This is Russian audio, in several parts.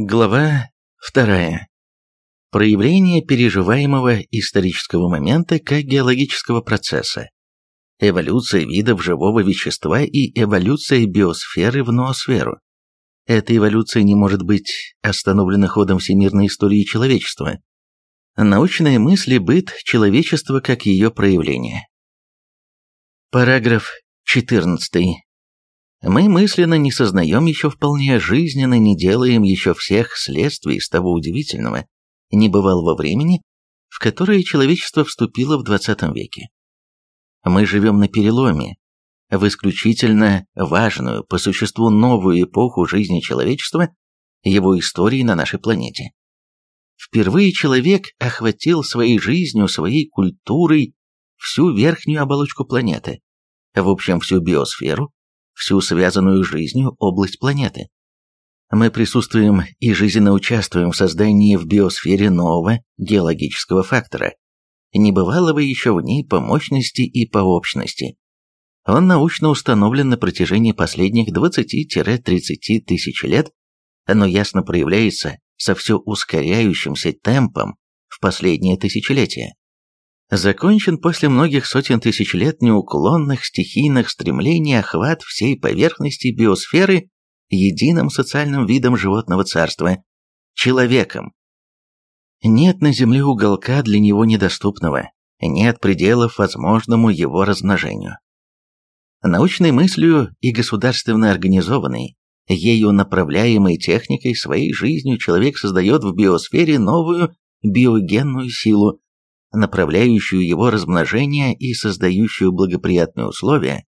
Глава вторая. Проявление переживаемого исторического момента как геологического процесса. Эволюция видов живого вещества и эволюция биосферы в ноосферу. Эта эволюция не может быть остановлена ходом всемирной истории человечества. Научная мысль быт человечества как ее проявление. Параграф 14. Мы мысленно не сознаем еще вполне жизненно, не делаем еще всех следствий из того удивительного, небывалого времени, в которое человечество вступило в 20 веке. Мы живем на переломе, в исключительно важную, по существу новую эпоху жизни человечества, его истории на нашей планете. Впервые человек охватил своей жизнью, своей культурой всю верхнюю оболочку планеты, в общем, всю биосферу, всю связанную жизнью область планеты. Мы присутствуем и жизненно участвуем в создании в биосфере нового геологического фактора, небывалого еще в ней по мощности и по общности. Он научно установлен на протяжении последних 20-30 тысяч лет, но ясно проявляется со все ускоряющимся темпом в последнее тысячелетие закончен после многих сотен тысяч лет неуклонных стихийных стремлений охват всей поверхности биосферы единым социальным видом животного царства – человеком. Нет на Земле уголка для него недоступного, нет пределов возможному его размножению. Научной мыслью и государственно организованной, ею направляемой техникой своей жизнью человек создает в биосфере новую биогенную силу, направляющую его размножение и создающую благоприятные условия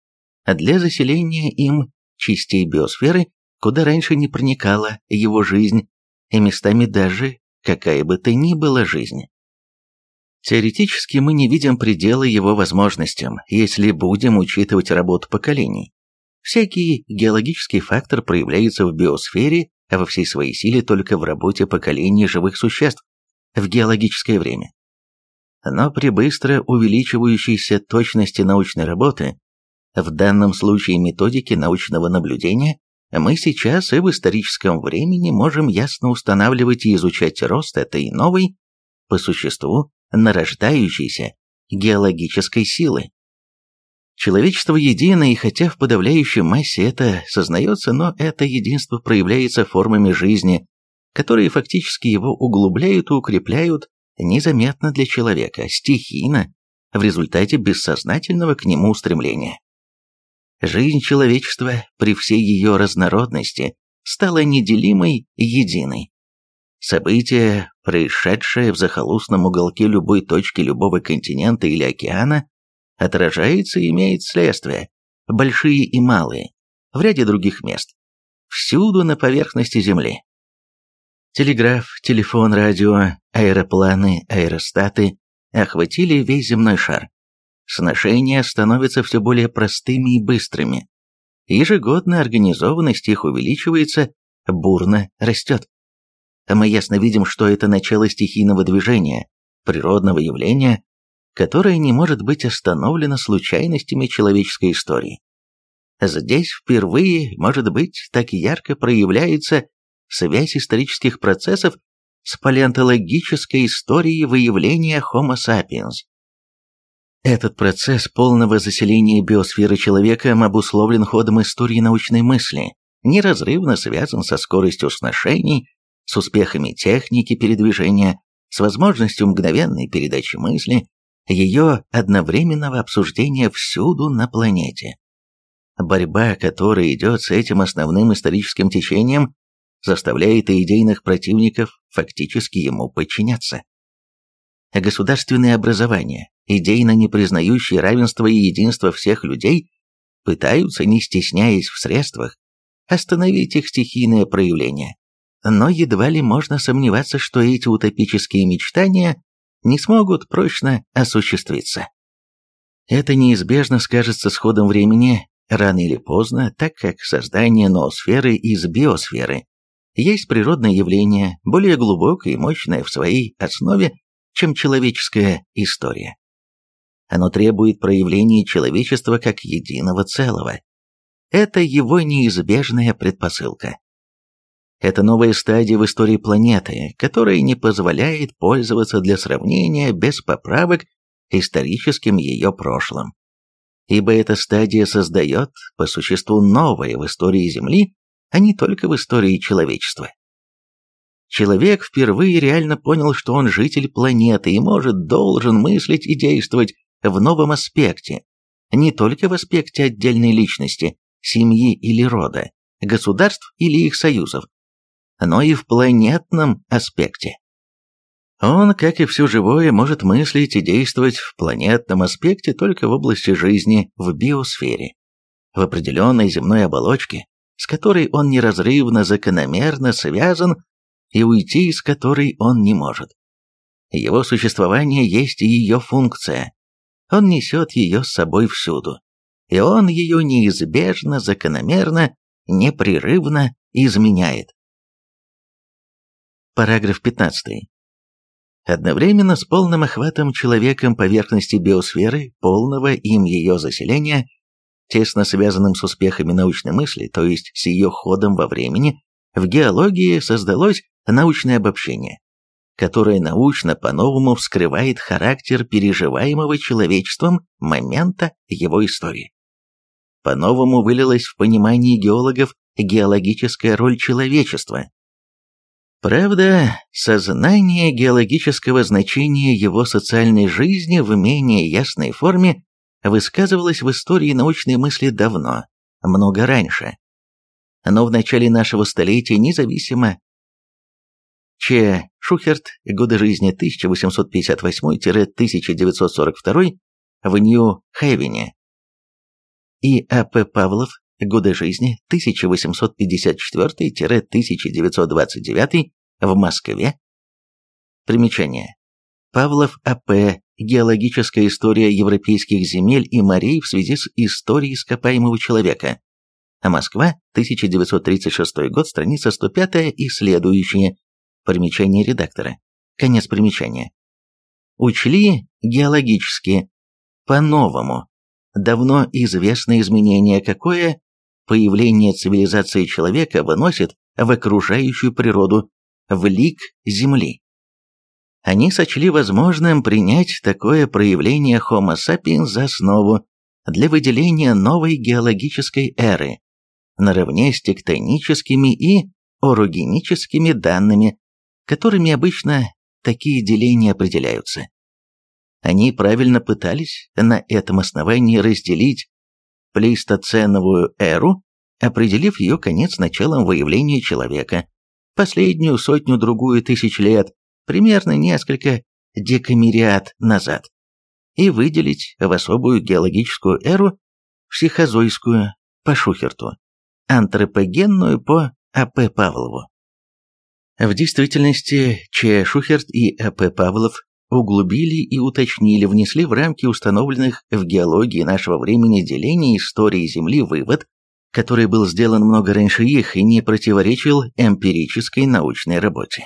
для заселения им частей биосферы, куда раньше не проникала его жизнь, и местами даже какая бы то ни была жизнь. Теоретически мы не видим предела его возможностям, если будем учитывать работу поколений. Всякий геологический фактор проявляется в биосфере, а во всей своей силе только в работе поколений живых существ в геологическое время но при быстро увеличивающейся точности научной работы, в данном случае методики научного наблюдения, мы сейчас и в историческом времени можем ясно устанавливать и изучать рост этой новой, по существу, нарождающейся геологической силы. Человечество едино, и хотя в подавляющей массе это сознается, но это единство проявляется формами жизни, которые фактически его углубляют и укрепляют незаметно для человека, стихийно, в результате бессознательного к нему устремления. Жизнь человечества при всей ее разнородности стала неделимой единой. Событие, происшедшее в захолустном уголке любой точки любого континента или океана, отражается и имеет следствия, большие и малые, в ряде других мест, всюду на поверхности Земли. Телеграф, телефон, радио, аэропланы, аэростаты охватили весь земной шар. Сношения становятся все более простыми и быстрыми. Ежегодно организованность их увеличивается, бурно растет. Мы ясно видим, что это начало стихийного движения, природного явления, которое не может быть остановлено случайностями человеческой истории. Здесь впервые, может быть, так ярко проявляется связь исторических процессов с палеонтологической историей выявления Homo sapiens. Этот процесс полного заселения биосферы человеком обусловлен ходом истории научной мысли, неразрывно связан со скоростью сношений, с успехами техники передвижения, с возможностью мгновенной передачи мысли, ее одновременного обсуждения всюду на планете. Борьба, которая идет с этим основным историческим течением, заставляет идейных противников фактически ему подчиняться. Государственные образования, идейно не признающие равенства и единства всех людей, пытаются, не стесняясь в средствах, остановить их стихийное проявление. Но едва ли можно сомневаться, что эти утопические мечтания не смогут прочно осуществиться. Это неизбежно скажется с ходом времени, рано или поздно, так как создание ноосферы из биосферы есть природное явление, более глубокое и мощное в своей основе, чем человеческая история. Оно требует проявления человечества как единого целого. Это его неизбежная предпосылка. Это новая стадия в истории планеты, которая не позволяет пользоваться для сравнения без поправок историческим ее прошлым. Ибо эта стадия создает, по существу, новое в истории Земли, а не только в истории человечества. Человек впервые реально понял, что он житель планеты и может, должен мыслить и действовать в новом аспекте, не только в аспекте отдельной личности, семьи или рода, государств или их союзов, но и в планетном аспекте. Он, как и все живое, может мыслить и действовать в планетном аспекте только в области жизни, в биосфере, в определенной земной оболочке, с которой он неразрывно, закономерно связан и уйти из которой он не может. Его существование есть ее функция. Он несет ее с собой всюду. И он ее неизбежно, закономерно, непрерывно изменяет. Параграф 15. Одновременно с полным охватом человеком поверхности биосферы, полного им ее заселения, тесно связанным с успехами научной мысли, то есть с ее ходом во времени, в геологии создалось научное обобщение, которое научно по-новому вскрывает характер переживаемого человечеством момента его истории. По-новому вылилась в понимании геологов геологическая роль человечества. Правда, сознание геологического значения его социальной жизни в менее ясной форме высказывалось в истории научной мысли давно, много раньше. Но в начале нашего столетия независимо Ч. Шухерт, годы жизни 1858-1942 в Нью-Хевене. И А. П. Павлов, годы жизни 1854-1929 в Москве. Примечание. Павлов А.П. Геологическая история европейских земель и морей в связи с историей ископаемого человека. Москва, 1936 год, страница 105 и следующие. Примечание редактора. Конец примечания. Учли геологически, по-новому. Давно известное изменение, какое появление цивилизации человека выносит в окружающую природу, в лик Земли. Они сочли возможным принять такое проявление Homo sapiens за основу для выделения новой геологической эры, наравне с тектоническими и орогеническими данными которыми обычно такие деления определяются. Они правильно пытались на этом основании разделить плейстоценовую эру, определив ее конец началом выявления человека, последнюю сотню-другую тысяч лет, примерно несколько декамериад назад, и выделить в особую геологическую эру психозойскую по Шухерту, антропогенную по А.П. Павлову. В действительности Ч. Шухерт и А.П. Павлов углубили и уточнили, внесли в рамки установленных в геологии нашего времени делений истории Земли вывод, который был сделан много раньше их и не противоречил эмпирической научной работе.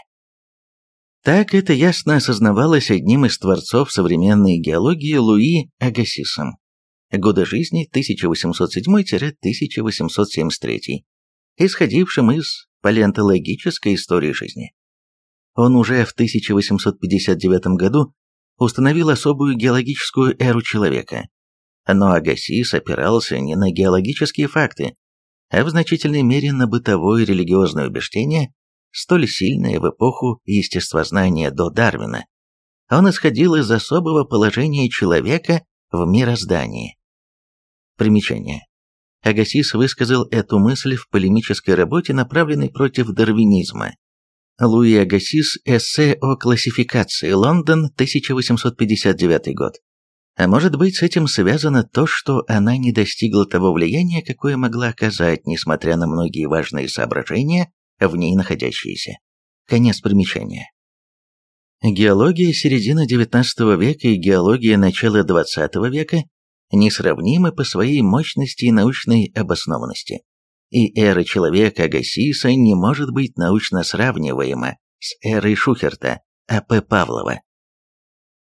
Так это ясно осознавалось одним из творцов современной геологии Луи Агасисом. Годы жизни 1807-1873, исходившим из палеонтологической истории жизни. Он уже в 1859 году установил особую геологическую эру человека. Но Агасис опирался не на геологические факты, а в значительной мере на бытовое и религиозное убеждение, столь сильное в эпоху естествознания до Дарвина. Он исходил из особого положения человека в мироздании. Примечание. Агасис высказал эту мысль в полемической работе, направленной против дарвинизма. Луи Агасис «Эссе о классификации. Лондон, 1859 год». А может быть, с этим связано то, что она не достигла того влияния, какое могла оказать, несмотря на многие важные соображения, в ней находящиеся. Конец примечания. Геология середины XIX века и геология начала XX века несравнимы по своей мощности и научной обоснованности. И эра человека Агасиса не может быть научно сравниваема с эрой Шухерта, А.П. Павлова.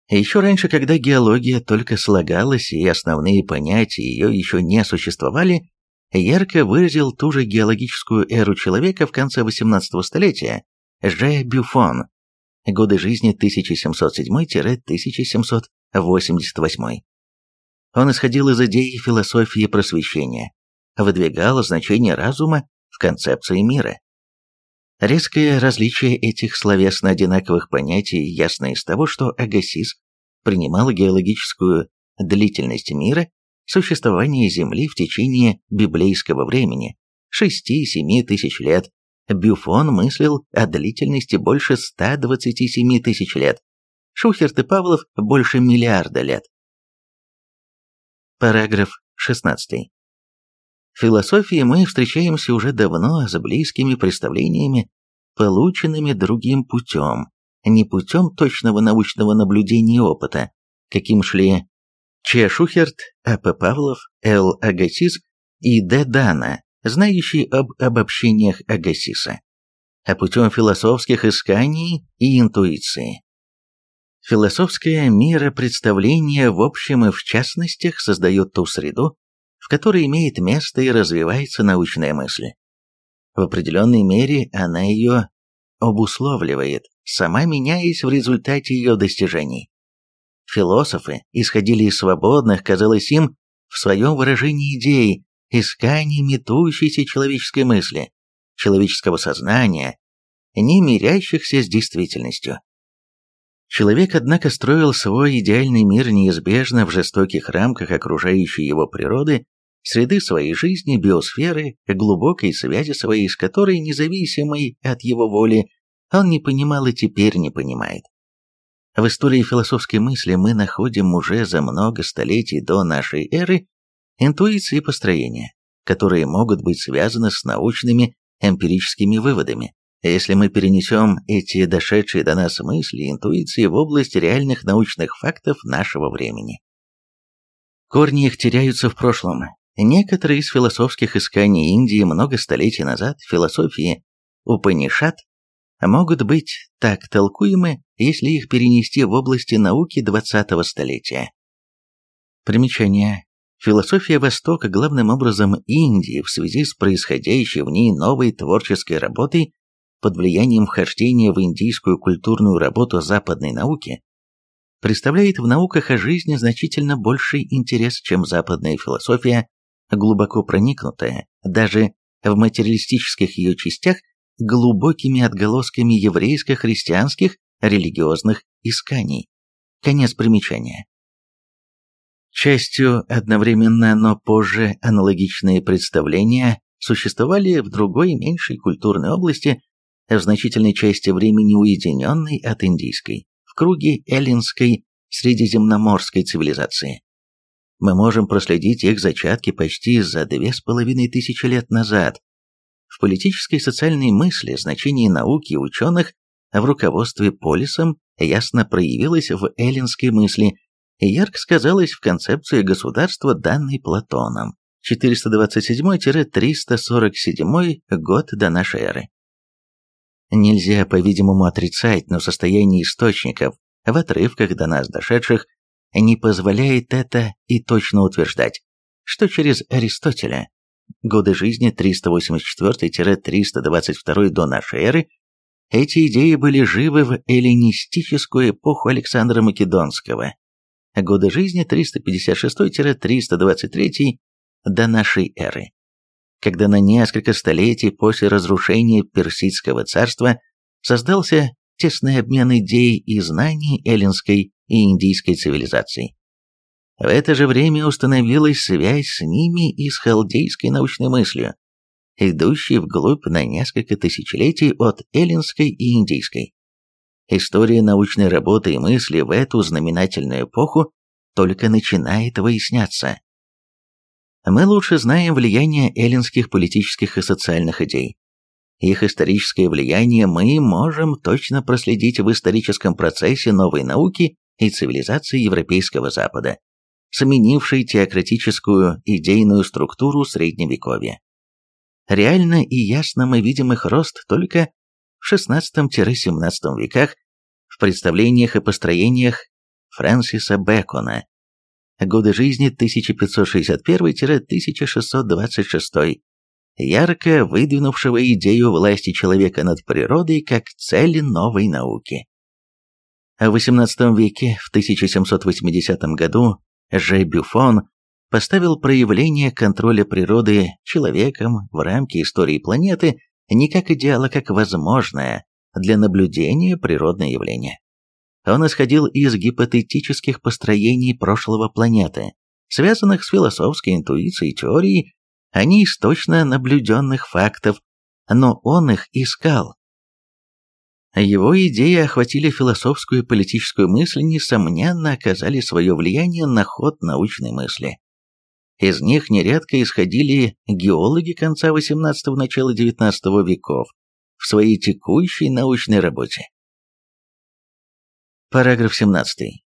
Еще раньше, когда геология только слагалась и основные понятия ее еще не существовали, ярко выразил ту же геологическую эру человека в конце XVIII столетия Ж. Бюфон, годы жизни 1707-1788. Он исходил из идеи философии просвещения, выдвигал значение разума в концепции мира. Резкое различие этих словесно одинаковых понятий ясно из того, что Агасис принимал геологическую длительность мира, существование Земли в течение библейского времени, 6-7 тысяч лет. Бюфон мыслил о длительности больше 127 тысяч лет. Шухерт и Павлов больше миллиарда лет. Параграф 16. В философии мы встречаемся уже давно с близкими представлениями, полученными другим путем, не путем точного научного наблюдения и опыта, каким шли Ч. Шухерт, А. П. Павлов, Л. Агасис и Д. Дана, знающий об обобщениях Агасиса, а путем философских исканий и интуиции. Философское миропредставление в общем и в частностях создает ту среду, в которой имеет место и развивается научная мысль. В определенной мере она ее обусловливает, сама меняясь в результате ее достижений. Философы исходили из свободных, казалось им, в своем выражении идей, исканий метущейся человеческой мысли, человеческого сознания, не мирящихся с действительностью. Человек, однако, строил свой идеальный мир неизбежно в жестоких рамках окружающей его природы, среды своей жизни, биосферы, глубокой связи своей, с которой, независимой от его воли, он не понимал и теперь не понимает. В истории философской мысли мы находим уже за много столетий до нашей эры интуиции построения, которые могут быть связаны с научными эмпирическими выводами. Если мы перенесем эти дошедшие до нас мысли интуиции в область реальных научных фактов нашего времени. Корни их теряются в прошлом. Некоторые из философских исканий Индии много столетий назад, философии Упанишат, могут быть так толкуемы, если их перенести в области науки 20-го столетия. Примечание. Философия Востока, главным образом Индии, в связи с происходящей в ней новой творческой работой, под влиянием вхождения в индийскую культурную работу западной науки, представляет в науках о жизни значительно больший интерес, чем западная философия, глубоко проникнутая, даже в материалистических ее частях, глубокими отголосками еврейско-христианских религиозных исканий. Конец примечания. Частью одновременно, но позже аналогичные представления существовали в другой меньшей культурной области, в значительной части времени уединенной от индийской, в круге эллинской средиземноморской цивилизации. Мы можем проследить их зачатки почти за две с половиной тысячи лет назад, в политической и социальной мысли значение науки и ученых в руководстве полисом ясно проявилось в эллинской мысли и ярко сказалось в концепции государства, данной Платоном. 427-347 год до нашей эры. Нельзя, по-видимому, отрицать, но состояние источников, в отрывках до нас дошедших, не позволяет это и точно утверждать, что через Аристотеля годы жизни 384-322 до нашей эры, эти идеи были живы в эллинистическую эпоху Александра Македонского, годы жизни 356-323 до нашей эры, когда на несколько столетий после разрушения Персидского царства создался тесный обмен идей и знаний эллинской и индийской цивилизаций. В это же время установилась связь с ними и с халдейской научной мыслью, идущей вглубь на несколько тысячелетий от эллинской и индийской. История научной работы и мысли в эту знаменательную эпоху только начинает выясняться. Мы лучше знаем влияние эллинских политических и социальных идей. Их историческое влияние мы можем точно проследить в историческом процессе новой науки и цивилизации Европейского Запада заменивший теократическую идейную структуру Средневековья. Реально и ясно мы видим их рост только в XVI-XVII веках в представлениях и построениях Фрэнсиса Бэкона. годы жизни 1561-1626, ярко выдвинувшего идею власти человека над природой как цели новой науки. В XVIII веке, в 1780 году, Ж. Бюфон поставил проявление контроля природы человеком в рамки истории планеты не как идеал, а как возможное для наблюдения природное явление. Он исходил из гипотетических построений прошлого планеты, связанных с философской интуицией и теорией, а не из точно наблюденных фактов, но он их искал. Его идеи охватили философскую и политическую мысль, несомненно, оказали свое влияние на ход научной мысли. Из них нередко исходили геологи конца XVIII – начала XIX веков в своей текущей научной работе. Параграф 17.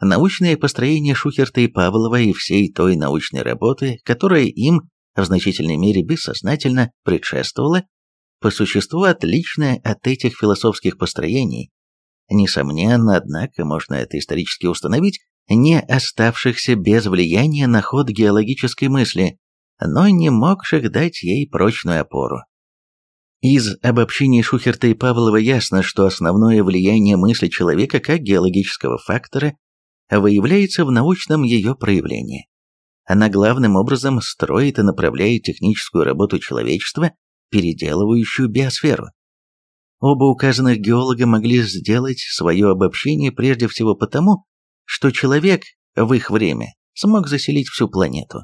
Научное построение Шухерта и Павлова и всей той научной работы, которая им в значительной мере бессознательно предшествовала, по существу отличное от этих философских построений, несомненно, однако, можно это исторически установить, не оставшихся без влияния на ход геологической мысли, но не могших дать ей прочную опору. Из обобщений Шухерта и Павлова ясно, что основное влияние мысли человека как геологического фактора выявляется в научном ее проявлении. Она главным образом строит и направляет техническую работу человечества, переделывающую биосферу. Оба указанных геолога могли сделать свое обобщение прежде всего потому, что человек в их время смог заселить всю планету.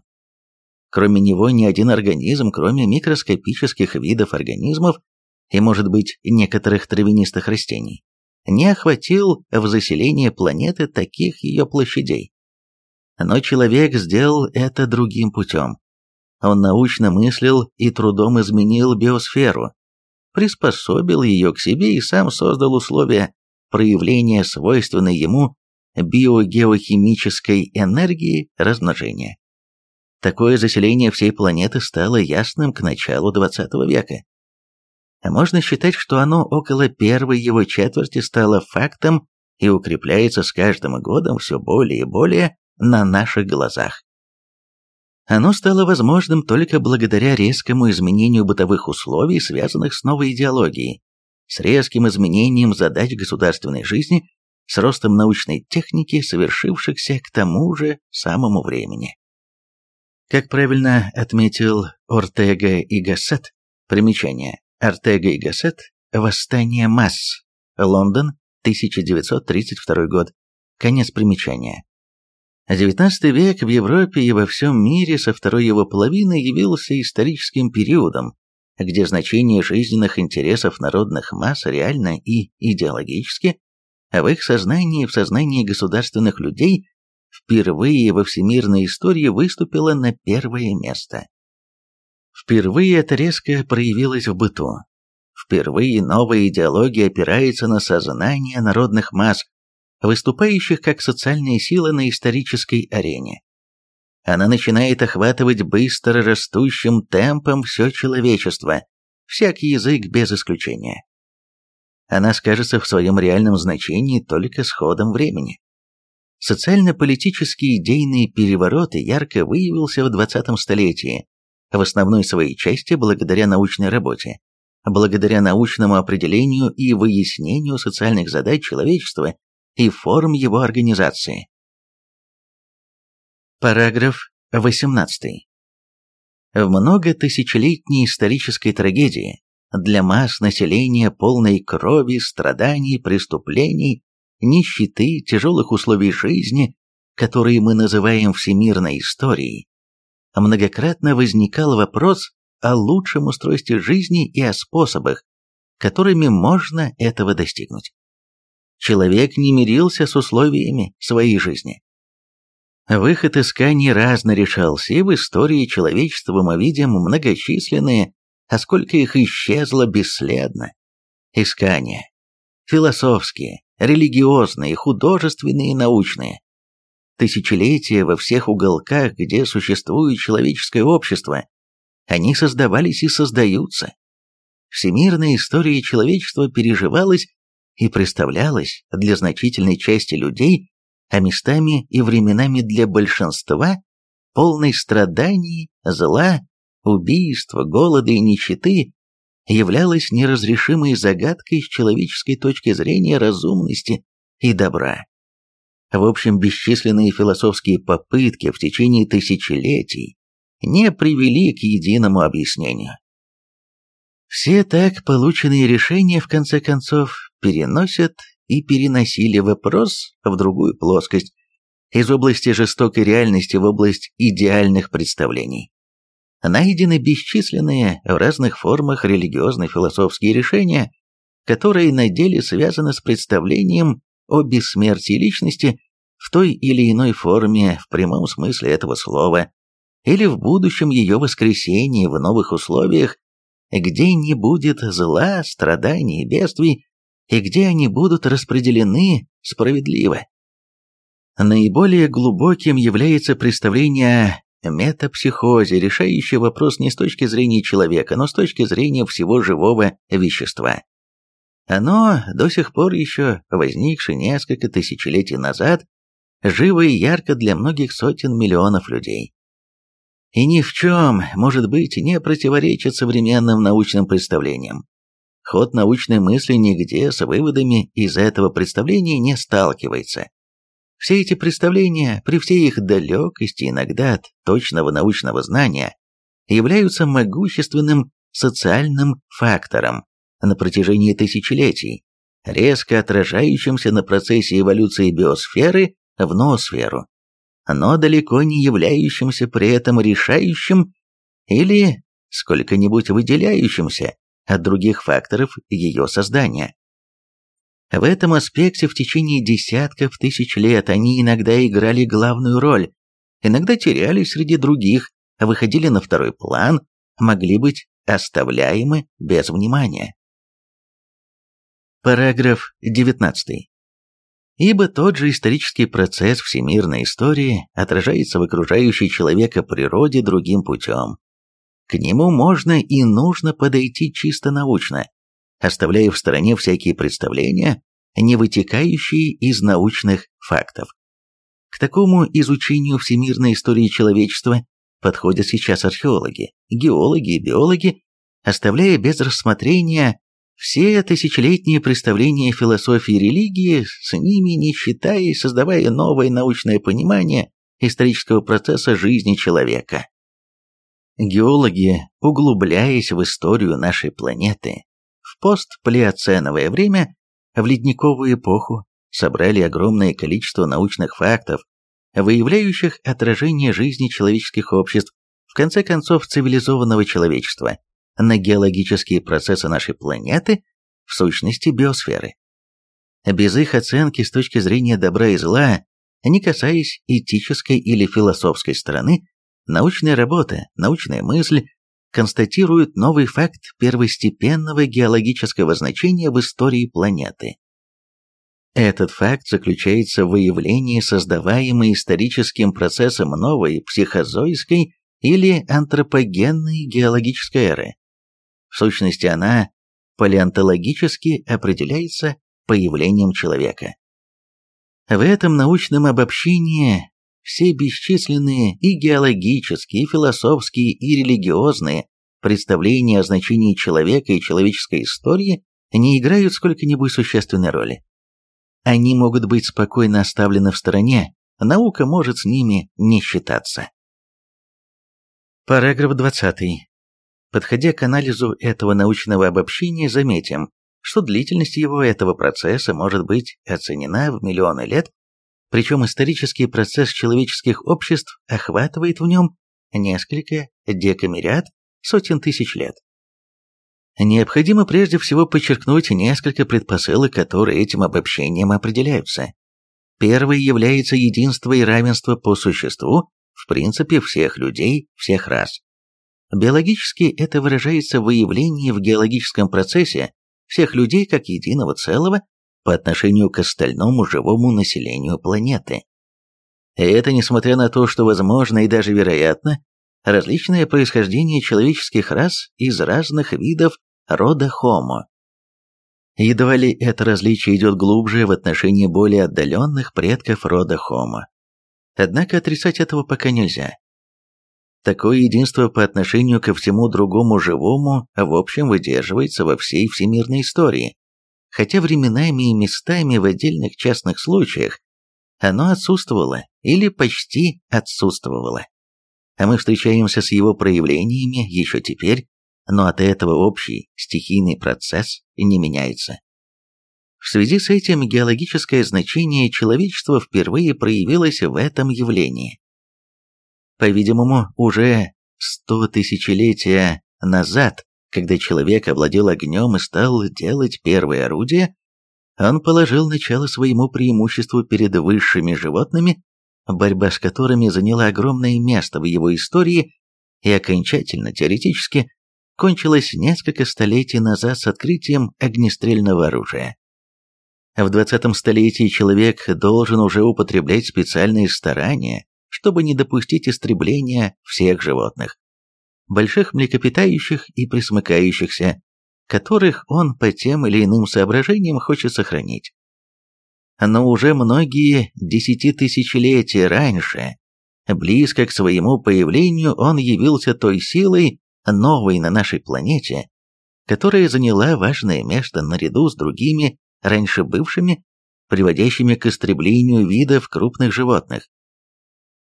Кроме него ни один организм, кроме микроскопических видов организмов и, может быть, некоторых травянистых растений, не охватил в заселение планеты таких ее площадей. Но человек сделал это другим путем. Он научно мыслил и трудом изменил биосферу, приспособил ее к себе и сам создал условия проявления свойственной ему биогеохимической энергии размножения. Такое заселение всей планеты стало ясным к началу XX века. Можно считать, что оно около первой его четверти стало фактом и укрепляется с каждым годом все более и более на наших глазах. Оно стало возможным только благодаря резкому изменению бытовых условий, связанных с новой идеологией, с резким изменением задач государственной жизни с ростом научной техники, совершившихся к тому же самому времени. Как правильно отметил Ортега и Гассет, примечание Ортега и Гассет «Восстание масс», Лондон, 1932 год, конец примечания. XIX век в Европе и во всем мире со второй его половины явился историческим периодом, где значение жизненных интересов народных масс реально и идеологически а в их сознании и в сознании государственных людей впервые во всемирной истории выступила на первое место. Впервые это резко проявилось в быту. Впервые новая идеология опирается на сознание народных масс, выступающих как социальная сила на исторической арене. Она начинает охватывать быстро растущим темпом все человечество, всякий язык без исключения она скажется в своем реальном значении только с ходом времени. Социально-политический идейный переворот ярко выявился в 20 столетии, в основной своей части благодаря научной работе, благодаря научному определению и выяснению социальных задач человечества и форм его организации. Параграф 18. В многотысячелетней исторической трагедии для масс населения полной крови, страданий, преступлений, нищеты, тяжелых условий жизни, которые мы называем всемирной историей, многократно возникал вопрос о лучшем устройстве жизни и о способах, которыми можно этого достигнуть. Человек не мирился с условиями своей жизни. Выход исканий разно решался, и в истории человечества мы видим многочисленные а сколько их исчезло бесследно. Искания. Философские, религиозные, художественные и научные. Тысячелетия во всех уголках, где существует человеческое общество, они создавались и создаются. Всемирная история человечества переживалась и представлялась для значительной части людей а местами и временами для большинства полной страданий, зла, убийства, голода и нищеты, являлась неразрешимой загадкой с человеческой точки зрения разумности и добра. В общем, бесчисленные философские попытки в течение тысячелетий не привели к единому объяснению. Все так полученные решения, в конце концов, переносят и переносили вопрос в другую плоскость, из области жестокой реальности в область идеальных представлений. Найдены бесчисленные в разных формах религиозно-философские решения, которые на деле связаны с представлением о бессмертии личности в той или иной форме в прямом смысле этого слова, или в будущем ее воскресении в новых условиях, где не будет зла, страданий бедствий, и где они будут распределены справедливо. Наиболее глубоким является представление метапсихозе, решающее вопрос не с точки зрения человека, но с точки зрения всего живого вещества. Оно, до сих пор еще возникшее несколько тысячелетий назад, живо и ярко для многих сотен миллионов людей. И ни в чем, может быть, не противоречит современным научным представлениям. Ход научной мысли нигде с выводами из этого представления не сталкивается. Все эти представления, при всей их далекости иногда от точного научного знания, являются могущественным социальным фактором на протяжении тысячелетий, резко отражающимся на процессе эволюции биосферы в ноосферу, но далеко не являющимся при этом решающим или сколько-нибудь выделяющимся от других факторов ее создания. В этом аспекте в течение десятков тысяч лет они иногда играли главную роль, иногда терялись среди других, выходили на второй план, могли быть оставляемы без внимания. Параграф 19. Ибо тот же исторический процесс всемирной истории отражается в окружающей человека природе другим путем. К нему можно и нужно подойти чисто научно, оставляя в стороне всякие представления, не вытекающие из научных фактов. К такому изучению всемирной истории человечества подходят сейчас археологи, геологи и биологи, оставляя без рассмотрения все тысячелетние представления философии и религии, с ними не считая и создавая новое научное понимание исторического процесса жизни человека. Геологи, углубляясь в историю нашей планеты, в постплеоценовое время, в ледниковую эпоху, собрали огромное количество научных фактов, выявляющих отражение жизни человеческих обществ, в конце концов цивилизованного человечества, на геологические процессы нашей планеты, в сущности биосферы. Без их оценки с точки зрения добра и зла, не касаясь этической или философской стороны, научная работа, научная мысль констатируют новый факт первостепенного геологического значения в истории планеты. Этот факт заключается в выявлении создаваемой историческим процессом новой психозойской или антропогенной геологической эры. В сущности, она палеонтологически определяется появлением человека. В этом научном обобщении все бесчисленные и геологические, и философские, и религиозные представления о значении человека и человеческой истории не играют сколько-нибудь существенной роли. Они могут быть спокойно оставлены в стороне, наука может с ними не считаться. Параграф 20. Подходя к анализу этого научного обобщения, заметим, что длительность его этого процесса может быть оценена в миллионы лет, причем исторический процесс человеческих обществ охватывает в нем несколько декамерят сотен тысяч лет. Необходимо прежде всего подчеркнуть несколько предпосылок, которые этим обобщением определяются. Первое является единство и равенство по существу, в принципе, всех людей, всех рас. Биологически это выражается в выявлении в геологическом процессе всех людей как единого целого по отношению к остальному живому населению планеты. И это несмотря на то, что возможно и даже вероятно различное происхождение человеческих рас из разных видов рода Homo. Едва ли это различие идет глубже в отношении более отдаленных предков рода Homo. Однако отрицать этого пока нельзя. Такое единство по отношению ко всему другому живому в общем выдерживается во всей всемирной истории, хотя временами и местами в отдельных частных случаях оно отсутствовало или почти отсутствовало. А мы встречаемся с его проявлениями еще теперь, но от этого общий стихийный процесс не меняется. В связи с этим геологическое значение человечества впервые проявилось в этом явлении. По-видимому, уже сто тысячелетия назад, когда человек овладел огнем и стал делать первые орудия, он положил начало своему преимуществу перед высшими животными, борьба с которыми заняла огромное место в его истории и окончательно, теоретически, кончилась несколько столетий назад с открытием огнестрельного оружия. В 20 столетии человек должен уже употреблять специальные старания, чтобы не допустить истребления всех животных, больших млекопитающих и присмыкающихся, которых он по тем или иным соображениям хочет сохранить. Но уже многие десятитысячелетия раньше, близко к своему появлению, он явился той силой, новой на нашей планете, которая заняла важное место наряду с другими, раньше бывшими, приводящими к истреблению видов крупных животных.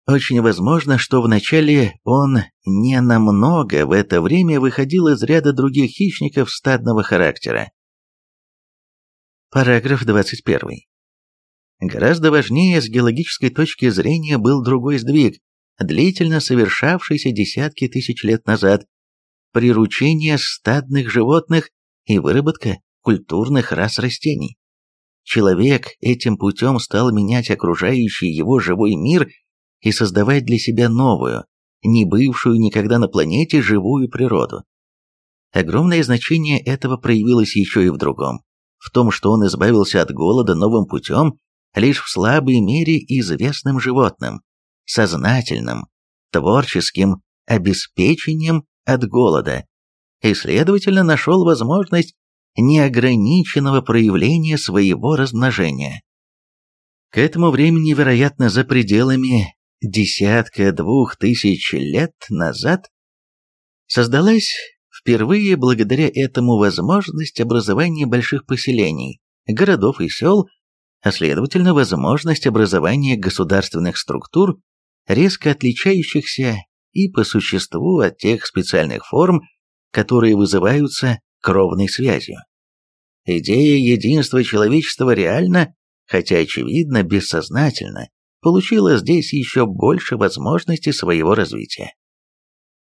Очень возможно, что вначале он не намного в это время выходил из ряда других хищников стадного характера. Параграф 21. Гораздо важнее с геологической точки зрения был другой сдвиг, длительно совершавшийся десятки тысяч лет назад, приручение стадных животных и выработка культурных рас растений. Человек этим путем стал менять окружающий его живой мир и создавать для себя новую, не бывшую никогда на планете живую природу. Огромное значение этого проявилось еще и в другом, в том, что он избавился от голода новым путем, лишь в слабой мере известным животным, сознательным, творческим обеспечением от голода, и, следовательно, нашел возможность неограниченного проявления своего размножения. К этому времени, вероятно, за пределами десятка-двух тысяч лет назад создалась впервые благодаря этому возможность образования больших поселений, городов и сел, а следовательно возможность образования государственных структур, резко отличающихся и по существу от тех специальных форм, которые вызываются кровной связью. Идея единства человечества реально, хотя очевидно бессознательно, получила здесь еще больше возможностей своего развития.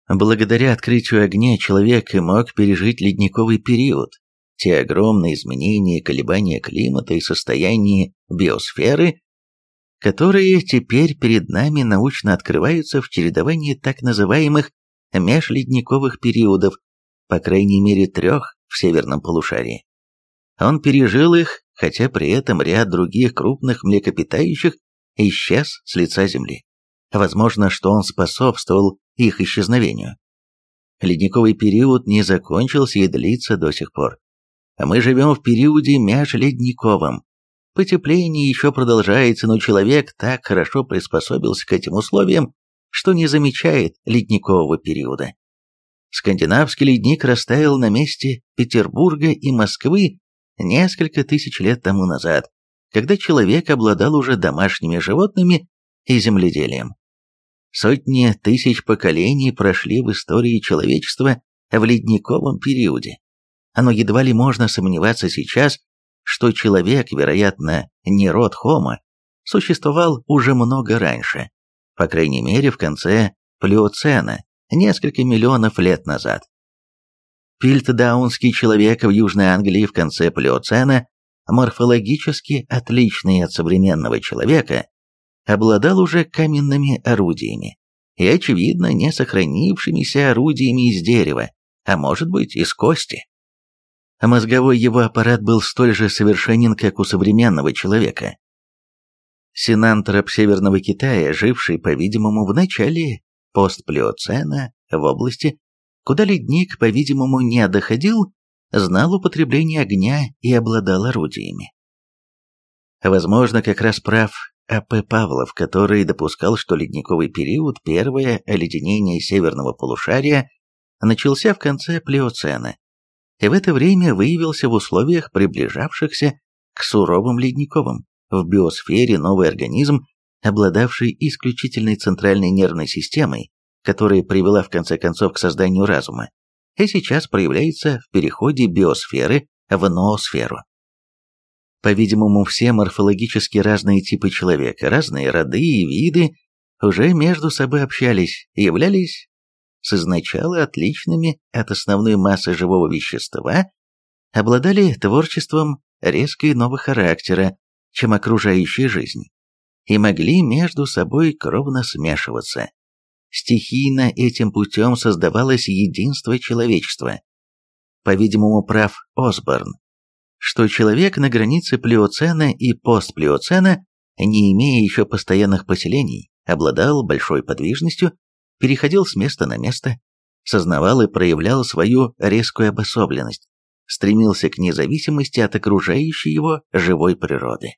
Благодаря открытию огня человек и мог пережить ледниковый период, те огромные изменения колебания климата и состояния биосферы, которые теперь перед нами научно открываются в чередовании так называемых межледниковых периодов, по крайней мере трех в северном полушарии. Он пережил их, хотя при этом ряд других крупных млекопитающих исчез с лица Земли. Возможно, что он способствовал их исчезновению. Ледниковый период не закончился и длится до сих пор. Мы живем в периоде межледниковом. Потепление еще продолжается, но человек так хорошо приспособился к этим условиям, что не замечает ледникового периода. Скандинавский ледник растаял на месте Петербурга и Москвы несколько тысяч лет тому назад, когда человек обладал уже домашними животными и земледелием. Сотни тысяч поколений прошли в истории человечества в ледниковом периоде. Оно едва ли можно сомневаться сейчас, что человек, вероятно, не род Homo, существовал уже много раньше, по крайней мере в конце Плеоцена, несколько миллионов лет назад. Пильтдаунский человек в Южной Англии в конце Плеоцена, морфологически отличный от современного человека, обладал уже каменными орудиями и, очевидно, не сохранившимися орудиями из дерева, а может быть, из кости. Мозговой его аппарат был столь же совершенен, как у современного человека. Синантроп Северного Китая, живший, по-видимому, в начале постплеоцена в области, куда ледник, по-видимому, не доходил, знал употребление огня и обладал орудиями. Возможно, как раз прав А.П. Павлов, который допускал, что ледниковый период, первое оледенение северного полушария, начался в конце Плеоцена, и в это время выявился в условиях, приближавшихся к суровым ледниковым, в биосфере новый организм, обладавший исключительной центральной нервной системой, которая привела в конце концов к созданию разума, и сейчас проявляется в переходе биосферы в ноосферу. По-видимому, все морфологически разные типы человека, разные роды и виды уже между собой общались и являлись с изначала отличными от основной массы живого вещества, обладали творчеством резко иного характера, чем окружающая жизнь, и могли между собой кровно смешиваться. Стихийно этим путем создавалось единство человечества. По-видимому, прав Осборн, что человек на границе плеоцена и постплеоцена, не имея еще постоянных поселений, обладал большой подвижностью, переходил с места на место, сознавал и проявлял свою резкую обособленность, стремился к независимости от окружающей его живой природы.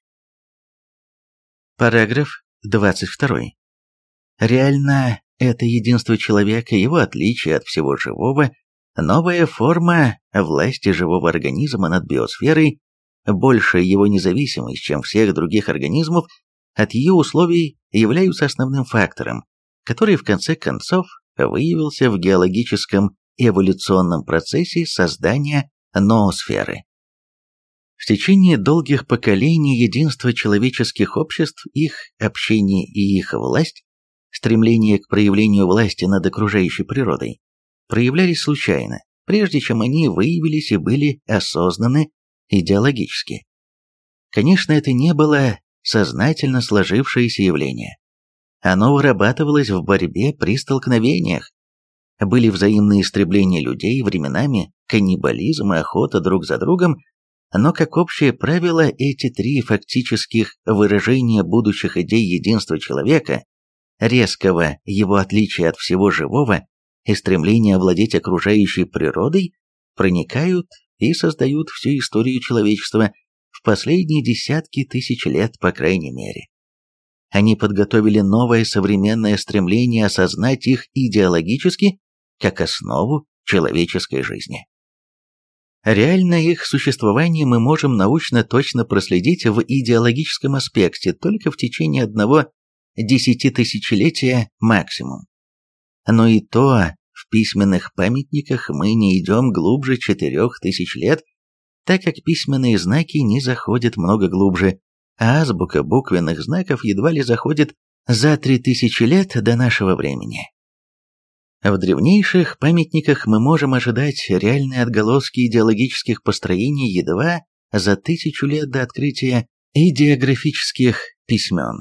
Параграф 22. Реально, это единство человека, его отличие от всего живого, новая форма власти живого организма над биосферой, большая его независимость, чем всех других организмов, от ее условий являются основным фактором, который в конце концов выявился в геологическом эволюционном процессе создания ноосферы. В течение долгих поколений единство человеческих обществ, их общение и их власть, стремление к проявлению власти над окружающей природой, проявлялись случайно, прежде чем они выявились и были осознаны идеологически. Конечно, это не было сознательно сложившееся явление. Оно вырабатывалось в борьбе при столкновениях. Были взаимные истребления людей, временами каннибализм и охота друг за другом, но как общее правило эти три фактических выражения будущих идей единства человека, резкого его отличия от всего живого и стремления овладеть окружающей природой, проникают и создают всю историю человечества в последние десятки тысяч лет, по крайней мере. Они подготовили новое современное стремление осознать их идеологически как основу человеческой жизни. Реально их существование мы можем научно точно проследить в идеологическом аспекте только в течение одного десятитысячелетия максимум. Но и то в письменных памятниках мы не идем глубже четырех тысяч лет, так как письменные знаки не заходят много глубже, а азбука буквенных знаков едва ли заходит за три тысячи лет до нашего времени. В древнейших памятниках мы можем ожидать реальные отголоски идеологических построений едва за тысячу лет до открытия идеографических письмен.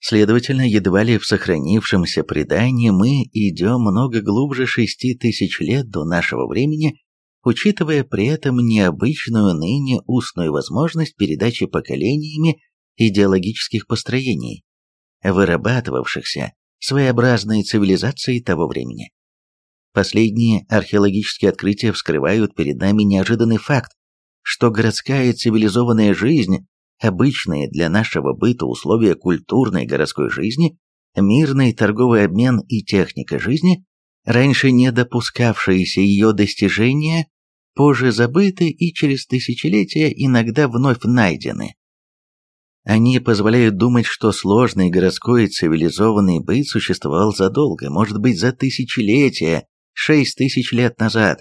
Следовательно, едва ли в сохранившемся предании мы идем много глубже шести тысяч лет до нашего времени учитывая при этом необычную ныне устную возможность передачи поколениями идеологических построений, вырабатывавшихся своеобразной цивилизацией того времени. Последние археологические открытия вскрывают перед нами неожиданный факт, что городская цивилизованная жизнь, обычные для нашего быта условия культурной городской жизни, мирный торговый обмен и техника жизни, раньше не допускавшиеся ее достижения, позже забыты и через тысячелетия иногда вновь найдены. Они позволяют думать, что сложный городской цивилизованный быт существовал задолго, может быть, за тысячелетия, шесть тысяч лет назад.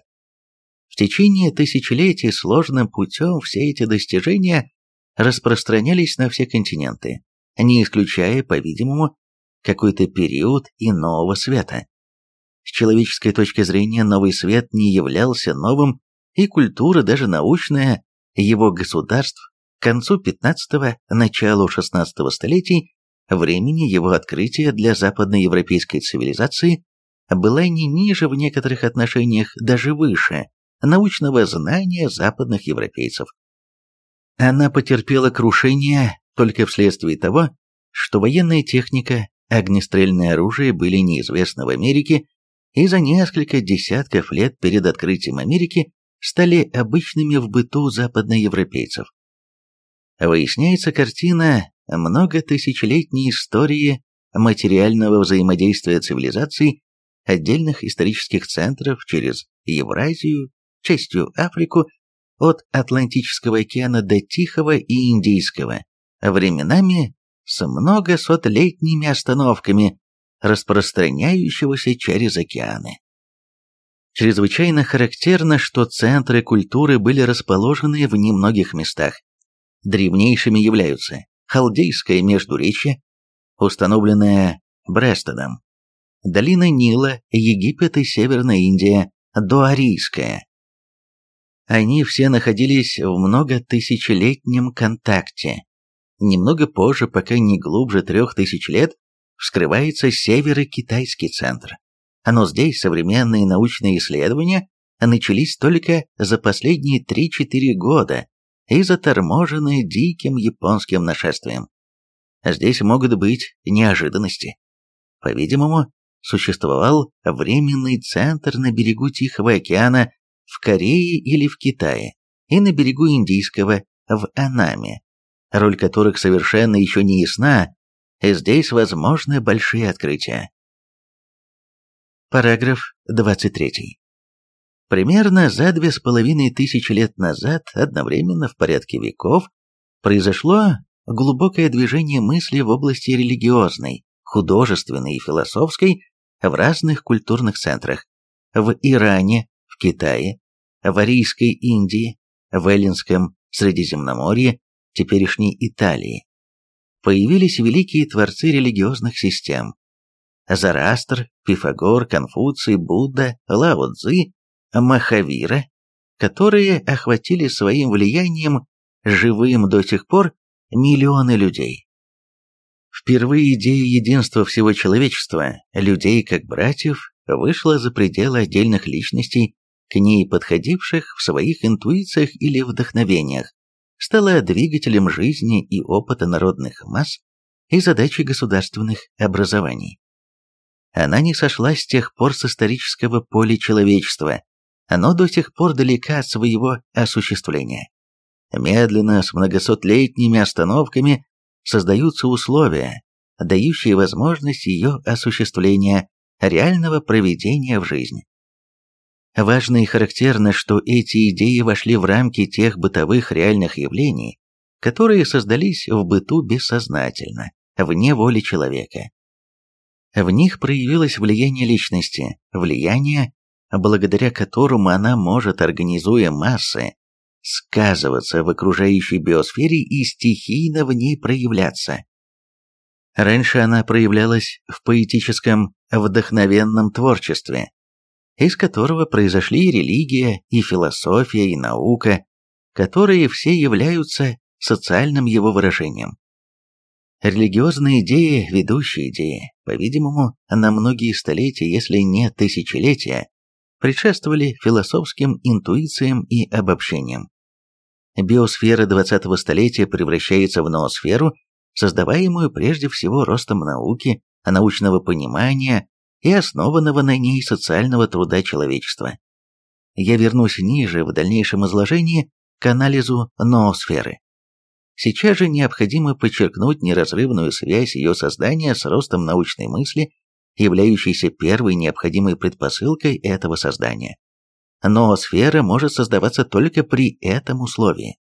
В течение тысячелетий сложным путем все эти достижения распространялись на все континенты, не исключая, по-видимому, какой-то период иного света. С человеческой точки зрения новый свет не являлся новым, и культура, даже научная, его государств к концу 15-го, началу 16-го столетий, времени его открытия для западноевропейской цивилизации, была не ниже в некоторых отношениях, даже выше, научного знания западных европейцев. Она потерпела крушение только вследствие того, что военная техника, огнестрельное оружие были неизвестны в Америке и за несколько десятков лет перед открытием Америки стали обычными в быту западноевропейцев. Выясняется картина многотысячелетней истории материального взаимодействия цивилизаций отдельных исторических центров через Евразию, частью Африку, от Атлантического океана до Тихого и Индийского, временами с многосотлетними остановками, распространяющегося через океаны. Чрезвычайно характерно, что центры культуры были расположены в немногих местах. Древнейшими являются Халдейское Междуречье, установленное Брестедом, долина Нила, Египет и Северная Индия, Дуарийская. Они все находились в многотысячелетнем контакте. Немного позже, пока не глубже трех тысяч лет, вскрывается северо-китайский центр. Но здесь современные научные исследования начались только за последние 3-4 года и заторможены диким японским нашествием. Здесь могут быть неожиданности. По-видимому, существовал временный центр на берегу Тихого океана в Корее или в Китае, и на берегу Индийского в Анаме, роль которых совершенно еще не ясна, и здесь возможны большие открытия. Параграф 23. Примерно за две с половиной тысячи лет назад, одновременно в порядке веков, произошло глубокое движение мысли в области религиозной, художественной и философской в разных культурных центрах. В Иране, Китае, в Арийской Индии, в Эллинском Средиземноморье, теперешней Италии. Появились великие творцы религиозных систем. Зарастр, Пифагор, Конфуций, Будда, Лао Цзы, Махавира, которые охватили своим влиянием живым до сих пор миллионы людей. Впервые идея единства всего человечества, людей как братьев, вышла за пределы отдельных личностей, к ней подходивших в своих интуициях или вдохновениях, стала двигателем жизни и опыта народных масс и задачей государственных образований. Она не сошла с тех пор с исторического поля человечества, оно до сих пор далека от своего осуществления. Медленно, с многосотлетними остановками, создаются условия, дающие возможность ее осуществления, реального проведения в жизнь. Важно и характерно, что эти идеи вошли в рамки тех бытовых реальных явлений, которые создались в быту бессознательно, вне воли человека. В них проявилось влияние личности, влияние, благодаря которому она может, организуя массы, сказываться в окружающей биосфере и стихийно в ней проявляться. Раньше она проявлялась в поэтическом, вдохновенном творчестве, из которого произошли и религия, и философия, и наука, которые все являются социальным его выражением. Религиозные идеи, ведущие идеи, по-видимому, на многие столетия, если не тысячелетия, предшествовали философским интуициям и обобщениям. Биосфера 20-го столетия превращается в ноосферу, создаваемую прежде всего ростом науки, научного понимания и основанного на ней социального труда человечества. Я вернусь ниже в дальнейшем изложении к анализу ноосферы. Сейчас же необходимо подчеркнуть неразрывную связь ее создания с ростом научной мысли, являющейся первой необходимой предпосылкой этого создания. Ноосфера может создаваться только при этом условии.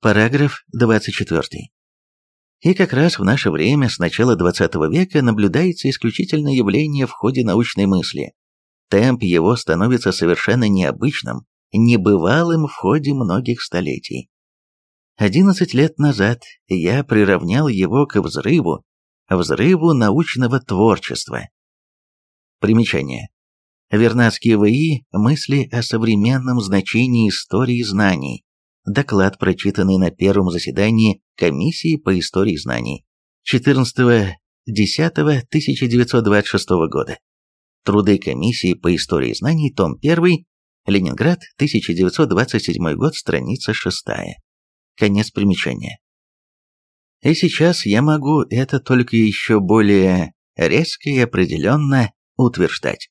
Параграф 24. И как раз в наше время, с начала XX века, наблюдается исключительное явление в ходе научной мысли. Темп его становится совершенно необычным, небывалым в ходе многих столетий. 11 лет назад я приравнял его к взрыву, взрыву научного творчества. Примечание. Вернадский В.И. «Мысли о современном значении истории знаний», Доклад, прочитанный на первом заседании Комиссии по истории знаний 14.10.1926 года. Труды Комиссии по истории знаний, том 1, Ленинград, 1927 год, страница 6. Конец примечания. И сейчас я могу это только еще более резко и определенно утверждать.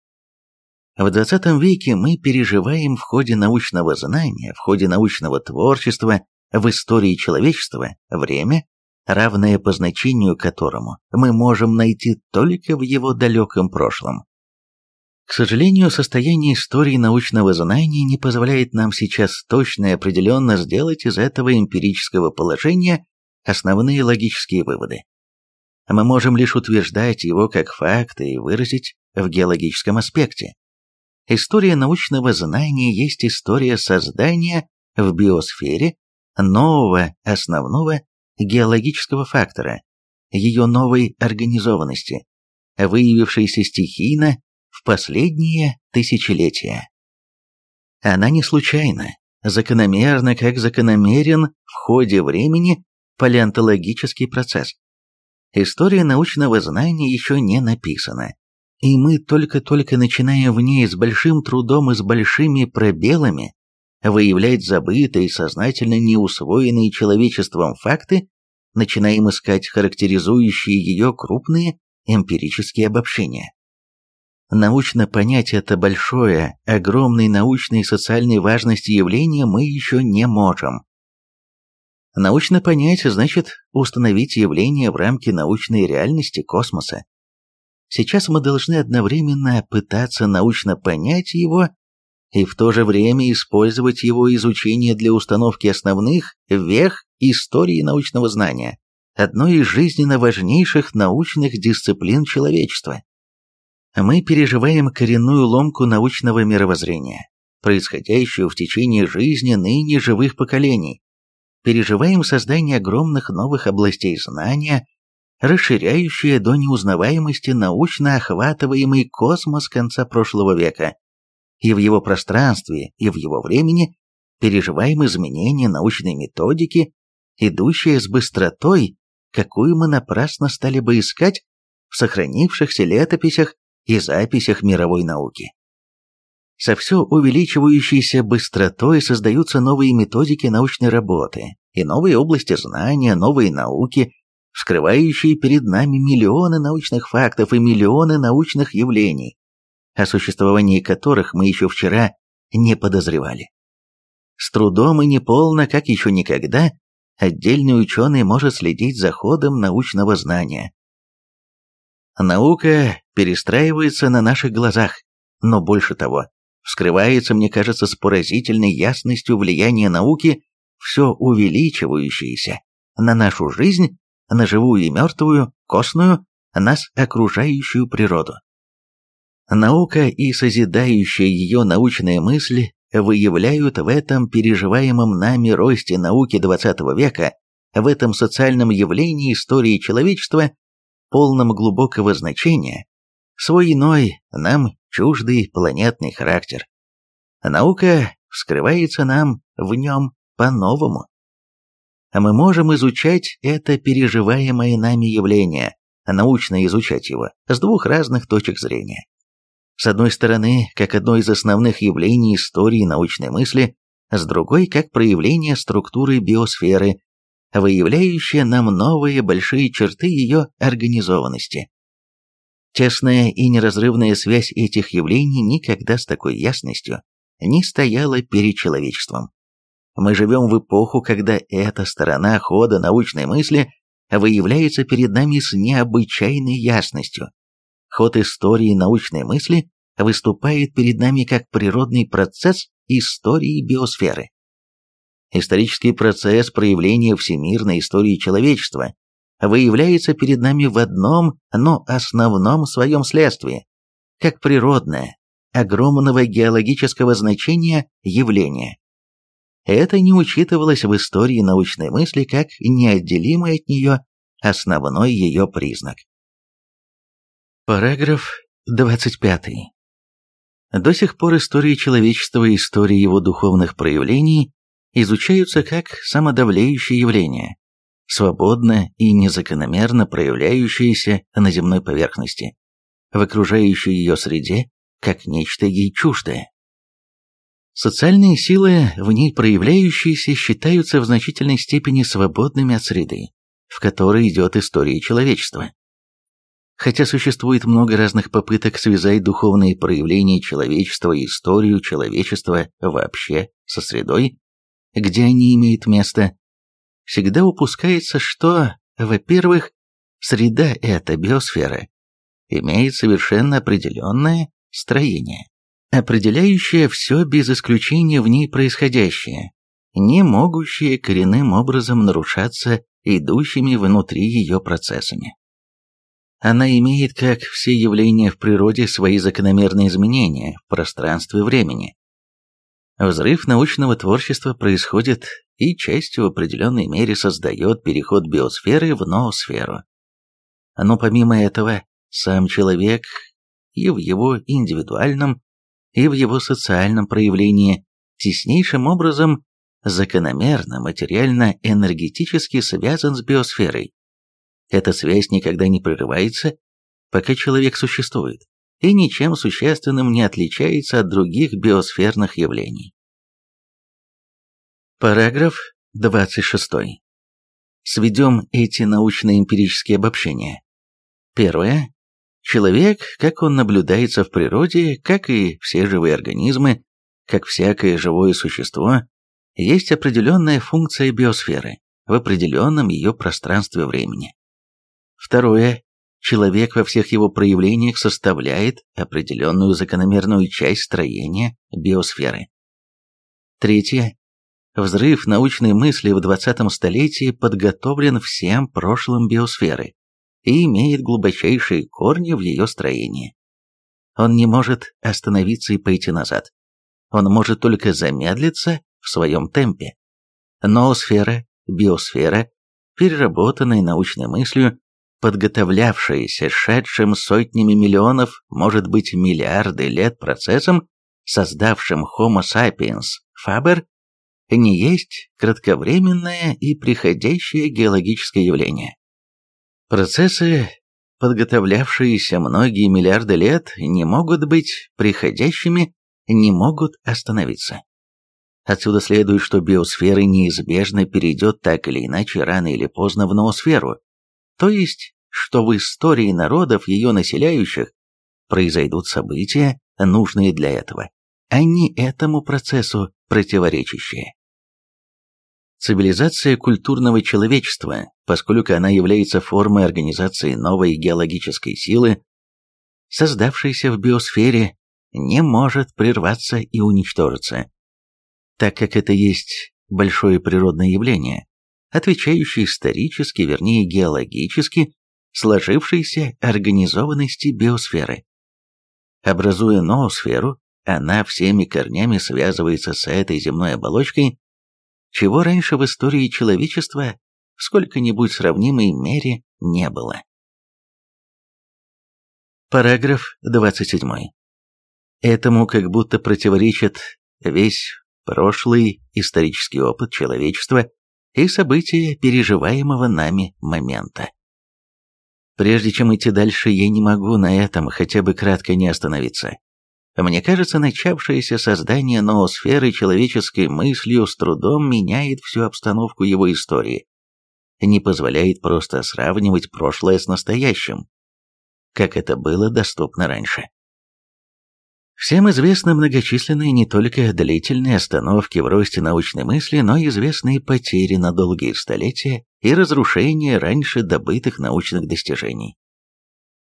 В 20 веке мы переживаем в ходе научного знания, в ходе научного творчества, в истории человечества время, равное по значению которому мы можем найти только в его далеком прошлом. К сожалению, состояние истории научного знания не позволяет нам сейчас точно и определенно сделать из этого эмпирического положения основные логические выводы. Мы можем лишь утверждать его как факты и выразить в геологическом аспекте. История научного знания есть история создания в биосфере нового основного геологического фактора, ее новой организованности, выявившейся стихийно в последние тысячелетия. Она не случайна, закономерна, как закономерен в ходе времени палеонтологический процесс. История научного знания еще не написана, и мы только-только начинаем в ней с большим трудом и с большими пробелами выявлять забытые, сознательно неусвоенные человечеством факты, начинаем искать характеризующие ее крупные эмпирические обобщения. Научно понять это большое, огромной научной и социальной важности явления мы еще не можем. Научно понять значит установить явление в рамке научной реальности космоса. Сейчас мы должны одновременно пытаться научно понять его и в то же время использовать его изучение для установки основных вех истории научного знания, одной из жизненно важнейших научных дисциплин человечества. Мы переживаем коренную ломку научного мировоззрения, происходящую в течение жизни ныне живых поколений. Переживаем создание огромных новых областей знания, расширяющее до неузнаваемости научно охватываемый космос конца прошлого века. И в его пространстве, и в его времени переживаем изменения научной методики, идущие с быстротой, какую мы напрасно стали бы искать в сохранившихся летописях и записях мировой науки. Со все увеличивающейся быстротой создаются новые методики научной работы и новые области знания, новые науки, вскрывающие перед нами миллионы научных фактов и миллионы научных явлений, о существовании которых мы еще вчера не подозревали. С трудом и неполно, как еще никогда, отдельный ученый может следить за ходом научного знания, Наука перестраивается на наших глазах, но больше того, вскрывается, мне кажется, с поразительной ясностью влияние науки, все увеличивающееся на нашу жизнь, на живую и мертвую, костную, нас окружающую природу. Наука и созидающая ее научные мысли выявляют в этом переживаемом нами росте науки XX века, в этом социальном явлении истории человечества полном глубокого значения, свой иной, нам чуждый планетный характер. Наука вскрывается нам в нем по-новому. А мы можем изучать это переживаемое нами явление, научно изучать его, с двух разных точек зрения. С одной стороны, как одно из основных явлений истории научной мысли, с другой, как проявление структуры биосферы, выявляющая нам новые большие черты ее организованности. Тесная и неразрывная связь этих явлений никогда с такой ясностью не стояла перед человечеством. Мы живем в эпоху, когда эта сторона хода научной мысли выявляется перед нами с необычайной ясностью. Ход истории научной мысли выступает перед нами как природный процесс истории биосферы. Исторический процесс проявления всемирной истории человечества выявляется перед нами в одном, но основном своем следствии, как природное, огромного геологического значения явление. Это не учитывалось в истории научной мысли как неотделимый от нее основной ее признак. Параграф 25. До сих пор история человечества и история его духовных проявлений изучаются как самодавлеющие явления, свободно и незакономерно проявляющиеся на земной поверхности, в окружающей ее среде, как нечто ей чуждое. Социальные силы, в ней проявляющиеся, считаются в значительной степени свободными от среды, в которой идет история человечества. Хотя существует много разных попыток связать духовные проявления человечества и историю человечества вообще со средой, где они имеют место, всегда упускается, что, во-первых, среда эта, биосфера, имеет совершенно определенное строение, определяющее все без исключения в ней происходящее, не могущее коренным образом нарушаться идущими внутри ее процессами. Она имеет, как все явления в природе, свои закономерные изменения в пространстве времени. Взрыв научного творчества происходит и частью в определенной мере создает переход биосферы в ноосферу. Но помимо этого, сам человек и в его индивидуальном, и в его социальном проявлении теснейшим образом закономерно материально-энергетически связан с биосферой. Эта связь никогда не прерывается, пока человек существует, и ничем существенным не отличается от других биосферных явлений. Параграф 26. Сведем эти научно-эмпирические обобщения. Первое. Человек, как он наблюдается в природе, как и все живые организмы, как всякое живое существо, есть определенная функция биосферы в определенном ее пространстве времени. Второе. Человек во всех его проявлениях составляет определенную закономерную часть строения биосферы. Третье. Взрыв научной мысли в 20 столетии подготовлен всем прошлым биосферы и имеет глубочайшие корни в ее строении. Он не может остановиться и пойти назад. Он может только замедлиться в своем темпе. Ноосфера, биосфера, переработанная научной мыслью, подготовлявшаяся шедшим сотнями миллионов, может быть миллиарды лет процессом, создавшим Homo sapiens faber, не есть кратковременное и приходящее геологическое явление. Процессы, подготовлявшиеся многие миллиарды лет, не могут быть приходящими, не могут остановиться. Отсюда следует, что биосфера неизбежно перейдет так или иначе рано или поздно в ноосферу, то есть, что в истории народов, ее населяющих, произойдут события, нужные для этого, а не этому процессу противоречащие. Цивилизация культурного человечества, поскольку она является формой организации новой геологической силы, создавшейся в биосфере, не может прерваться и уничтожиться, так как это есть большое природное явление, отвечающее исторически, вернее геологически, сложившейся организованности биосферы. Образуя ноосферу, она всеми корнями связывается с этой земной оболочкой, чего раньше в истории человечества в сколько-нибудь сравнимой мере не было. Параграф 27. Этому как будто противоречит весь прошлый исторический опыт человечества и события переживаемого нами момента. Прежде чем идти дальше, я не могу на этом хотя бы кратко не остановиться. Мне кажется, начавшееся создание ноосферы человеческой мыслью с трудом меняет всю обстановку его истории, не позволяет просто сравнивать прошлое с настоящим, как это было доступно раньше. Всем известны многочисленные не только длительные остановки в росте научной мысли, но и известные потери на долгие столетия и разрушения раньше добытых научных достижений.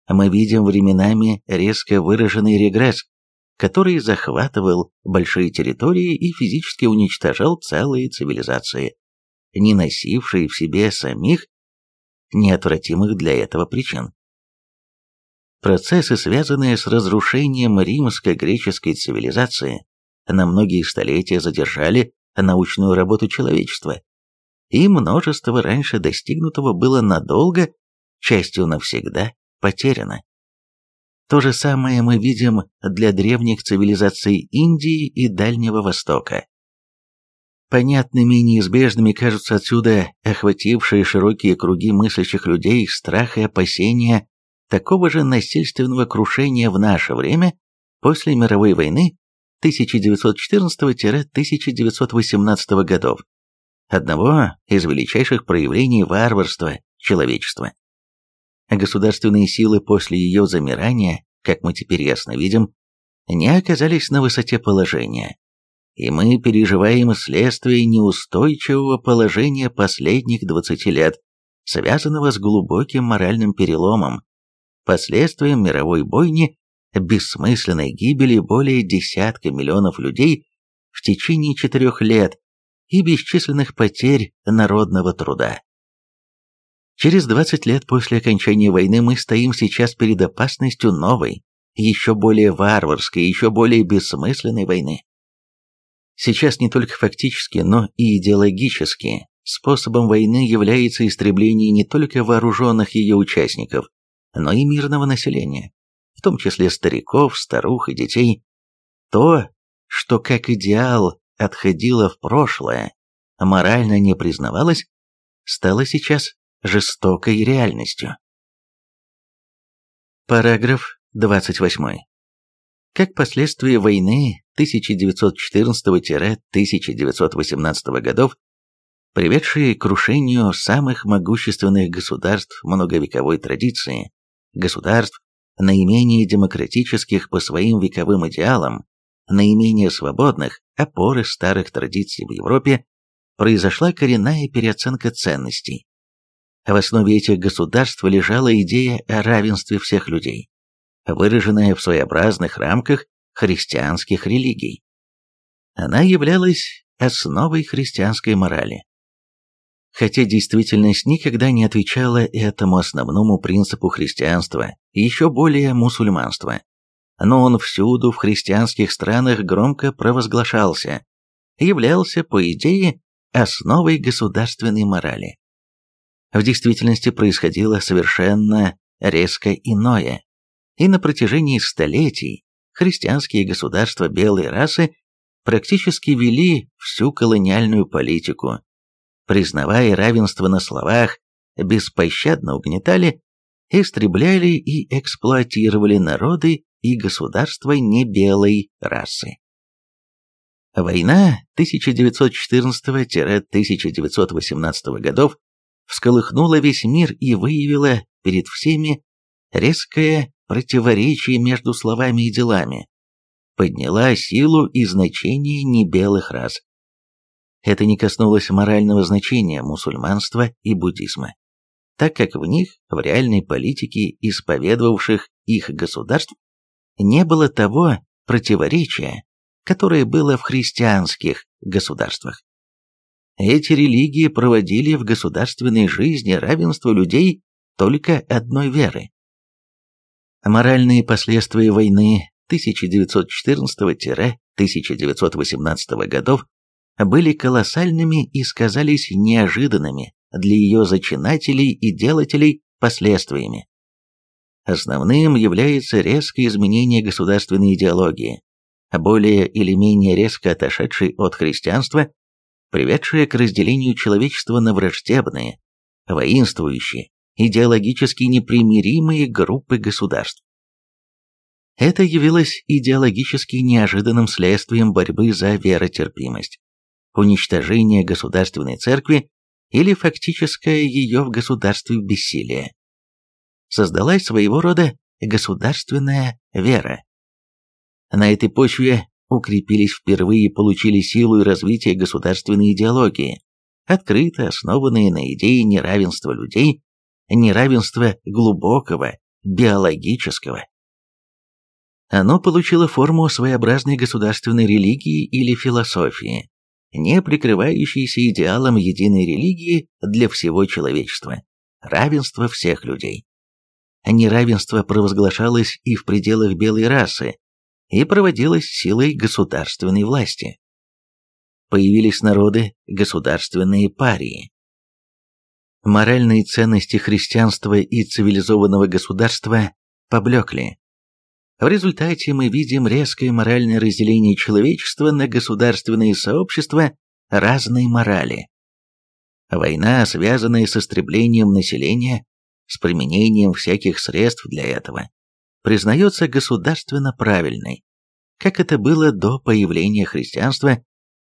Мы видим временами резко выраженный регресс, который захватывал большие территории и физически уничтожал целые цивилизации, не носившие в себе самих неотвратимых для этого причин. Процессы, связанные с разрушением римско-греческой цивилизации, на многие столетия задержали научную работу человечества, и множество раньше достигнутого было надолго, частью навсегда, потеряно. То же самое мы видим для древних цивилизаций Индии и Дальнего Востока. Понятными и неизбежными кажутся отсюда охватившие широкие круги мыслящих людей страх и опасения такого же насильственного крушения в наше время после мировой войны 1914-1918 годов, одного из величайших проявлений варварства человечества. Государственные силы после ее замирания, как мы теперь ясно видим, не оказались на высоте положения, и мы переживаем следствие неустойчивого положения последних 20 лет, связанного с глубоким моральным переломом, последствием мировой бойни, бессмысленной гибели более десятка миллионов людей в течение четырех лет и бесчисленных потерь народного труда. Через 20 лет после окончания войны мы стоим сейчас перед опасностью новой, еще более варварской, еще более бессмысленной войны. Сейчас не только фактически, но и идеологически способом войны является истребление не только вооруженных ее участников, но и мирного населения, в том числе стариков, старух и детей. То, что как идеал отходило в прошлое, морально не признавалось, стало сейчас жестокой реальностью. Параграф 28. Как последствия войны 1914-1918 годов, приведшие к крушению самых могущественных государств многовековой традиции, государств, наименее демократических по своим вековым идеалам, наименее свободных, опоры старых традиций в Европе, произошла коренная переоценка ценностей. В основе этих государств лежала идея о равенстве всех людей, выраженная в своеобразных рамках христианских религий. Она являлась основой христианской морали. Хотя действительность никогда не отвечала этому основному принципу христианства, еще более мусульманства, но он всюду в христианских странах громко провозглашался, являлся, по идее, основой государственной морали. В действительности происходило совершенно резко иное, и на протяжении столетий христианские государства белой расы практически вели всю колониальную политику, признавая равенство на словах, беспощадно угнетали, истребляли и эксплуатировали народы и государства не белой расы. Война 1914-1918 годов всколыхнула весь мир и выявила перед всеми резкое противоречие между словами и делами, подняла силу и значение небелых рас. Это не коснулось морального значения мусульманства и буддизма, так как в них, в реальной политике исповедовавших их государств, не было того противоречия, которое было в христианских государствах. Эти религии проводили в государственной жизни равенство людей только одной веры. Моральные последствия войны 1914-1918 годов были колоссальными и сказались неожиданными для ее зачинателей и делателей последствиями. Основным является резкое изменение государственной идеологии, более или менее резко отошедшей от христианства, приведшее к разделению человечества на враждебные, воинствующие, идеологически непримиримые группы государств. Это явилось идеологически неожиданным следствием борьбы за веротерпимость, уничтожение государственной церкви или фактическое ее в государстве бессилие. Создалась своего рода государственная вера. На этой почве укрепились впервые получили силу и развитие государственной идеологии, открыто основанные на идее неравенства людей, неравенства глубокого, биологического. Оно получило форму своеобразной государственной религии или философии, не прикрывающейся идеалом единой религии для всего человечества, равенства всех людей. Неравенство провозглашалось и в пределах белой расы, и проводилось силой государственной власти. Появились народы, государственные парии. Моральные ценности христианства и цивилизованного государства поблекли. В результате мы видим резкое моральное разделение человечества на государственные сообщества разной морали. Война, связанная с истреблением населения, с применением всяких средств для этого, признается государственно правильной, как это было до появления христианства,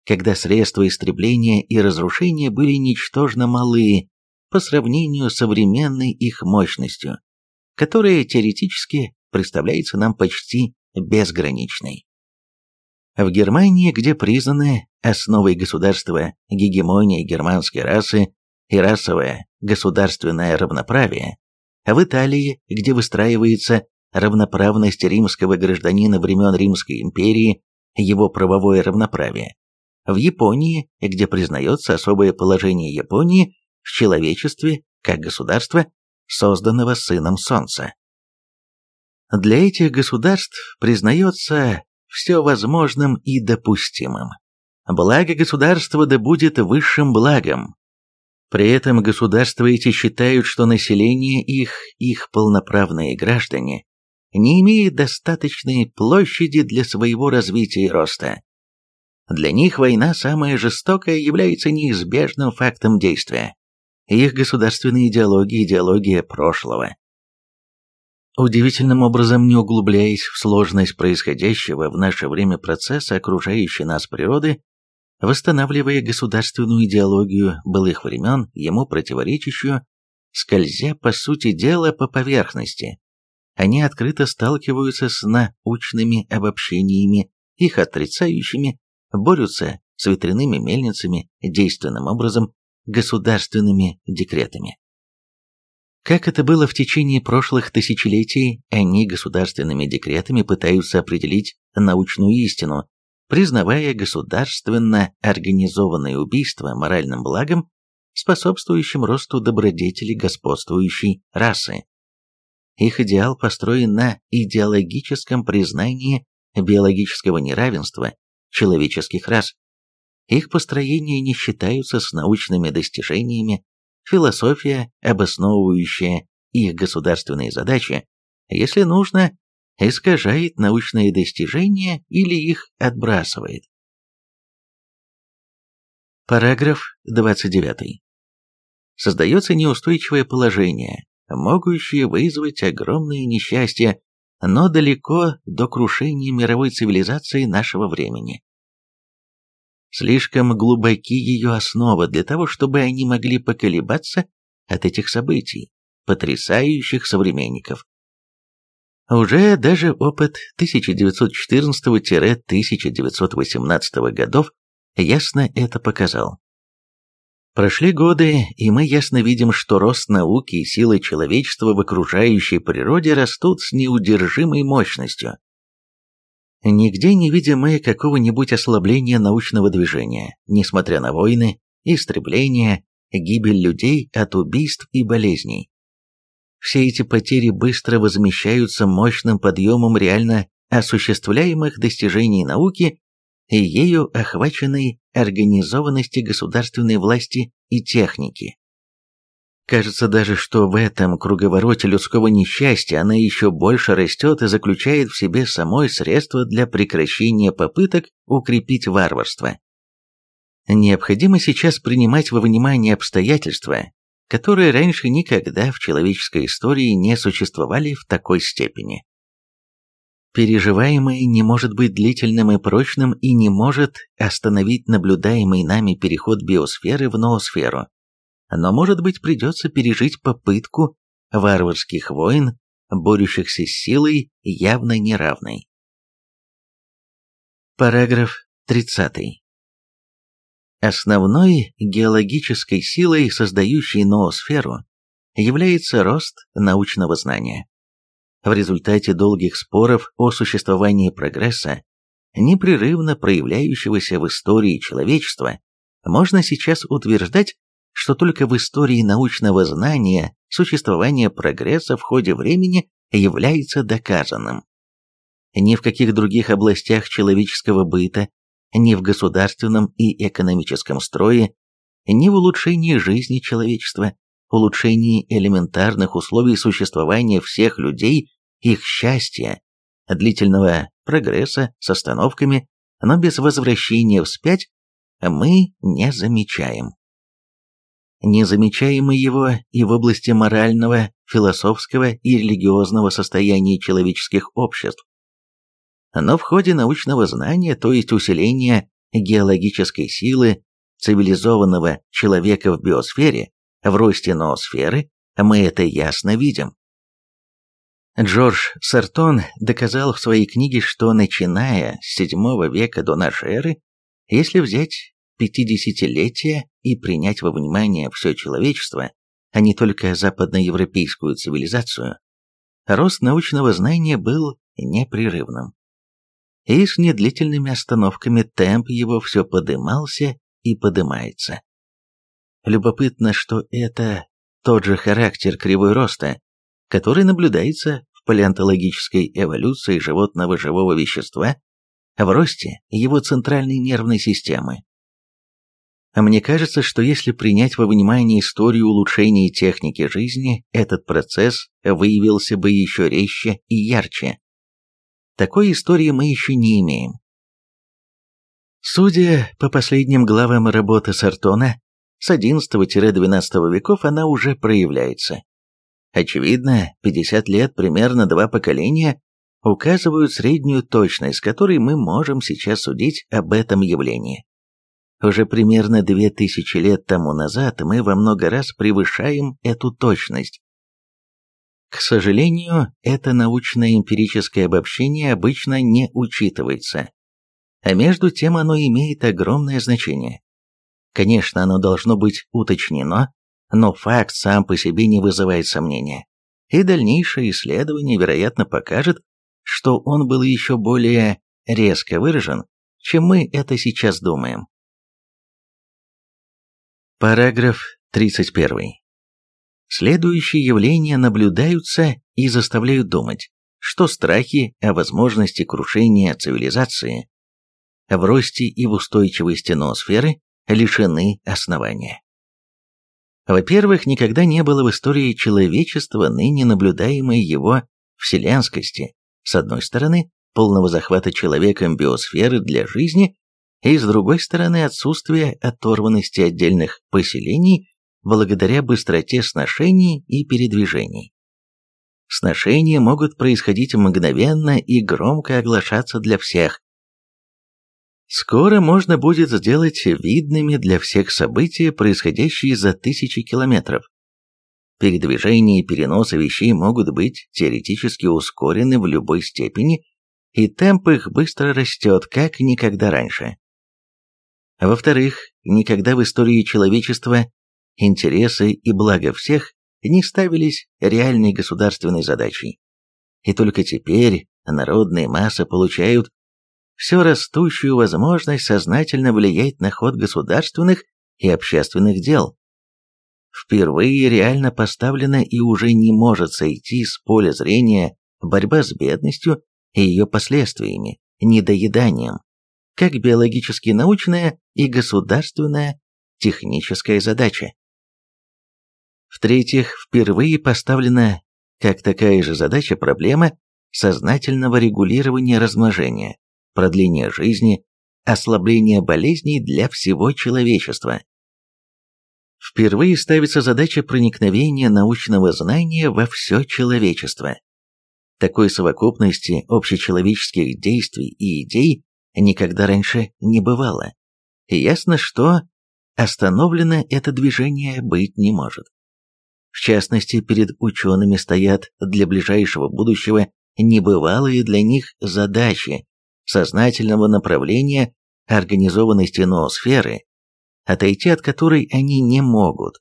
когда средства истребления и разрушения были ничтожно малы по сравнению с современной их мощностью. которая теоретически представляется нам почти безграничной. В Германии, где признаны основой государства гегемония германской расы и расовое государственное равноправие, а в Италии, где выстраивается равноправность римского гражданина времен Римской империи, его правовое равноправие, в Японии, где признается особое положение Японии в человечестве как государства, созданного Сыном Солнца. Для этих государств признается все возможным и допустимым. Благо государства да будет высшим благом. При этом государства эти считают, что население их, их полноправные граждане, не имеет достаточной площади для своего развития и роста. Для них война самая жестокая является неизбежным фактом действия. Их государственная идеология – идеология прошлого. Удивительным образом не углубляясь в сложность происходящего в наше время процесса окружающей нас природы, восстанавливая государственную идеологию былых времен, ему противоречащую, скользя по сути дела по поверхности, они открыто сталкиваются с научными обобщениями, их отрицающими, борются с ветряными мельницами, действенным образом, государственными декретами. Как это было в течение прошлых тысячелетий, они государственными декретами пытаются определить научную истину, признавая государственно организованное убийство моральным благом, способствующим росту добродетели господствующей расы. Их идеал построен на идеологическом признании биологического неравенства человеческих рас. Их построения не считаются с научными достижениями философия, обосновывающая их государственные задачи, если нужно, искажает научные достижения или их отбрасывает. Параграф 29. Создается неустойчивое положение, могущее вызвать огромные несчастья, но далеко до крушения мировой цивилизации нашего времени. Слишком глубоки ее основы для того, чтобы они могли поколебаться от этих событий, потрясающих современников. Уже даже опыт 1914-1918 годов ясно это показал. Прошли годы, и мы ясно видим, что рост науки и силы человечества в окружающей природе растут с неудержимой мощностью. Нигде не видим мы какого-нибудь ослабления научного движения, несмотря на войны, истребления, гибель людей от убийств и болезней. Все эти потери быстро возмещаются мощным подъемом реально осуществляемых достижений науки и ею охваченной организованности государственной власти и техники. Кажется даже, что в этом круговороте людского несчастья она еще больше растет и заключает в себе самой средства для прекращения попыток укрепить варварство. Необходимо сейчас принимать во внимание обстоятельства, которые раньше никогда в человеческой истории не существовали в такой степени. Переживаемое не может быть длительным и прочным и не может остановить наблюдаемый нами переход биосферы в ноосферу но, может быть, придется пережить попытку варварских войн, борющихся с силой явно неравной. Параграф 30. Основной геологической силой, создающей ноосферу, является рост научного знания. В результате долгих споров о существовании прогресса, непрерывно проявляющегося в истории человечества, можно сейчас утверждать, что только в истории научного знания существование прогресса в ходе времени является доказанным. Ни в каких других областях человеческого быта, ни в государственном и экономическом строе, ни в улучшении жизни человечества, улучшении элементарных условий существования всех людей, их счастья, длительного прогресса с остановками, но без возвращения вспять, мы не замечаем не замечаем мы его и в области морального, философского и религиозного состояния человеческих обществ. Но в ходе научного знания, то есть усиления геологической силы цивилизованного человека в биосфере, в росте ноосферы, мы это ясно видим. Джордж Сартон доказал в своей книге, что начиная с VII века до нашей эры, если взять пятидесятилетие и принять во внимание все человечество, а не только западноевропейскую цивилизацию, рост научного знания был непрерывным. И с недлительными остановками темп его все подымался и подымается. Любопытно, что это тот же характер кривой роста, который наблюдается в палеонтологической эволюции животного живого вещества в росте его центральной нервной системы. Мне кажется, что если принять во внимание историю улучшения техники жизни, этот процесс выявился бы еще резче и ярче. Такой истории мы еще не имеем. Судя по последним главам работы Сартона, с XI-XII веков она уже проявляется. Очевидно, 50 лет, примерно два поколения, указывают среднюю точность, с которой мы можем сейчас судить об этом явлении. Уже примерно 2000 лет тому назад мы во много раз превышаем эту точность. К сожалению, это научное эмпирическое обобщение обычно не учитывается. А между тем оно имеет огромное значение. Конечно, оно должно быть уточнено, но факт сам по себе не вызывает сомнения. И дальнейшее исследование, вероятно, покажет, что он был еще более резко выражен, чем мы это сейчас думаем. Параграф 31. Следующие явления наблюдаются и заставляют думать, что страхи о возможности крушения цивилизации в росте и в устойчивости ноосферы лишены основания. Во-первых, никогда не было в истории человечества ныне наблюдаемой его вселенскости, с одной стороны, полного захвата человеком биосферы для жизни, и с другой стороны, отсутствие оторванности отдельных поселений благодаря быстроте сношений и передвижений. Сношения могут происходить мгновенно и громко оглашаться для всех. Скоро можно будет сделать видными для всех события, происходящие за тысячи километров. Передвижение и переносы вещей могут быть теоретически ускорены в любой степени, и темп их быстро растет, как никогда раньше. Во-вторых, никогда в истории человечества интересы и благо всех не ставились реальной государственной задачей. И только теперь народные массы получают все растущую возможность сознательно влиять на ход государственных и общественных дел. Впервые реально поставлена и уже не может сойти с поля зрения борьба с бедностью и ее последствиями, недоеданием, как биологически научная и государственная техническая задача. В-третьих, впервые поставлена как такая же задача проблема сознательного регулирования размножения, продления жизни, ослабления болезней для всего человечества. Впервые ставится задача проникновения научного знания во все человечество. Такой совокупности общечеловеческих действий и идей никогда раньше не бывало. ясно, что остановлено это движение быть не может. В частности, перед учеными стоят для ближайшего будущего небывалые для них задачи сознательного направления организованности ноосферы, отойти от которой они не могут,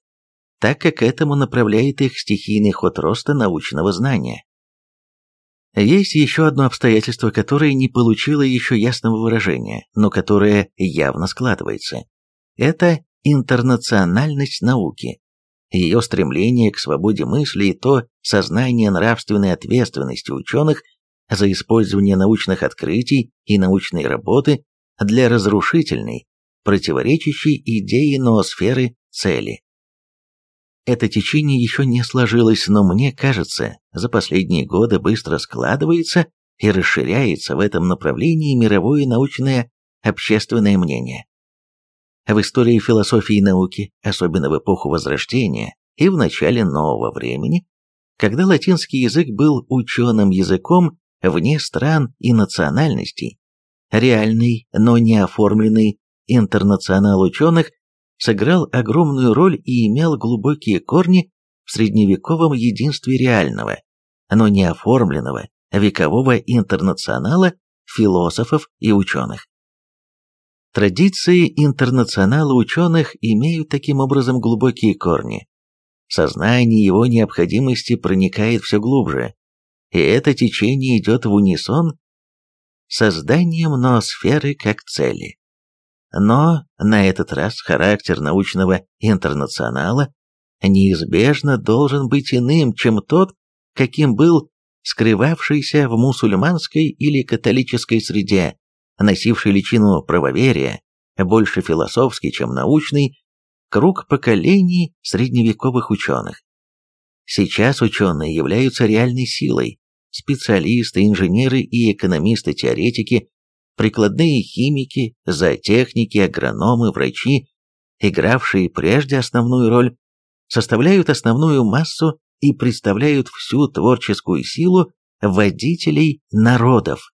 так как этому направляет их стихийный ход роста научного знания. Есть еще одно обстоятельство, которое не получило еще ясного выражения, но которое явно складывается. Это интернациональность науки ее стремление к свободе мысли и то сознание нравственной ответственности ученых за использование научных открытий и научной работы для разрушительной, противоречащей идее ноосферы цели. Это течение еще не сложилось, но мне кажется, за последние годы быстро складывается и расширяется в этом направлении мировое научное общественное мнение. В истории философии и науки, особенно в эпоху Возрождения и в начале нового времени, когда латинский язык был ученым языком вне стран и национальностей, реальный, но не оформленный интернационал ученых сыграл огромную роль и имел глубокие корни в средневековом единстве реального, но не оформленного векового интернационала философов и ученых. Традиции интернационала ученых имеют таким образом глубокие корни. Сознание его необходимости проникает все глубже, и это течение идет в унисон созданием ноосферы как цели. Но на этот раз характер научного интернационала неизбежно должен быть иным, чем тот, каким был скрывавшийся в мусульманской или католической среде, носивший личину правоверия, больше философский, чем научный, круг поколений средневековых ученых. Сейчас ученые являются реальной силой, специалисты, инженеры и экономисты-теоретики, прикладные химики, зоотехники, агрономы, врачи, игравшие прежде основную роль, составляют основную массу и представляют всю творческую силу водителей народов.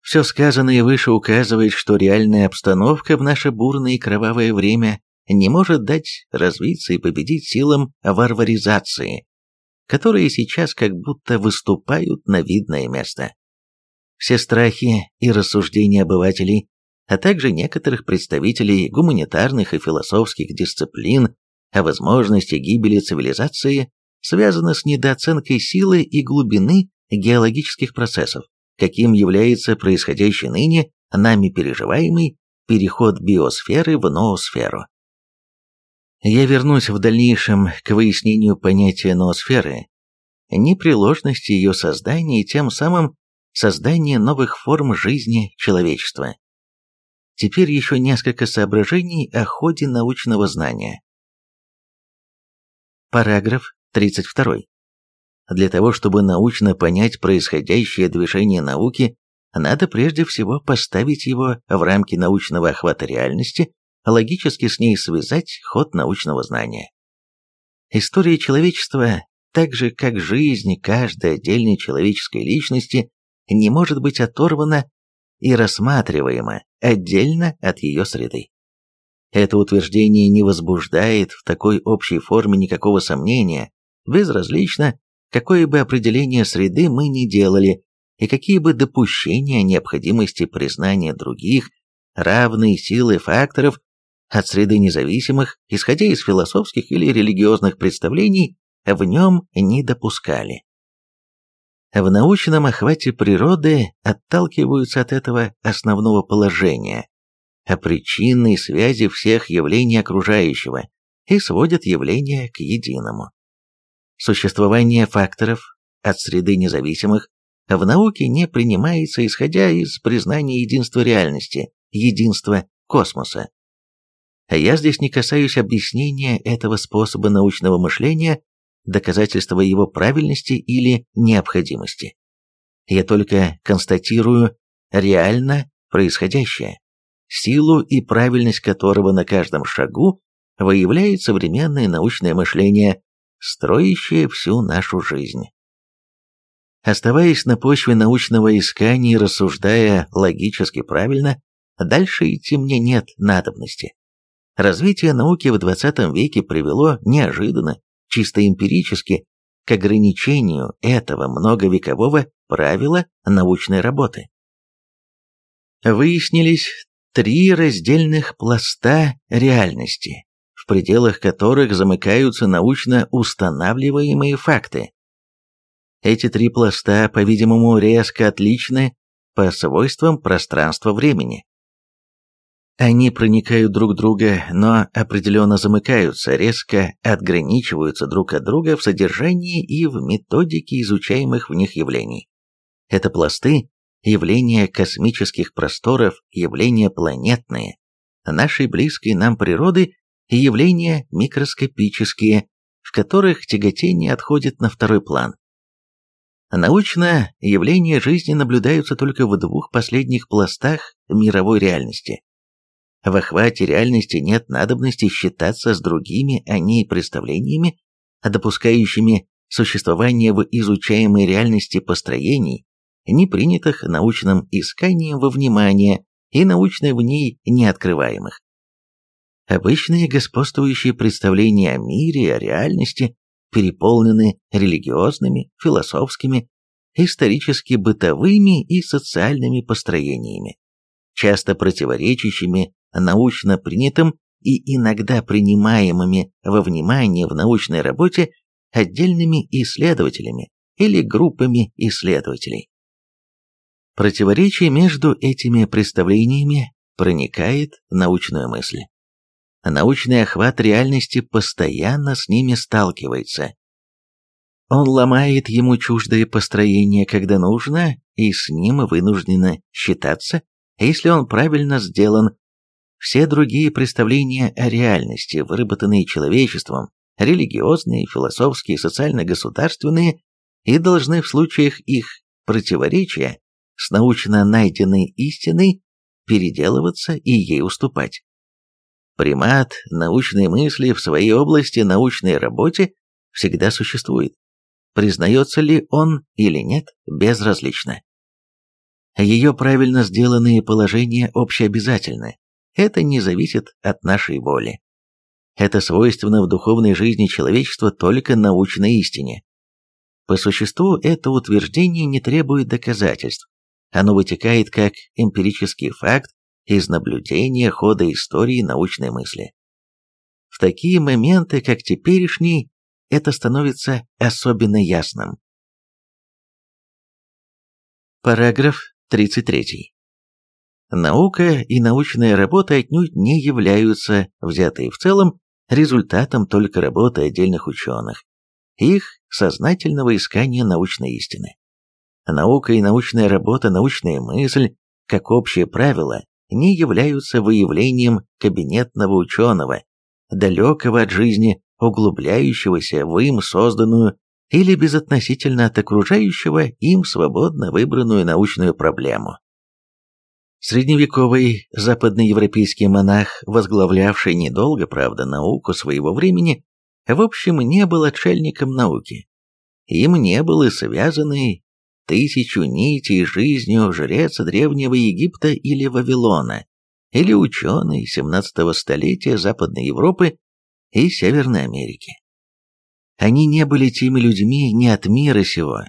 Все сказанное выше указывает, что реальная обстановка в наше бурное и кровавое время не может дать развиться и победить силам варваризации, которые сейчас как будто выступают на видное место. Все страхи и рассуждения обывателей, а также некоторых представителей гуманитарных и философских дисциплин о возможности гибели цивилизации связаны с недооценкой силы и глубины геологических процессов каким является происходящий ныне нами переживаемый переход биосферы в ноосферу. Я вернусь в дальнейшем к выяснению понятия ноосферы, непреложности ее создания и тем самым создания новых форм жизни человечества. Теперь еще несколько соображений о ходе научного знания. Параграф 32. Для того, чтобы научно понять происходящее движение науки, надо прежде всего поставить его в рамки научного охвата реальности, логически с ней связать ход научного знания. История человечества, так же как жизнь каждой отдельной человеческой личности, не может быть оторвана и рассматриваема отдельно от ее среды. Это утверждение не возбуждает в такой общей форме никакого сомнения, безразлично, какое бы определение среды мы ни делали, и какие бы допущения необходимости признания других, равной силы факторов от среды независимых, исходя из философских или религиозных представлений, в нем не допускали. В научном охвате природы отталкиваются от этого основного положения, о причинной связи всех явлений окружающего и сводят явления к единому. Существование факторов от среды независимых в науке не принимается исходя из признания единства реальности, единства космоса. Я здесь не касаюсь объяснения этого способа научного мышления, доказательства его правильности или необходимости. Я только констатирую реально происходящее, силу и правильность которого на каждом шагу выявляет современное научное мышление, строящее всю нашу жизнь. Оставаясь на почве научного искания и рассуждая логически правильно, дальше идти мне нет надобности. Развитие науки в XX веке привело неожиданно, чисто эмпирически, к ограничению этого многовекового правила научной работы. Выяснились три раздельных пласта реальности, в пределах которых замыкаются научно устанавливаемые факты. Эти три пласта, по-видимому, резко отличны по свойствам пространства-времени. Они проникают друг друга, но определенно замыкаются, резко отграничиваются друг от друга в содержании и в методике изучаемых в них явлений. Это пласты – явления космических просторов, явления планетные, нашей близкой нам природы и явления микроскопические, в которых тяготение отходит на второй план. Научно явления жизни наблюдаются только в двух последних пластах мировой реальности. В охвате реальности нет надобности считаться с другими о ней представлениями, допускающими существование в изучаемой реальности построений, не принятых научным исканием во внимание и научно в ней не открываемых. Обычные господствующие представления о мире, о реальности переполнены религиозными, философскими, исторически-бытовыми и социальными построениями, часто противоречащими научно принятым и иногда принимаемыми во внимание в научной работе отдельными исследователями или группами исследователей. Противоречие между этими представлениями проникает в научную мысль. Научный охват реальности постоянно с ними сталкивается. Он ломает ему чуждое построение, когда нужно, и с ним вынуждено считаться, если он правильно сделан. Все другие представления о реальности, выработанные человечеством, религиозные, философские, социально-государственные, и должны в случаях их противоречия с научно найденной истиной переделываться и ей уступать. Примат научной мысли в своей области научной работе всегда существует. Признается ли он или нет, безразлично. Ее правильно сделанные положения общеобязательны. Это не зависит от нашей воли. Это свойственно в духовной жизни человечества только научной истине. По существу это утверждение не требует доказательств. Оно вытекает как эмпирический факт из наблюдения хода истории научной мысли. В такие моменты, как теперешний, это становится особенно ясным. Параграф 33. Наука и научная работа отнюдь не являются, взятые в целом, результатом только работы отдельных ученых, их сознательного искания научной истины. Наука и научная работа, научная мысль, как общее правило, не являются выявлением кабинетного ученого, далекого от жизни, углубляющегося в им созданную или безотносительно от окружающего им свободно выбранную научную проблему. Средневековый западноевропейский монах, возглавлявший недолго, правда, науку своего времени, в общем, не был отшельником науки. Им не был и связанный тысячу нитей жизнью жрец Древнего Египта или Вавилона, или ученый 17 столетия Западной Европы и Северной Америки. Они не были теми людьми не от мира сего,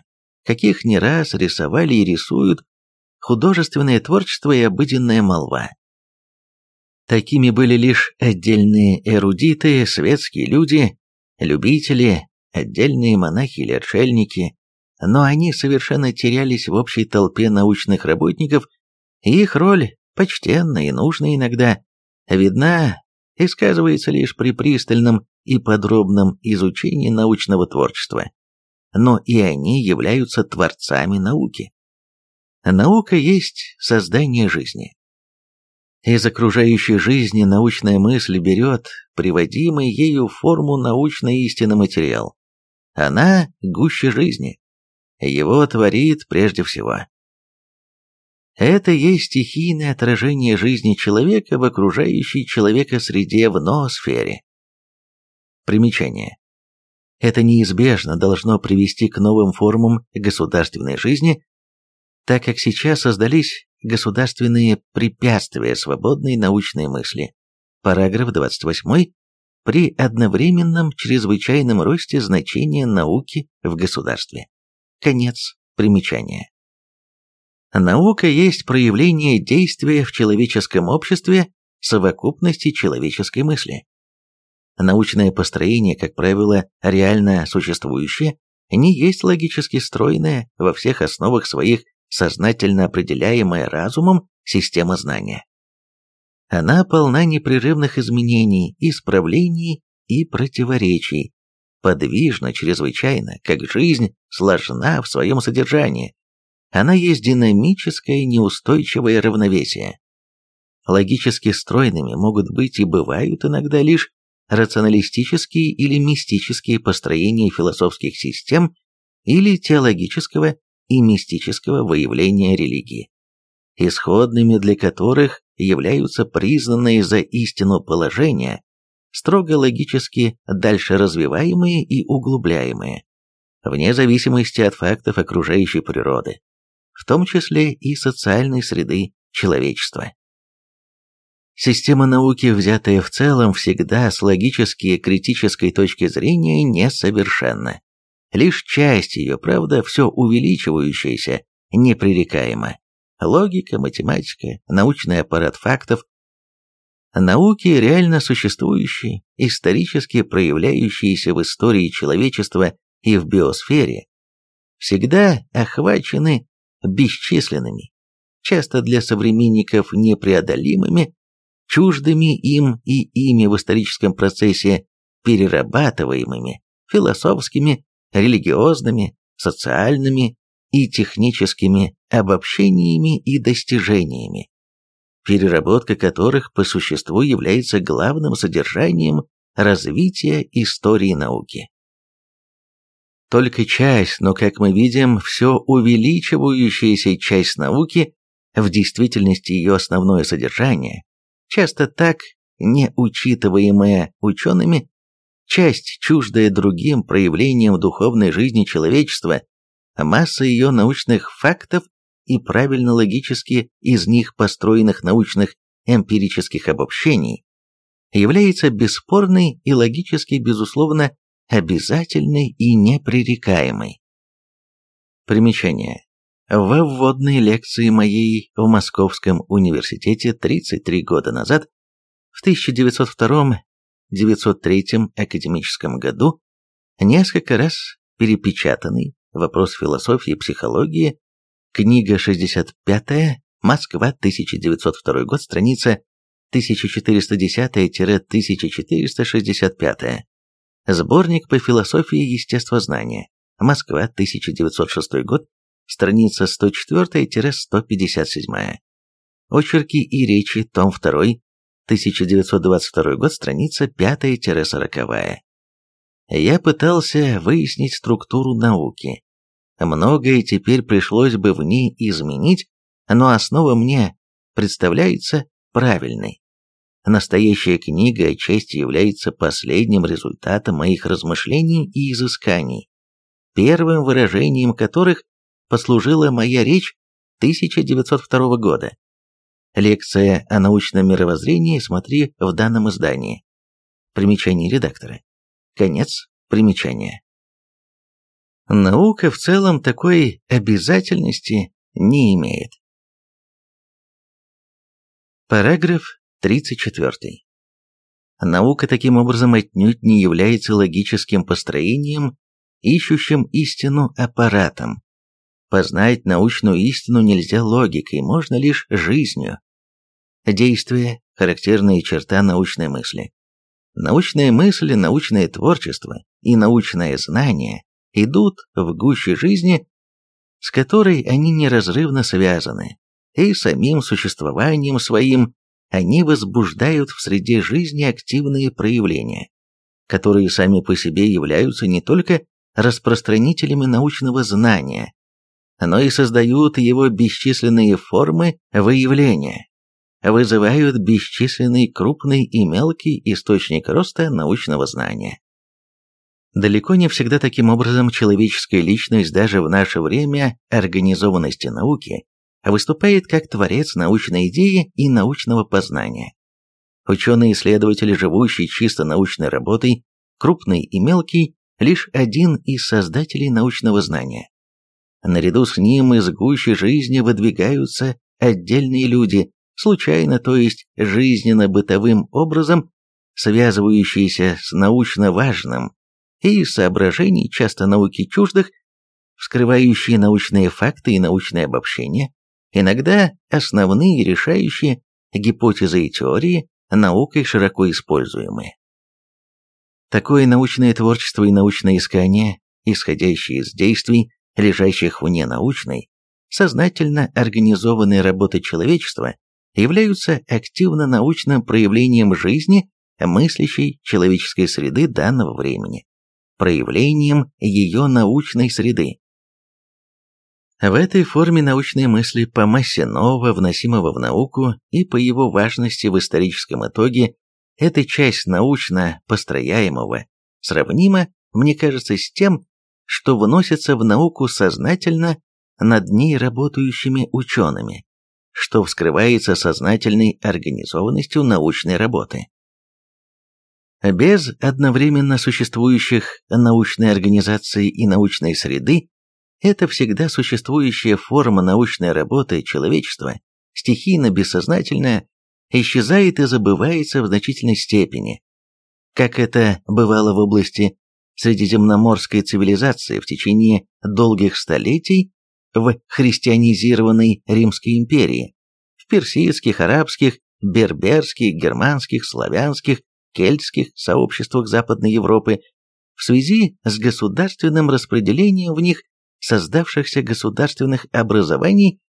каких не раз рисовали и рисуют художественное творчество и обыденная молва. Такими были лишь отдельные эрудиты, светские люди, любители, отдельные монахи или отшельники, но они совершенно терялись в общей толпе научных работников, и их роль, почтенная и нужная иногда, видна и сказывается лишь при пристальном и подробном изучении научного творчества. Но и они являются творцами науки. Наука есть создание жизни. Из окружающей жизни научная мысль берет приводимый ею форму научной истины материал. Она гуще жизни его творит прежде всего. Это есть стихийное отражение жизни человека в окружающей человека среде в ноосфере. Примечание. Это неизбежно должно привести к новым формам государственной жизни, так как сейчас создались государственные препятствия свободной научной мысли. Параграф 28 при одновременном чрезвычайном росте значения науки в государстве. Конец примечания. Наука есть проявление действия в человеческом обществе совокупности человеческой мысли. Научное построение, как правило, реально существующее, не есть логически стройная во всех основах своих сознательно определяемая разумом система знания. Она полна непрерывных изменений, исправлений и противоречий, подвижна чрезвычайно, как жизнь сложна в своем содержании. Она есть динамическое неустойчивое равновесие. Логически стройными могут быть и бывают иногда лишь рационалистические или мистические построения философских систем или теологического и мистического выявления религии, исходными для которых являются признанные за истину положения, строго логически дальше развиваемые и углубляемые, вне зависимости от фактов окружающей природы, в том числе и социальной среды человечества. Система науки, взятая в целом, всегда с логически критической точки зрения несовершенна. Лишь часть ее, правда, все увеличивающаяся, непререкаема. Логика, математика, научный аппарат фактов. Науки, реально существующие, исторически проявляющиеся в истории человечества и в биосфере, всегда охвачены бесчисленными, часто для современников непреодолимыми, чуждыми им и ими в историческом процессе перерабатываемыми, философскими, религиозными, социальными и техническими обобщениями и достижениями, переработка которых по существу является главным содержанием развития истории науки. Только часть, но, как мы видим, все увеличивающаяся часть науки, в действительности ее основное содержание, часто так не учитываемая учеными, часть, чуждая другим проявлениям духовной жизни человечества, масса ее научных фактов и правильно логически из них построенных научных эмпирических обобщений, является бесспорной и логически, безусловно, обязательной и непререкаемой. Примечание. В вводной лекции моей в Московском университете 33 года назад, в 1902-1903 академическом году, несколько раз перепечатанный «Вопрос философии и психологии», книга 65 Москва, 1902 год, страница 1410-1465. Сборник по философии естествознания. Москва, 1906 год, страница 104-157. Очерки и речи, том 2, 1922 год, страница 5-40. Я пытался выяснить структуру науки. Многое теперь пришлось бы в ней изменить, но основа мне представляется правильной. Настоящая книга отчасти является последним результатом моих размышлений и изысканий, первым выражением которых послужила моя речь 1902 года. Лекция о научном мировоззрении смотри в данном издании. Примечание редактора. Конец примечания. Наука в целом такой обязательности не имеет. Параграф 34. Наука таким образом отнюдь не является логическим построением, ищущим истину аппаратом. Познать научную истину нельзя логикой, можно лишь жизнью. Действие – характерная черта научной мысли. Научная мысль, научное творчество и научное знание идут в гуще жизни, с которой они неразрывно связаны, и самим существованием своим они возбуждают в среде жизни активные проявления, которые сами по себе являются не только распространителями научного знания, но и создают его бесчисленные формы выявления, вызывают бесчисленный крупный и мелкий источник роста научного знания. Далеко не всегда таким образом человеческая личность даже в наше время организованности науки выступает как творец научной идеи и научного познания. Ученый-исследователь, живущий чисто научной работой, крупный и мелкий, лишь один из создателей научного знания. Наряду с ним из гущи жизни выдвигаются отдельные люди, случайно, то есть жизненно-бытовым образом, связывающиеся с научно важным, и соображений, часто науки чуждых, вскрывающие научные факты и научное обобщение, иногда основные решающие гипотезы и теории, наукой широко используемые. Такое научное творчество и научное искание, исходящие из действий, лежащих вне научной, сознательно организованной работы человечества, являются активно научным проявлением жизни мыслящей человеческой среды данного времени проявлением ее научной среды. В этой форме научной мысли по массе нового, вносимого в науку, и по его важности в историческом итоге, эта часть научно построяемого сравнима, мне кажется, с тем, что вносится в науку сознательно над ней работающими учеными, что вскрывается сознательной организованностью научной работы. Без одновременно существующих научной организации и научной среды это всегда существующая форма научной работы человечества, стихийно-бессознательная, исчезает и забывается в значительной степени, как это бывало в области средиземноморской цивилизации в течение долгих столетий в христианизированной Римской империи, в персидских, арабских, берберских, германских, славянских, кельтских сообществах Западной Европы в связи с государственным распределением в них создавшихся государственных образований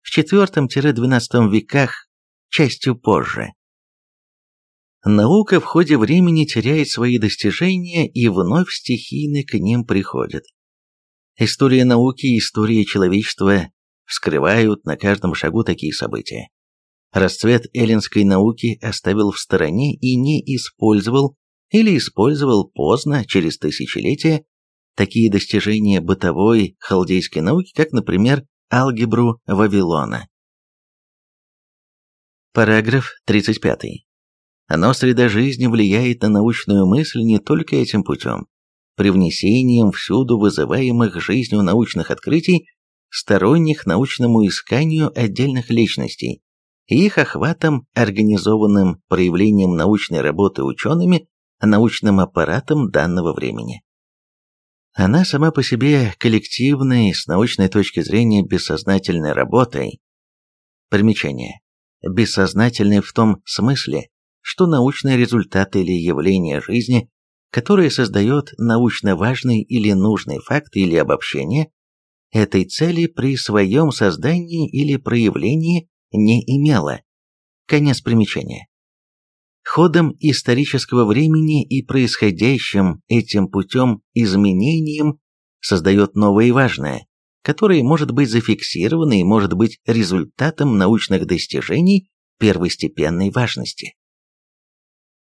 в IV-XII веках, частью позже. Наука в ходе времени теряет свои достижения и вновь стихийно к ним приходит. История науки и история человечества вскрывают на каждом шагу такие события. Расцвет эллинской науки оставил в стороне и не использовал или использовал поздно, через тысячелетия, такие достижения бытовой халдейской науки, как, например, алгебру Вавилона. Параграф 35. Но среда жизни влияет на научную мысль не только этим путем. Привнесением всюду вызываемых жизнью научных открытий, сторонних научному исканию отдельных личностей, и их охватом, организованным проявлением научной работы учеными, научным аппаратом данного времени. Она сама по себе коллективной, с научной точки зрения бессознательной работой. Примечание. Бессознательной в том смысле, что научные результаты или явления жизни, которые создает научно важный или нужный факт или обобщение, этой цели при своем создании или проявлении не имела. Конец примечания. Ходом исторического времени и происходящим этим путем изменением создает новое и важное, которое может быть зафиксировано и может быть результатом научных достижений первостепенной важности.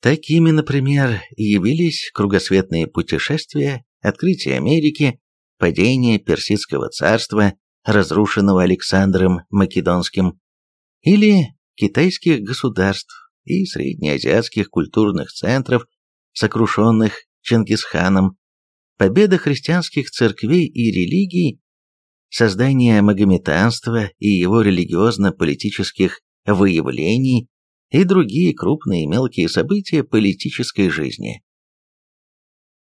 Такими, например, явились кругосветные путешествия, открытие Америки, падение Персидского царства, разрушенного Александром Македонским, или китайских государств и среднеазиатских культурных центров, сокрушенных Чингисханом, победа христианских церквей и религий, создание магометанства и его религиозно-политических выявлений и другие крупные и мелкие события политической жизни.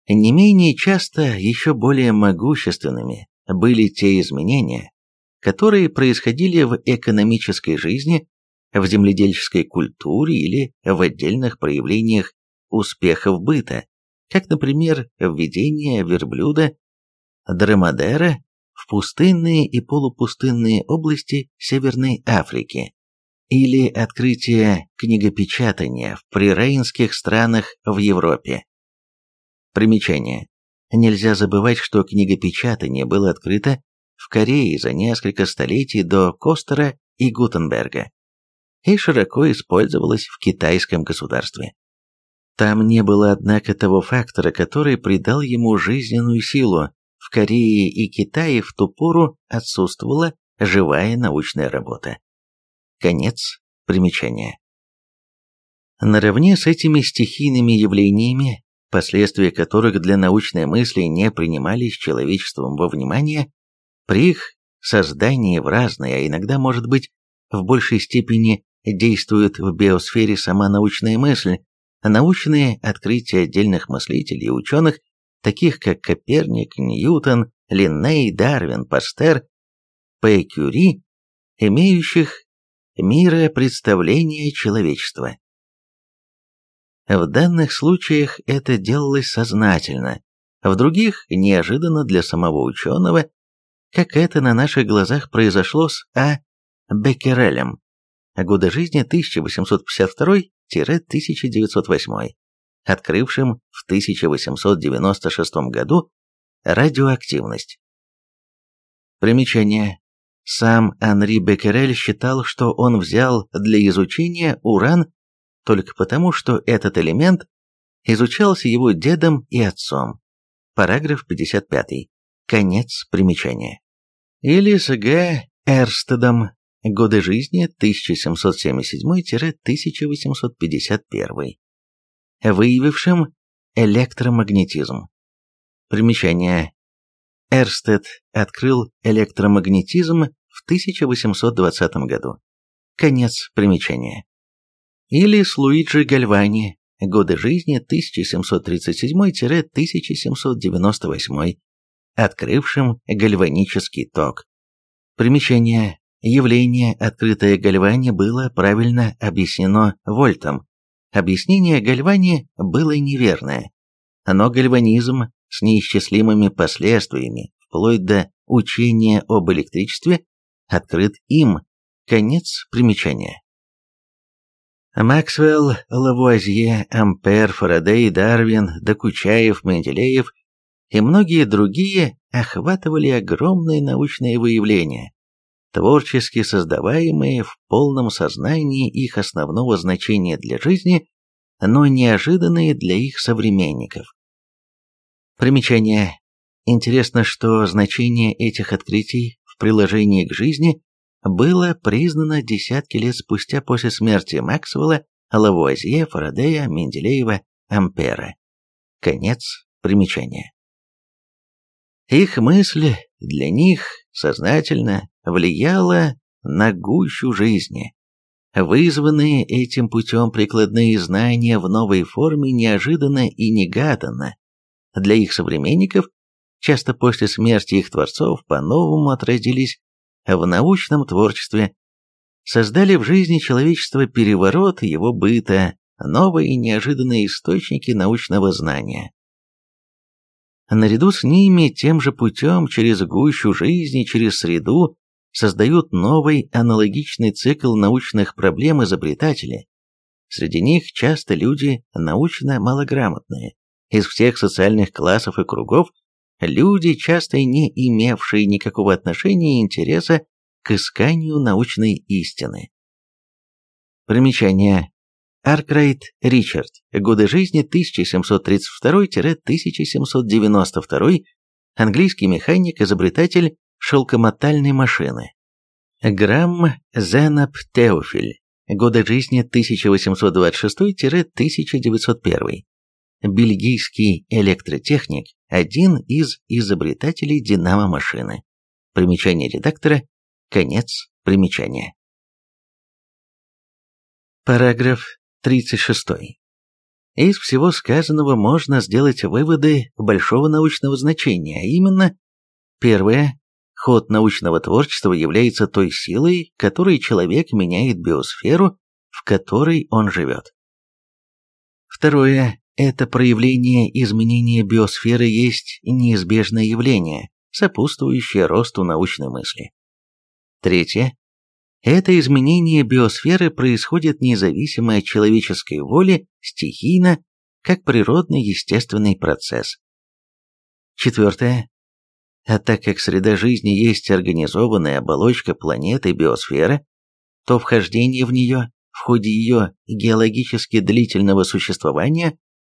Не менее часто, еще более могущественными, были те изменения, которые происходили в экономической жизни, в земледельческой культуре или в отдельных проявлениях успехов быта, как, например, введение верблюда Драмадера в пустынные и полупустынные области Северной Африки, или открытие книгопечатания в прирейнских странах в Европе. Примечание. Нельзя забывать, что книгопечатание было открыто в Корее за несколько столетий до Костера и Гутенберга и широко использовалось в китайском государстве. Там не было, однако, того фактора, который придал ему жизненную силу. В Корее и Китае в ту пору отсутствовала живая научная работа. Конец примечания. Наравне с этими стихийными явлениями, последствия которых для научной мысли не принимались человечеством во внимание, при их создании в разной, а иногда, может быть, в большей степени действует в биосфере сама научная мысль, научные открытия отдельных мыслителей и ученых, таких как Коперник, Ньютон, Линней, Дарвин, Пастер, П. Имеющих миропредставление человечества. В данных случаях это делалось сознательно, в других – неожиданно для самого ученого, как это на наших глазах произошло с А. Беккерелем. Годы жизни 1852-1908, открывшим в 1896 году радиоактивность. Примечание. Сам Анри Беккерель считал, что он взял для изучения уран только потому, что этот элемент изучался его дедом и отцом. Параграф 55. Конец примечания. Или с Г. Эрстедом, Годы жизни 1777-1851. Выявившим электромагнетизм. Примечание. Эрстед открыл электромагнетизм в 1820 году. Конец примечания. Или с Луиджи Гальвани, годы жизни 1737-1798, открывшим гальванический ток. Примечание. Явление «открытое Гальвани» было правильно объяснено Вольтом. Объяснение Гальвани было неверное. Но гальванизм с неисчислимыми последствиями, вплоть до учения об электричестве, открыт им. Конец примечания. Максвелл, Лавуазье, Ампер, Фарадей, Дарвин, Докучаев, Менделеев и многие другие охватывали огромные научные выявления, творчески создаваемые в полном сознании их основного значения для жизни, но неожиданные для их современников. Примечание. Интересно, что значение этих открытий в приложении к жизни было признано десятки лет спустя после смерти Максвелла, Лавуазье, Фарадея, Менделеева, Ампера. Конец примечания. Их мысль для них сознательно влияла на гущу жизни. Вызванные этим путем прикладные знания в новой форме неожиданно и негаданно для их современников, часто после смерти их творцов, по-новому отразились в научном творчестве, создали в жизни человечества переворот его быта, новые и неожиданные источники научного знания. Наряду с ними тем же путем через гущу жизни, через среду создают новый аналогичный цикл научных проблем изобретатели. Среди них часто люди научно малограмотные, из всех социальных классов и кругов, люди, часто не имевшие никакого отношения и интереса к исканию научной истины. Примечание. Аркрайт Ричард. Годы жизни 1732-1792. Английский механик, изобретатель шелкомотальной машины. Грамм Зенап Теофиль. Годы жизни 1826-1901 бельгийский электротехник, один из изобретателей динамо-машины. Примечание редактора, конец примечания. Параграф 36. Из всего сказанного можно сделать выводы большого научного значения, а именно, первое, ход научного творчества является той силой, которой человек меняет биосферу, в которой он живет. Второе, это проявление изменения биосферы есть неизбежное явление, сопутствующее росту научной мысли. Третье. Это изменение биосферы происходит независимо от человеческой воли, стихийно, как природный естественный процесс. Четвертое. А так как среда жизни есть организованная оболочка планеты биосферы, то вхождение в нее в ходе ее геологически длительного существования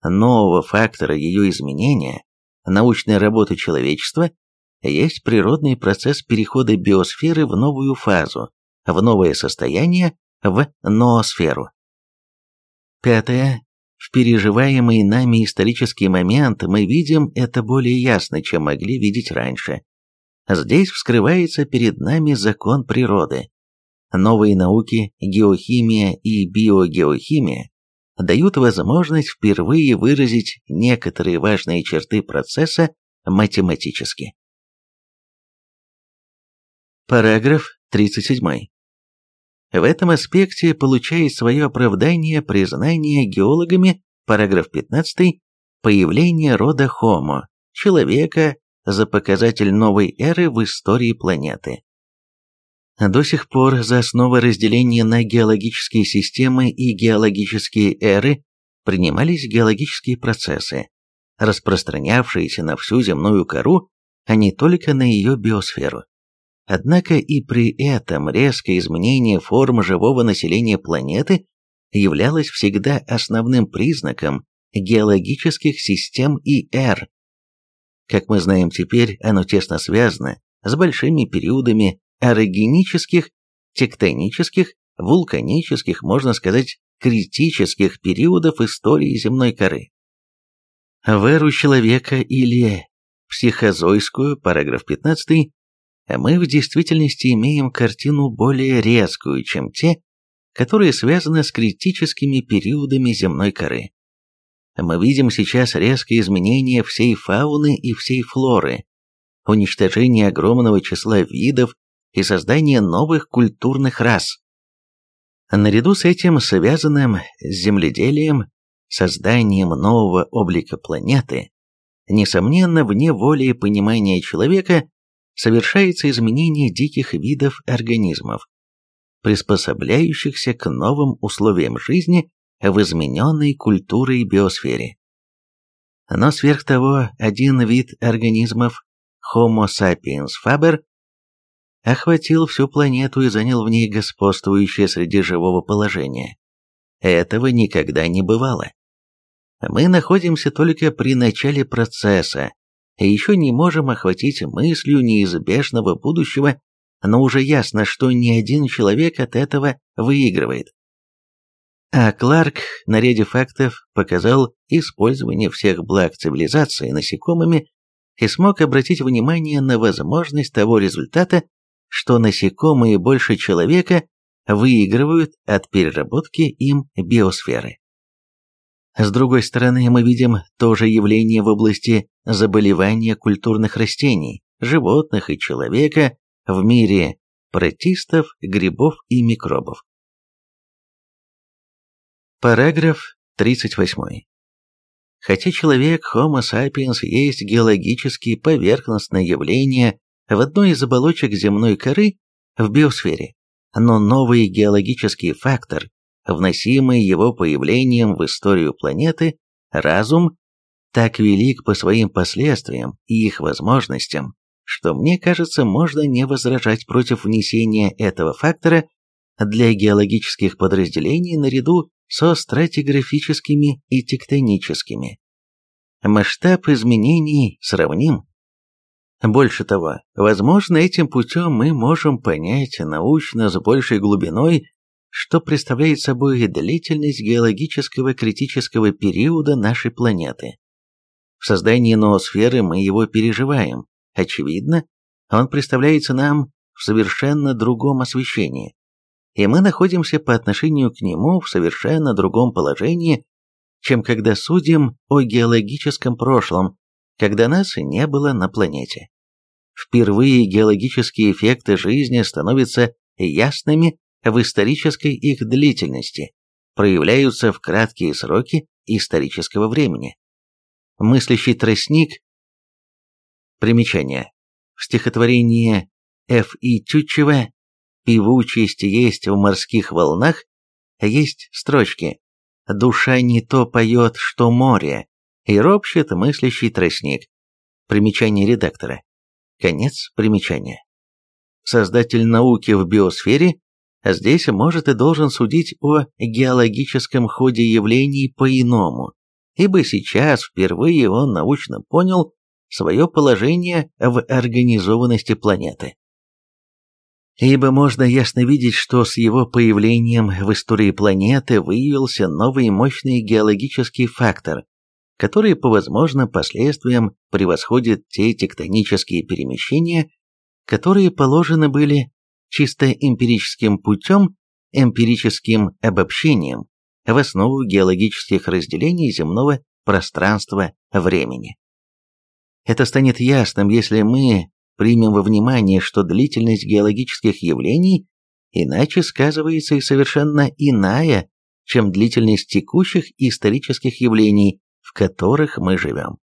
нового фактора ее изменения, научной работы человечества, есть природный процесс перехода биосферы в новую фазу, в новое состояние, в ноосферу. Пятое. В переживаемый нами исторический момент мы видим это более ясно, чем могли видеть раньше. Здесь вскрывается перед нами закон природы. Новые науки, геохимия и биогеохимия, дают возможность впервые выразить некоторые важные черты процесса математически. Параграф 37. В этом аспекте получает свое оправдание признание геологами, параграф 15, появление рода Homo, человека, за показатель новой эры в истории планеты. До сих пор за основы разделения на геологические системы и геологические эры принимались геологические процессы, распространявшиеся на всю земную кору, а не только на ее биосферу. Однако и при этом резкое изменение формы живого населения планеты являлось всегда основным признаком геологических систем и эр. Как мы знаем теперь, оно тесно связано с большими периодами орогенических тектонических, вулканических, можно сказать, критических периодов истории земной коры. В эру человека или психозойскую, параграф 15, мы в действительности имеем картину более резкую, чем те, которые связаны с критическими периодами земной коры. Мы видим сейчас резкое изменение всей фауны и всей флоры, уничтожение огромного числа видов и создание новых культурных рас. Наряду с этим связанным с земледелием, созданием нового облика планеты, несомненно, вне воли и понимания человека совершается изменение диких видов организмов, приспособляющихся к новым условиям жизни в измененной культурой биосфере. Но сверх того, один вид организмов, Homo sapiens faber, охватил всю планету и занял в ней господствующее среди живого положение. Этого никогда не бывало. Мы находимся только при начале процесса, и еще не можем охватить мыслью неизбежного будущего, но уже ясно, что ни один человек от этого выигрывает. А Кларк на ряде фактов показал использование всех благ цивилизации насекомыми и смог обратить внимание на возможность того результата, что насекомые больше человека выигрывают от переработки им биосферы. С другой стороны, мы видим то же явление в области заболевания культурных растений, животных и человека в мире протистов, грибов и микробов. Параграф 38. Хотя человек Homo sapiens есть геологически поверхностное явление в одной из оболочек земной коры в биосфере, но новый геологический фактор, вносимый его появлением в историю планеты, разум, так велик по своим последствиям и их возможностям, что мне кажется, можно не возражать против внесения этого фактора для геологических подразделений наряду со стратиграфическими и тектоническими. Масштаб изменений сравним. Больше того, возможно, этим путем мы можем понять научно с большей глубиной, что представляет собой длительность геологического критического периода нашей планеты. В создании ноосферы мы его переживаем. Очевидно, он представляется нам в совершенно другом освещении и мы находимся по отношению к нему в совершенно другом положении, чем когда судим о геологическом прошлом, когда нас не было на планете. Впервые геологические эффекты жизни становятся ясными в исторической их длительности, проявляются в краткие сроки исторического времени. Мыслящий тростник. Примечание. В стихотворении Ф. И. Тютчева Певучесть есть в морских волнах, есть строчки «Душа не то поет, что море» и ропщет мыслящий тростник. Примечание редактора. Конец примечания. Создатель науки в биосфере здесь может и должен судить о геологическом ходе явлений по-иному, ибо сейчас впервые он научно понял свое положение в организованности планеты ибо можно ясно видеть, что с его появлением в истории планеты выявился новый мощный геологический фактор, который по возможным последствиям превосходит те тектонические перемещения, которые положены были чисто эмпирическим путем, эмпирическим обобщением в основу геологических разделений земного пространства-времени. Это станет ясным, если мы примем во внимание, что длительность геологических явлений иначе сказывается и совершенно иная, чем длительность текущих исторических явлений, в которых мы живем.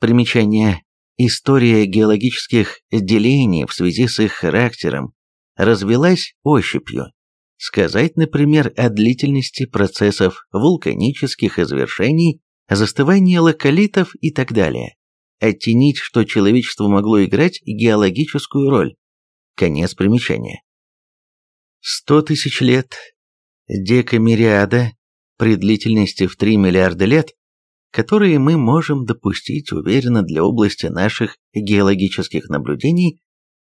Примечание. История геологических делений в связи с их характером развелась ощупью. Сказать, например, о длительности процессов вулканических извержений, застывания локалитов и так далее оттенить, что человечество могло играть геологическую роль. Конец примечания. Сто тысяч лет декамериада при длительности в 3 миллиарда лет, которые мы можем допустить уверенно для области наших геологических наблюдений,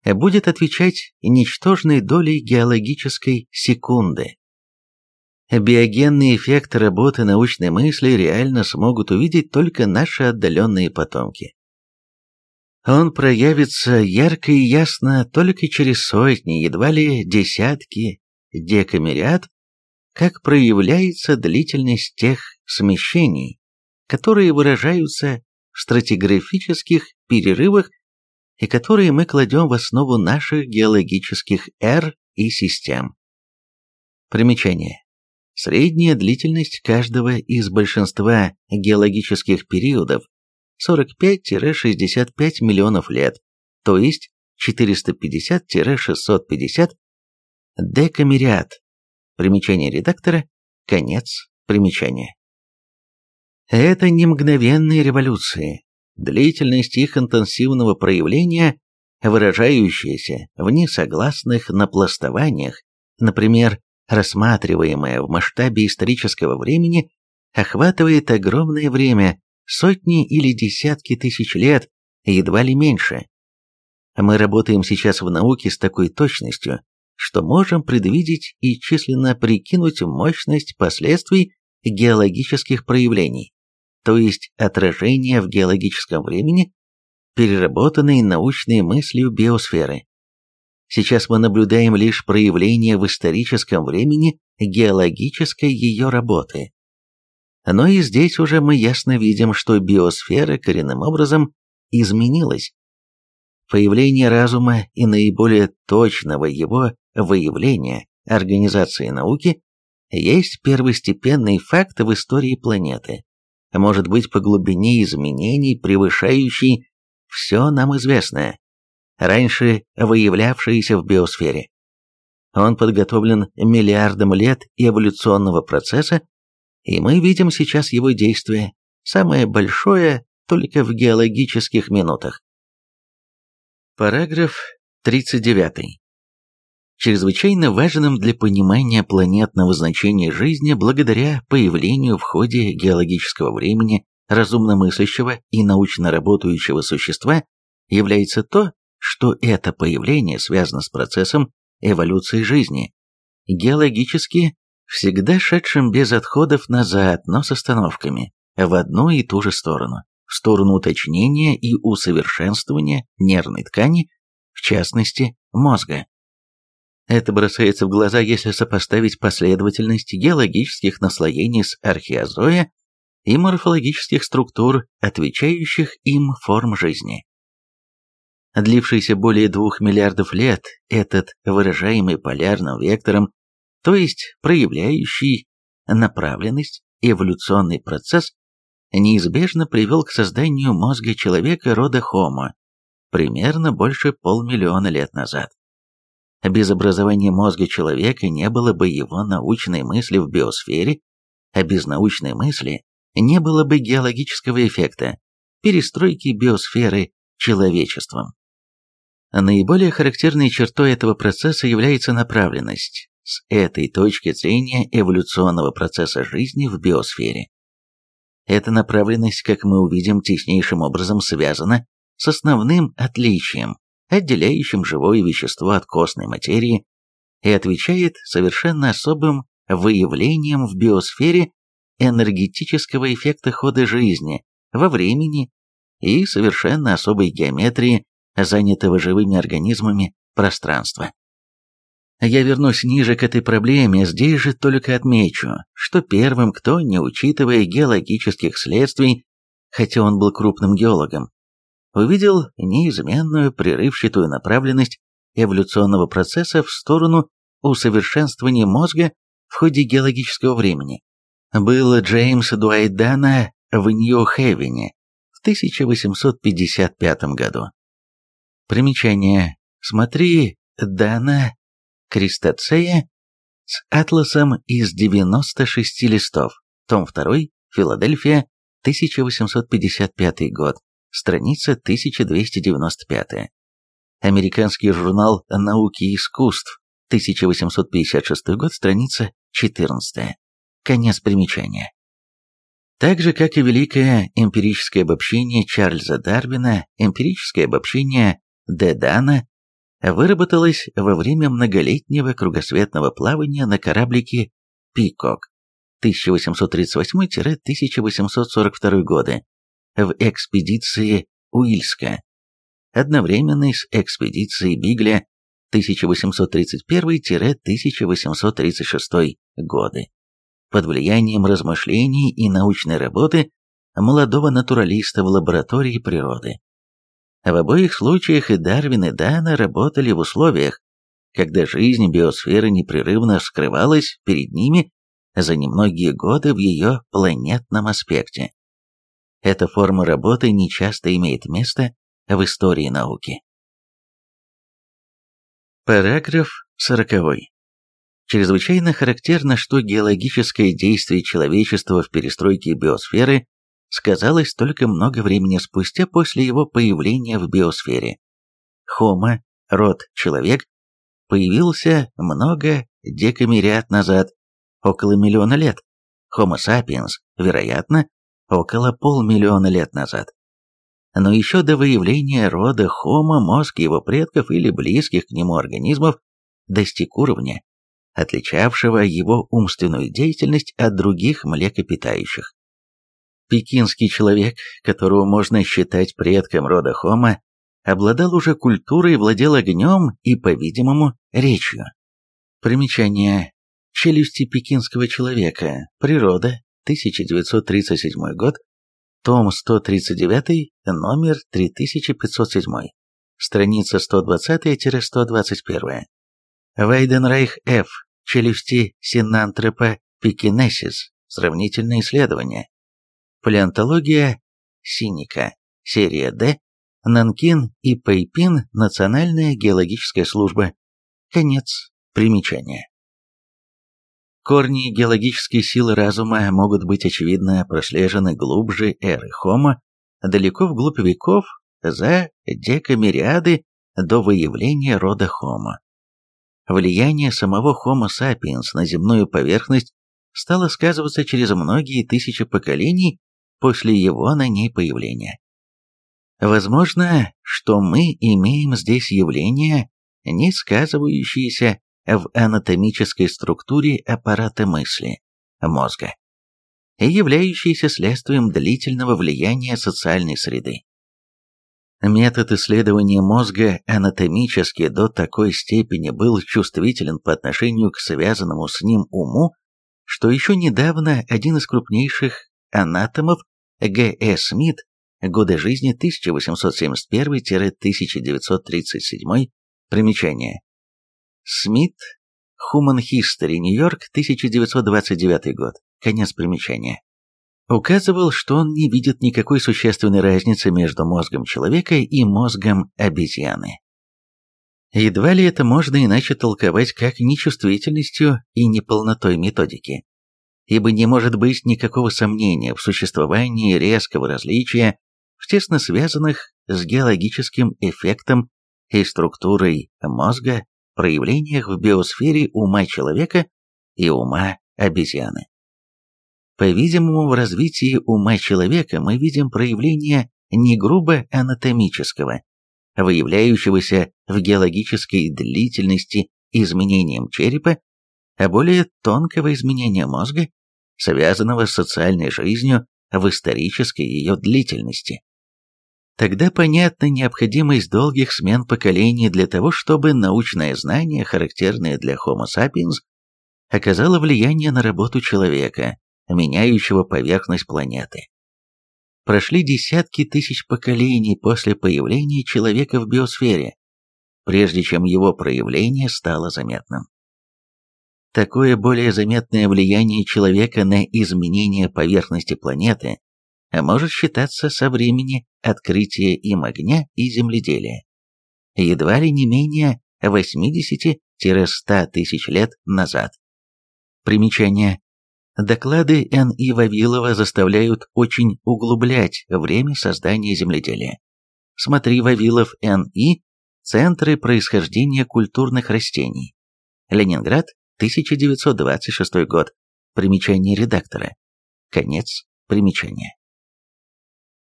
будет отвечать ничтожной долей геологической секунды. Биогенный эффект работы научной мысли реально смогут увидеть только наши отдаленные потомки. Он проявится ярко и ясно только через сотни, едва ли десятки декамериад, как проявляется длительность тех смещений, которые выражаются в стратиграфических перерывах и которые мы кладем в основу наших геологических эр и систем. Примечание. Средняя длительность каждого из большинства геологических периодов 45-65 миллионов лет, то есть 450-650 декамериад. Примечание редактора, конец примечания. Это не мгновенные революции. Длительность их интенсивного проявления, выражающаяся в несогласных напластованиях, например, рассматриваемая в масштабе исторического времени, охватывает огромное время, сотни или десятки тысяч лет, едва ли меньше. Мы работаем сейчас в науке с такой точностью, что можем предвидеть и численно прикинуть мощность последствий геологических проявлений, то есть отражения в геологическом времени, переработанной научной мыслью биосферы. Сейчас мы наблюдаем лишь проявление в историческом времени геологической ее работы. Но и здесь уже мы ясно видим, что биосфера коренным образом изменилась. Появление разума и наиболее точного его выявления организации науки есть первостепенный факт в истории планеты, может быть по глубине изменений, превышающий все нам известное раньше выявлявшиеся в биосфере. Он подготовлен миллиардом лет эволюционного процесса, и мы видим сейчас его действие, самое большое только в геологических минутах. Параграф 39. Чрезвычайно важным для понимания планетного значения жизни благодаря появлению в ходе геологического времени разумно мыслящего и научно работающего существа является то, что это появление связано с процессом эволюции жизни, геологически всегда шедшим без отходов назад, но с остановками, в одну и ту же сторону, в сторону уточнения и усовершенствования нервной ткани, в частности, мозга. Это бросается в глаза, если сопоставить последовательность геологических наслоений с археозоя и морфологических структур, отвечающих им форм жизни длившийся более двух миллиардов лет, этот выражаемый полярным вектором, то есть проявляющий направленность, эволюционный процесс, неизбежно привел к созданию мозга человека рода Homo примерно больше полмиллиона лет назад. Без образования мозга человека не было бы его научной мысли в биосфере, а без научной мысли не было бы геологического эффекта, перестройки биосферы человечеством. Наиболее характерной чертой этого процесса является направленность с этой точки зрения эволюционного процесса жизни в биосфере. Эта направленность, как мы увидим, теснейшим образом связана с основным отличием, отделяющим живое вещество от костной материи, и отвечает совершенно особым выявлением в биосфере энергетического эффекта хода жизни во времени и совершенно особой геометрии занятого живыми организмами пространства. Я вернусь ниже к этой проблеме, здесь же только отмечу, что первым, кто, не учитывая геологических следствий, хотя он был крупным геологом, увидел неизменную прерывчатую направленность эволюционного процесса в сторону усовершенствования мозга в ходе геологического времени, был Джеймс Дуайт Дана в Нью-Хевене в 1855 году. Примечание. Смотри Дана Кристоцея с атласом из 96 листов. Том 2. Филадельфия, 1855 год. Страница 1295. Американский журнал «Науки и искусств», 1856 год, страница 14. Конец примечания. Так же, как и великое эмпирическое обобщение Чарльза Дарвина, эмпирическое обобщение Дедана выработалась во время многолетнего кругосветного плавания на кораблике «Пикок» 1838-1842 годы в экспедиции Уильска, одновременной с экспедицией Бигля 1831-1836 годы, под влиянием размышлений и научной работы молодого натуралиста в лаборатории природы. В обоих случаях и Дарвин, и Дана работали в условиях, когда жизнь биосферы непрерывно вскрывалась перед ними за немногие годы в ее планетном аспекте. Эта форма работы нечасто имеет место в истории науки. Параграф 40. Чрезвычайно характерно, что геологическое действие человечества в перестройке биосферы сказалось только много времени спустя после его появления в биосфере. Homo, род человек, появился много декамериат назад, около миллиона лет. Homo sapiens, вероятно, около полмиллиона лет назад. Но еще до выявления рода Homo мозг его предков или близких к нему организмов достиг уровня, отличавшего его умственную деятельность от других млекопитающих. Пекинский человек, которого можно считать предком рода Homo, обладал уже культурой, владел огнем и, по-видимому, речью. Примечание. Челюсти пекинского человека. Природа. 1937 год. Том 139, номер 3507. Страница 120-121. Вайденрайх Ф. Челюсти синантропа пекинесис. Сравнительное исследование. Палеонтология Синика. Серия Д. Нанкин и Пэйпин. Национальная геологическая служба. Конец примечания. Корни геологической силы разума могут быть очевидно прослежены глубже эры Homo, далеко вглубь веков, за декамериады до выявления рода Homo. Влияние самого Homo sapiens на земную поверхность стало сказываться через многие тысячи поколений после его на ней появления. Возможно, что мы имеем здесь явление, не сказывающееся в анатомической структуре аппарата мысли, мозга, являющиеся следствием длительного влияния социальной среды. Метод исследования мозга анатомически до такой степени был чувствителен по отношению к связанному с ним уму, что еще недавно один из крупнейших анатомов Г.Э. Смит, годы жизни 1871-1937, примечание, Смит, Human History, Нью-Йорк, 1929 год. Конец примечания. Указывал, что он не видит никакой существенной разницы между мозгом человека и мозгом обезьяны. Едва ли это можно иначе толковать как нечувствительностью и неполнотой методики, ибо не может быть никакого сомнения в существовании резкого различия в тесно связанных с геологическим эффектом и структурой мозга проявлениях в биосфере ума человека и ума обезьяны. По-видимому, в развитии ума человека мы видим проявление не грубо анатомического, выявляющегося в геологической длительности изменением черепа, а более тонкого изменения мозга, связанного с социальной жизнью в исторической ее длительности. Тогда понятна необходимость долгих смен поколений для того, чтобы научное знание, характерное для Homo sapiens, оказало влияние на работу человека, меняющего поверхность планеты. Прошли десятки тысяч поколений после появления человека в биосфере, прежде чем его проявление стало заметным. Такое более заметное влияние человека на изменение поверхности планеты может считаться со времени открытия им огня и земледелия. Едва ли не менее 80-100 тысяч лет назад. Примечание. Доклады Н.И. Вавилова заставляют очень углублять время создания земледелия. Смотри Вавилов Н.И. Центры происхождения культурных растений. Ленинград, 1926 год. Примечание редактора. Конец примечания.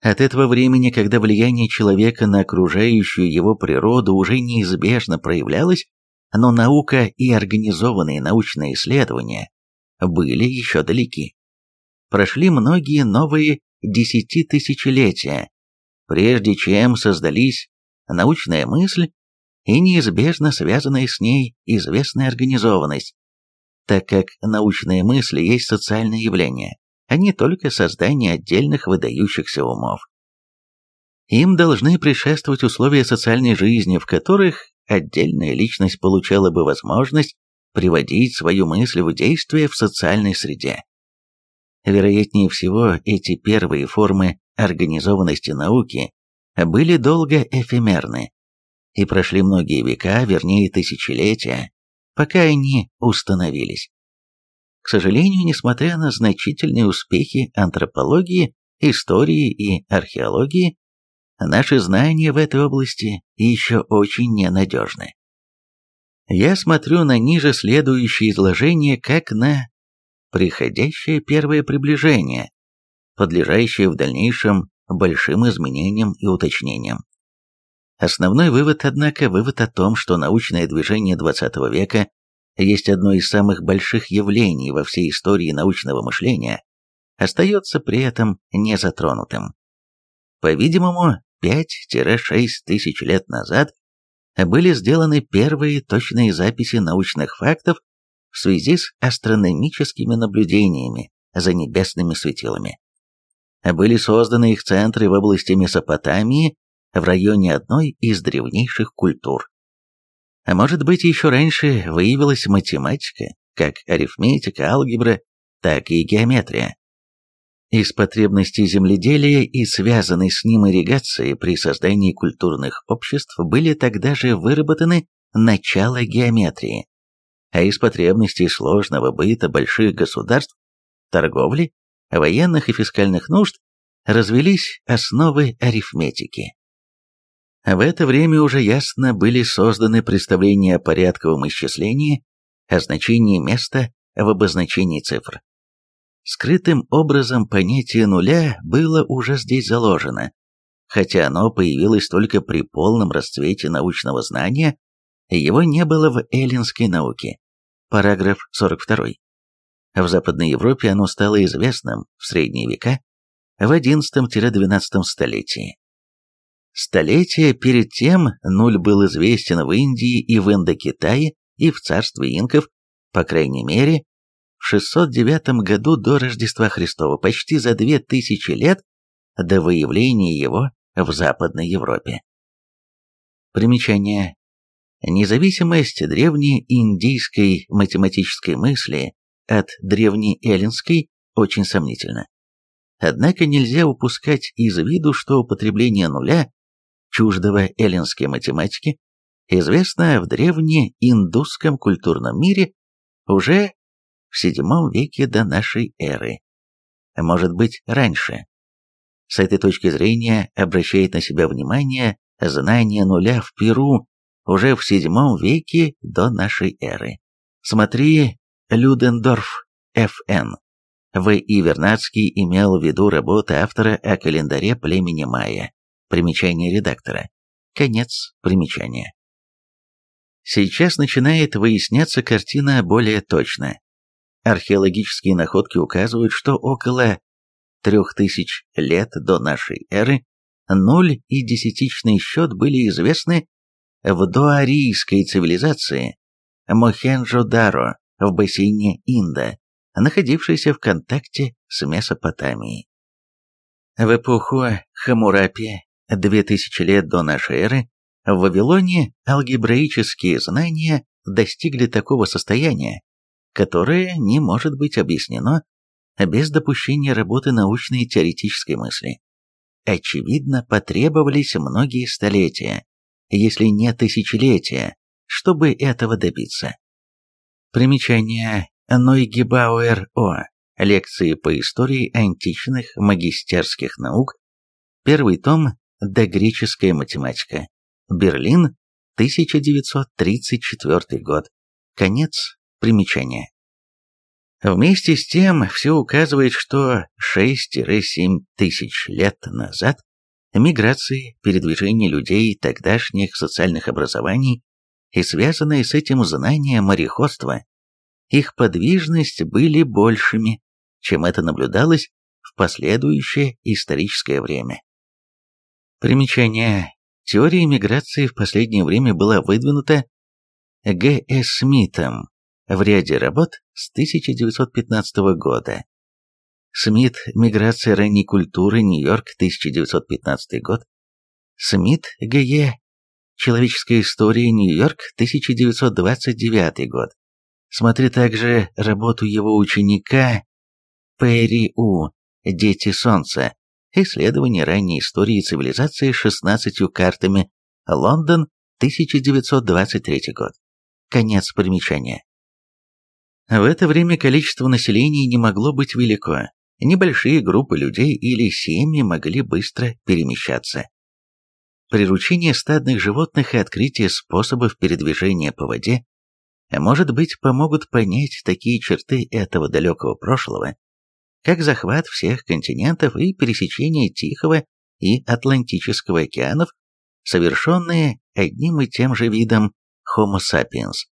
От этого времени, когда влияние человека на окружающую его природу уже неизбежно проявлялось, но наука и организованные научные исследования были еще далеки. Прошли многие новые десятитысячелетия, прежде чем создались научная мысль и неизбежно связанная с ней известная организованность, так как научные мысли есть социальное явление, а не только создание отдельных выдающихся умов. Им должны предшествовать условия социальной жизни, в которых отдельная личность получала бы возможность приводить свою мысль в действие в социальной среде. Вероятнее всего, эти первые формы организованности науки были долго эфемерны и прошли многие века, вернее тысячелетия, пока они установились. К сожалению, несмотря на значительные успехи антропологии, истории и археологии, наши знания в этой области еще очень ненадежны. Я смотрю на ниже следующее изложение как на приходящее первое приближение, подлежащее в дальнейшем большим изменениям и уточнениям. Основной вывод, однако, вывод о том, что научное движение XX века есть одно из самых больших явлений во всей истории научного мышления, остается при этом незатронутым. По-видимому, 5-6 тысяч лет назад были сделаны первые точные записи научных фактов в связи с астрономическими наблюдениями за небесными светилами. Были созданы их центры в области Месопотамии в районе одной из древнейших культур. А может быть, еще раньше выявилась математика, как арифметика, алгебра, так и геометрия. Из потребностей земледелия и связанной с ним ирригации при создании культурных обществ были тогда же выработаны начала геометрии, а из потребностей сложного быта больших государств, торговли, военных и фискальных нужд развелись основы арифметики. В это время уже ясно были созданы представления о порядковом исчислении, о значении места в обозначении цифр. Скрытым образом понятие нуля было уже здесь заложено, хотя оно появилось только при полном расцвете научного знания, его не было в эллинской науке. Параграф 42. В Западной Европе оно стало известным в средние века, в XI-XII столетии. Столетия перед тем нуль был известен в Индии и в Индокитае, и в царстве инков, по крайней мере, в 609 году до Рождества Христова, почти за две тысячи лет до выявления его в Западной Европе. Примечание. Независимость древней индийской математической мысли от древней эллинской очень сомнительна. Однако нельзя упускать из виду, что употребление нуля чуждого эллинской математики, известна в древнеиндусском культурном мире уже в VII веке до нашей эры. Может быть, раньше. С этой точки зрения обращает на себя внимание знание нуля в Перу уже в VII веке до нашей эры. Смотри Людендорф, Ф.Н. В. И. Вернадский имел в виду работы автора о календаре племени Майя. Примечание редактора. Конец примечания. Сейчас начинает выясняться картина более точно. Археологические находки указывают, что около 3000 лет до нашей эры ноль и десятичный счет были известны в доарийской цивилизации Мохенджо-Даро в бассейне Инда, находившейся в контакте с Месопотамией. В эпоху Хамурапи 2000 лет до нашей эры, в Вавилоне алгебраические знания достигли такого состояния, которое не может быть объяснено без допущения работы научной теоретической мысли. Очевидно, потребовались многие столетия, если не тысячелетия, чтобы этого добиться. Примечание Нойгебауэр О. Лекции по истории античных магистерских наук. Первый том Догреческая математика. Берлин, 1934 год. Конец примечания. Вместе с тем, все указывает, что 6-7 тысяч лет назад миграции, передвижение людей тогдашних социальных образований и связанные с этим знания мореходства, их подвижность были большими, чем это наблюдалось в последующее историческое время. Примечание. Теория миграции в последнее время была выдвинута Г. С. Смитом в ряде работ с 1915 года. Смит «Миграция ранней культуры. Нью-Йорк. 1915 год». Смит Г.Е. «Человеческая история. Нью-Йорк. 1929 год». Смотри также работу его ученика Перри У. «Дети Солнца. Исследование ранней истории цивилизации с 16 картами. Лондон. 1923 год». Конец примечания. В это время количество населения не могло быть велико. Небольшие группы людей или семьи могли быстро перемещаться. Приручение стадных животных и открытие способов передвижения по воде, может быть, помогут понять такие черты этого далекого прошлого, как захват всех континентов и пересечение Тихого и Атлантического океанов, совершенные одним и тем же видом Homo sapiens.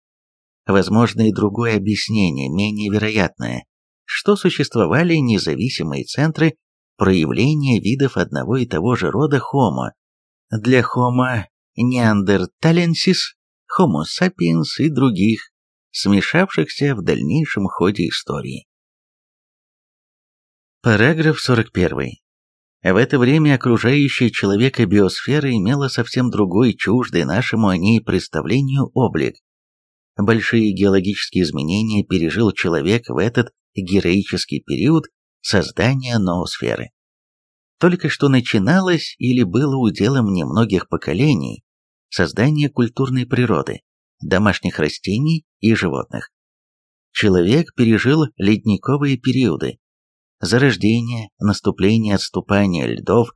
Возможно и другое объяснение, менее вероятное, что существовали независимые центры проявления видов одного и того же рода Homo. Для Homo neanderthalensis, Homo sapiens и других, смешавшихся в дальнейшем ходе истории. Параграф 41. В это время окружающая человека биосфера имела совсем другой, чуждый нашему о ней представлению облик. Большие геологические изменения пережил человек в этот героический период создания ноосферы. Только что начиналось или было уделом немногих поколений создание культурной природы, домашних растений и животных. Человек пережил ледниковые периоды, зарождение, наступление, отступание льдов,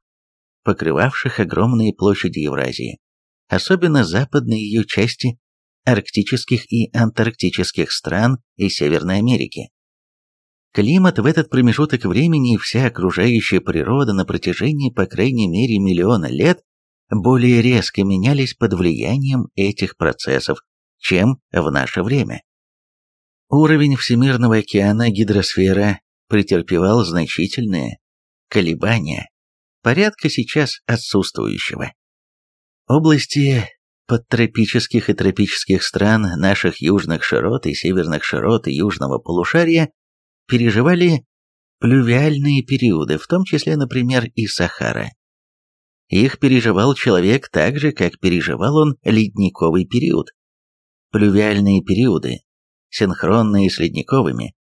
покрывавших огромные площади Евразии, особенно западные ее части, арктических и антарктических стран и Северной Америки. Климат в этот промежуток времени и вся окружающая природа на протяжении по крайней мере миллиона лет более резко менялись под влиянием этих процессов, чем в наше время. Уровень Всемирного океана гидросфера претерпевал значительные колебания, порядка сейчас отсутствующего. Области подтропических и тропических стран наших южных широт и северных широт и южного полушария переживали плювиальные периоды, в том числе, например, и Сахара. Их переживал человек так же, как переживал он ледниковый период. Плювиальные периоды, синхронные с ледниковыми,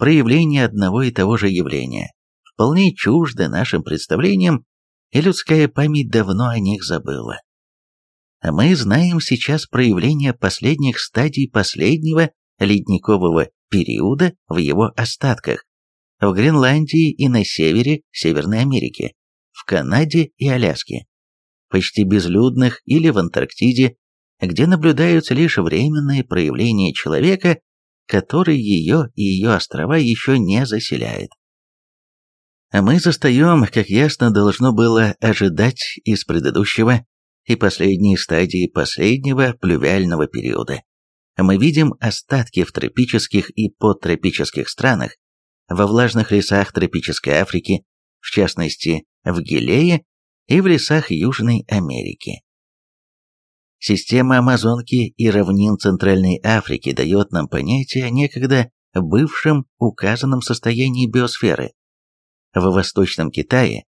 проявления одного и того же явления, вполне чужды нашим представлениям, и людская память давно о них забыла. Мы знаем сейчас проявления последних стадий последнего ледникового периода в его остатках, в Гренландии и на севере Северной Америки, в Канаде и Аляске, почти безлюдных или в Антарктиде, где наблюдаются лишь временные проявления человека, который ее и ее острова еще не заселяет. Мы застаем, как ясно должно было ожидать из предыдущего и последней стадии последнего плювиального периода мы видим остатки в тропических и подтропических странах, во влажных лесах тропической Африки, в частности в Гилее и в лесах Южной Америки. Система Амазонки и равнин Центральной Африки дает нам понятие о некогда бывшем указанном состоянии биосферы. В Восточном Китае,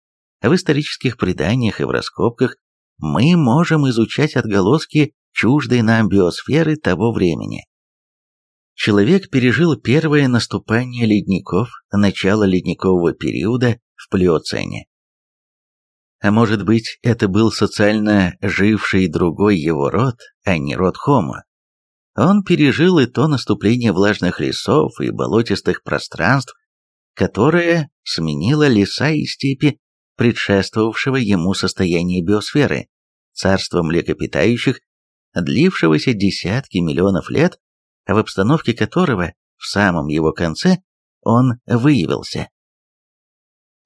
в исторических преданиях и в раскопках мы можем изучать отголоски чуждой нам биосферы того времени. Человек пережил первое наступание ледников, начало ледникового периода в Плеоцене. А может быть, это был социально живший другой его род, а не род Хомо. Он пережил и то наступление влажных лесов и болотистых пространств, которое сменило леса и степи предшествовавшего ему состояния биосферы, царство млекопитающих длившегося десятки миллионов лет, в обстановке которого в самом его конце он выявился.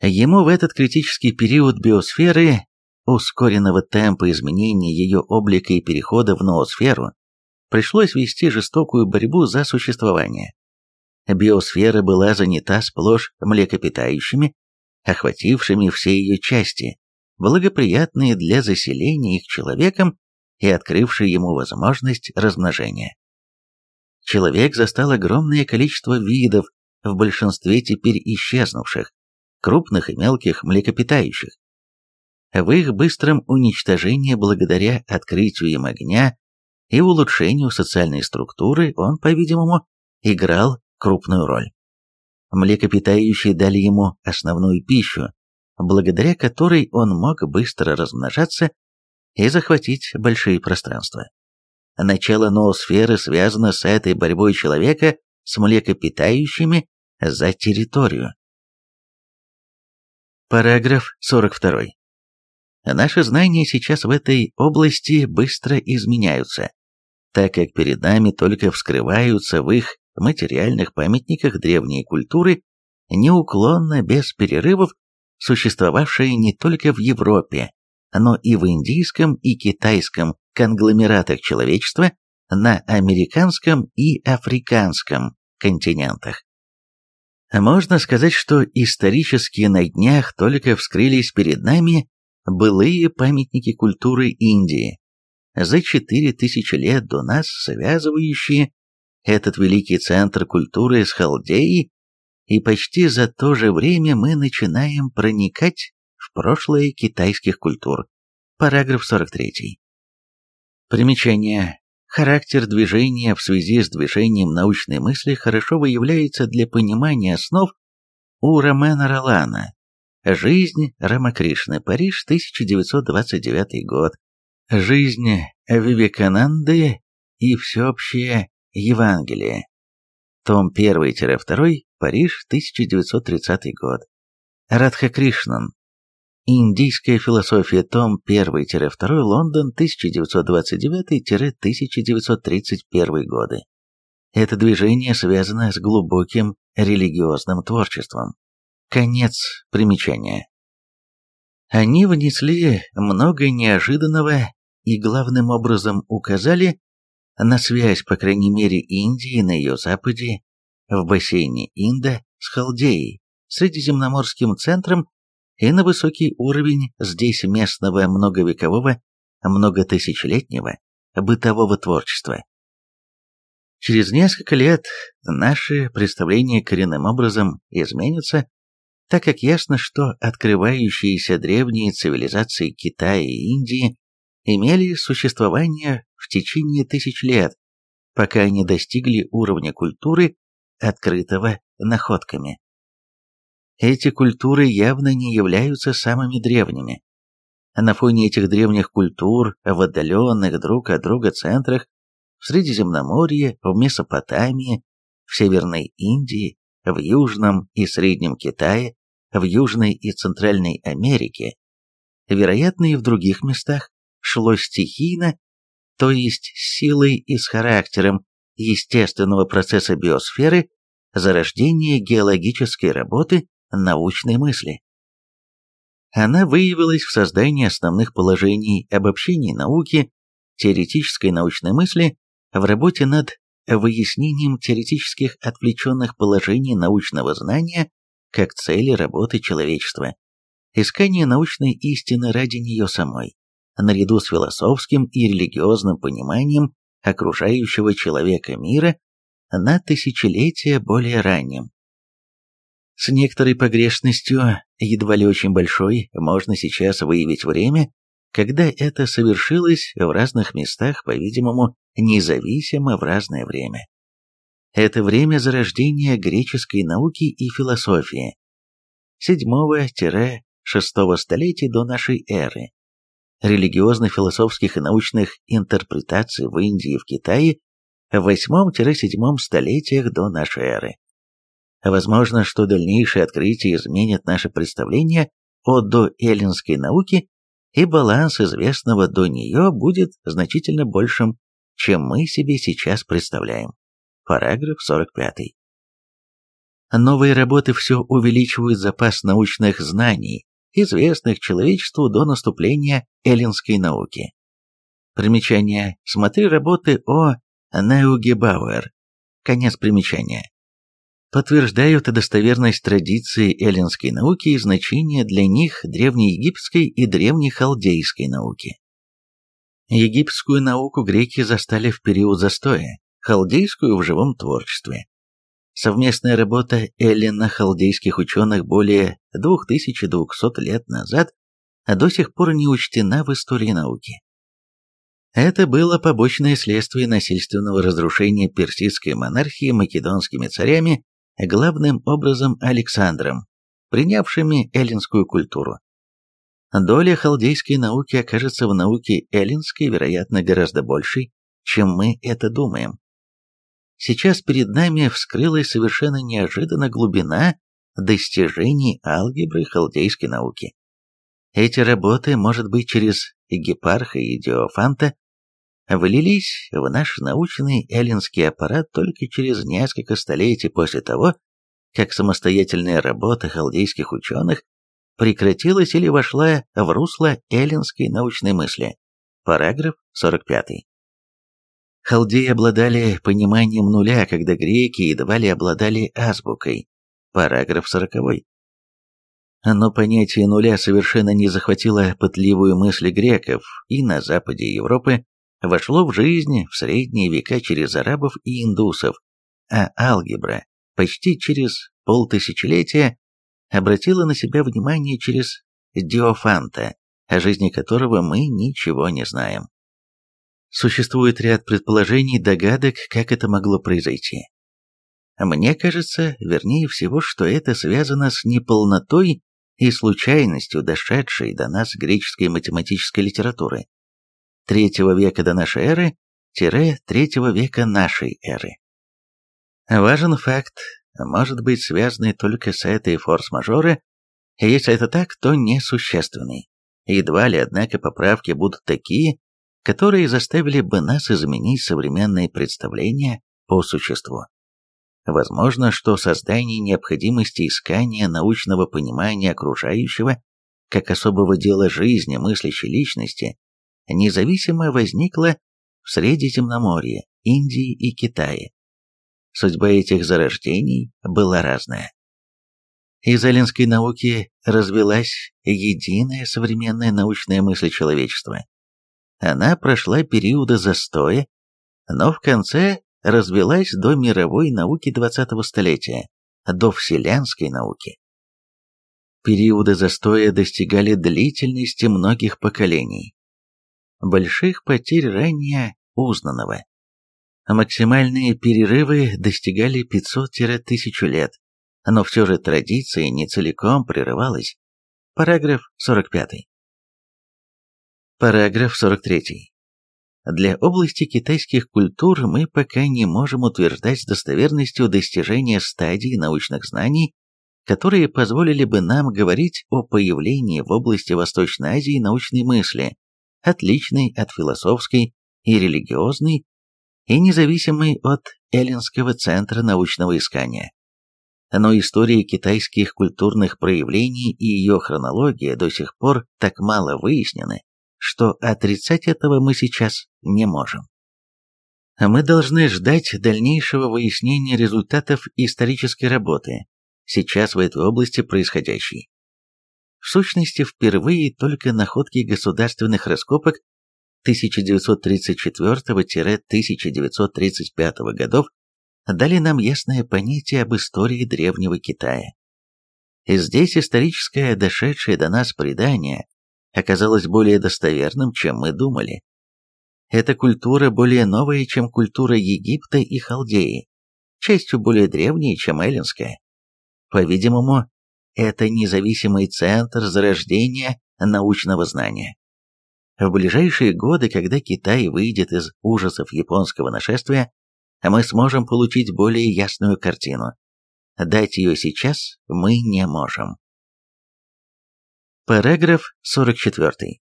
Ему в этот критический период биосферы, ускоренного темпа изменения ее облика и перехода в ноосферу, пришлось вести жестокую борьбу за существование. Биосфера была занята сплошь млекопитающими, охватившими все ее части, благоприятные для заселения их человеком и открывшие ему возможность размножения. Человек застал огромное количество видов, в большинстве теперь исчезнувших, крупных и мелких млекопитающих. В их быстром уничтожении благодаря открытию им огня и улучшению социальной структуры он, по-видимому, играл крупную роль. Млекопитающие дали ему основную пищу, благодаря которой он мог быстро размножаться и захватить большие пространства. Начало ноосферы связано с этой борьбой человека с млекопитающими за территорию. Параграф 42. Наши знания сейчас в этой области быстро изменяются, так как перед нами только вскрываются в их материальных памятниках древние культуры, неуклонно, без перерывов, существовавшие не только в Европе, но и в индийском и китайском конгломератах человечества на американском и африканском континентах. Можно сказать, что исторически на днях только вскрылись перед нами былые памятники культуры Индии, за четыре тысячи лет до нас связывающие этот великий центр культуры с Халдеей, и почти за то же время мы начинаем проникать в прошлое китайских культур. Параграф 43. Примечание. Характер движения в связи с движением научной мысли хорошо выявляется для понимания основ у Ромена Ролана. Жизнь Рамакришны. Париж, 1929 год. Жизнь Вивекананды и всеобщее Евангелие. Том 1-2, Париж, 1930 год. Радха Кришнан. Индийская философия, том 1-2, Лондон, 1929-1931 годы. Это движение связано с глубоким религиозным творчеством. Конец примечания. Они внесли много неожиданного и главным образом указали на связь, по крайней мере, Индии на ее западе, в бассейне Инда с Халдеей, Средиземноморским центром и на высокий уровень здесь местного многовекового, многотысячелетнего бытового творчества. Через несколько лет наши представления коренным образом изменятся, так как ясно, что открывающиеся древние цивилизации Китая и Индии имели существование в течение тысяч лет, пока они достигли уровня культуры, открытого находками. Эти культуры явно не являются самыми древними. На фоне этих древних культур в отдаленных друг от друга центрах в Средиземноморье, в Месопотамии, в Северной Индии, в Южном и Среднем Китае, в Южной и Центральной Америке, вероятно и в других местах, шло стихийно, то есть силой и с характером естественного процесса биосферы зарождение геологической работы научной мысли. Она выявилась в создании основных положений обобщений науки, теоретической научной мысли, в работе над выяснением теоретических отвлеченных положений научного знания как цели работы человечества, искание научной истины ради нее самой, наряду с философским и религиозным пониманием окружающего человека мира на тысячелетия более ранним. С некоторой погрешностью, едва ли очень большой, можно сейчас выявить время, когда это совершилось в разных местах, по-видимому, независимо в разное время. Это время зарождения греческой науки и философии 7-6 столетий до нашей эры, религиозно-философских и научных интерпретаций в Индии и в Китае в 8-7 столетиях до нашей эры. Возможно, что дальнейшие открытия изменят наше представление о доэллинской науке, и баланс известного до нее будет значительно большим, чем мы себе сейчас представляем. Параграф 45. Новые работы все увеличивают запас научных знаний, известных человечеству до наступления эллинской науки. Примечание. Смотри работы о Неугебауэр. Конец примечания. Подтверждают достоверность традиции эллинской науки и значение для них древнеегипетской и древнехалдейской науки. Египетскую науку греки застали в период застоя, халдейскую в живом творчестве. Совместная работа эллино-халдейских ученых более 2200 лет назад до сих пор не учтена в истории науки. Это было побочное следствие насильственного разрушения персидской монархии македонскими царями, главным образом Александром, принявшими эллинскую культуру. Доля халдейской науки окажется в науке эллинской, вероятно, гораздо большей, чем мы это думаем. Сейчас перед нами вскрылась совершенно неожиданно глубина достижений алгебры халдейской науки. Эти работы, может быть, через Гепарха и Диофанта, влились в наш научный эллинский аппарат только через несколько столетий после того, как самостоятельная работа халдейских ученых прекратилась или вошла в русло эллинской научной мысли. Параграф 45. Халдеи обладали пониманием нуля, когда греки едва ли обладали азбукой. Параграф 40. Но понятие нуля совершенно не захватило пытливую мысль греков, и на западе Европы вошло в жизнь в средние века через арабов и индусов, а алгебра почти через полтысячелетия обратила на себя внимание через Диофанта, о жизни которого мы ничего не знаем. Существует ряд предположений, догадок, как это могло произойти. Мне кажется, вернее всего, что это связано с неполнотой и случайностью дошедшей до нас греческой математической литературы третьего века до нашей эры тире третьего века нашей эры. Важен факт, может быть связанный только с этой форс-мажоры, если это так, то несущественный. Едва ли, однако, поправки будут такие, которые заставили бы нас изменить современные представления по существу. Возможно, что создание необходимости искания научного понимания окружающего как особого дела жизни мыслящей личности независимо возникла в Средиземноморье, Индии и Китае. Судьба этих зарождений была разная. Из эллинской науки развелась единая современная научная мысль человечества. Она прошла периоды застоя, но в конце развелась до мировой науки 20-го столетия, до вселенской науки. Периоды застоя достигали длительности многих поколений. Больших потерь ранее узнанного. Максимальные перерывы достигали 500-1000 лет, но все же традиция не целиком прерывалась. Параграф 45. Параграф 43. Для области китайских культур мы пока не можем утверждать с достоверностью достижения стадии научных знаний, которые позволили бы нам говорить о появлении в области Восточной Азии научной мысли, отличной от философской и религиозной, и независимой от эллинского центра научного искания. Но история китайских культурных проявлений и ее хронология до сих пор так мало выяснены, что отрицать этого мы сейчас не можем. Мы должны ждать дальнейшего выяснения результатов исторической работы, сейчас в этой области происходящей. В сущности, впервые только находки государственных раскопок 1934-1935 годов дали нам ясное понятие об истории древнего Китая. И здесь историческое, дошедшее до нас предание оказалось более достоверным, чем мы думали. Эта культура более новая, чем культура Египта и Халдеи, частью более древняя, чем эллинская. По-видимому, это независимый центр зарождения научного знания. В ближайшие годы, когда Китай выйдет из ужасов японского нашествия, мы сможем получить более ясную картину. Дать ее сейчас мы не можем. Параграф 44.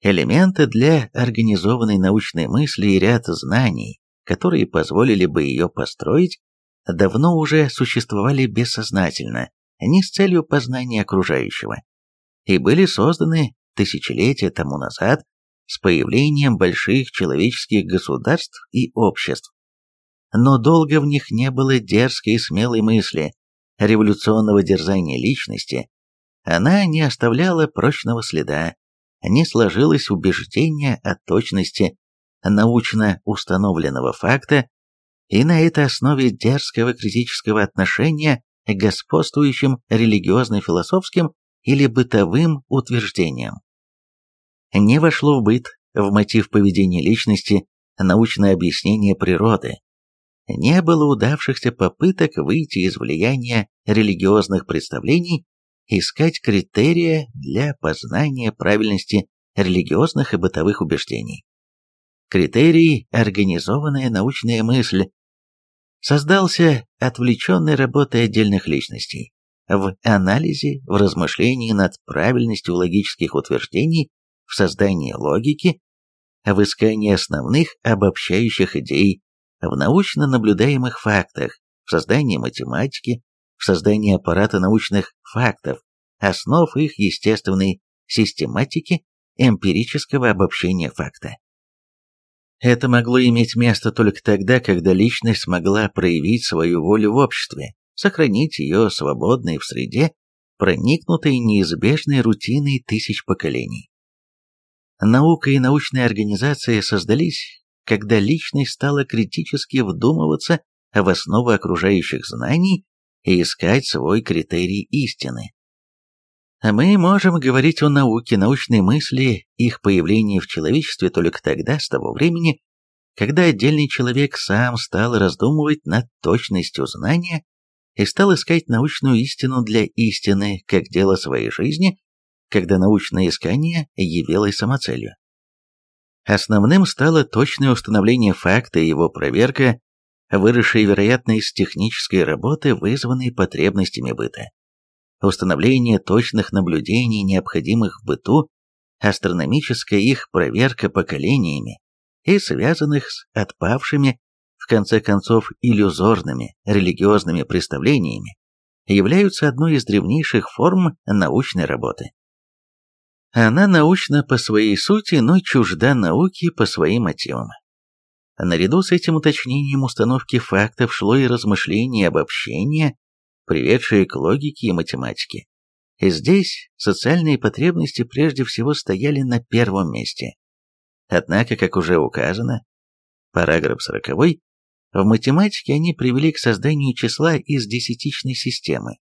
Элементы для организованной научной мысли и ряд знаний, которые позволили бы ее построить, давно уже существовали бессознательно, не с целью познания окружающего, и были созданы тысячелетия тому назад с появлением больших человеческих государств и обществ. Но долго в них не было дерзкой и смелой мысли, революционного дерзания личности, она не оставляла прочного следа, не сложилось убеждение о точности научно установленного факта, и на этой основе дерзкого критического отношения господствующим религиозно-философским или бытовым утверждениям. Не вошло в быт, в мотив поведения личности, научное объяснение природы. Не было удавшихся попыток выйти из влияния религиозных представлений, искать критерия для познания правильности религиозных и бытовых убеждений. Критерий – организованная научная мысль. Создался отвлеченной работой отдельных личностей в анализе, в размышлении над правильностью логических утверждений, в создании логики, в искании основных обобщающих идей, в научно наблюдаемых фактах, в создании математики, в создании аппарата научных фактов, основ их естественной систематики, эмпирического обобщения факта. Это могло иметь место только тогда, когда личность смогла проявить свою волю в обществе, сохранить ее свободной в среде, проникнутой неизбежной рутиной тысяч поколений. Наука и научные организации создались, когда личность стала критически вдумываться в основу окружающих знаний и искать свой критерий истины. Мы можем говорить о науке, научной мысли, их появлении в человечестве только тогда, с того времени, когда отдельный человек сам стал раздумывать над точностью знания и стал искать научную истину для истины как дело своей жизни, когда научное искание явилось самоцелью. Основным стало точное установление факта и его проверка, выросшая, вероятно, из технической работы, вызванной потребностями быта. Установление точных наблюдений, необходимых в быту, астрономическая их проверка поколениями и связанных с отпавшими в конце концов иллюзорными религиозными представлениями, являются одной из древнейших форм научной работы. Она научна по своей сути, но чужда науке по своим мотивам. Наряду с этим уточнением установки фактов шло и размышление и обобщение, приведшее к логике и математике. И здесь социальные потребности прежде всего стояли на первом месте. Однако, как уже указано, параграф 40 в математике они привели к созданию числа из десятичной системы,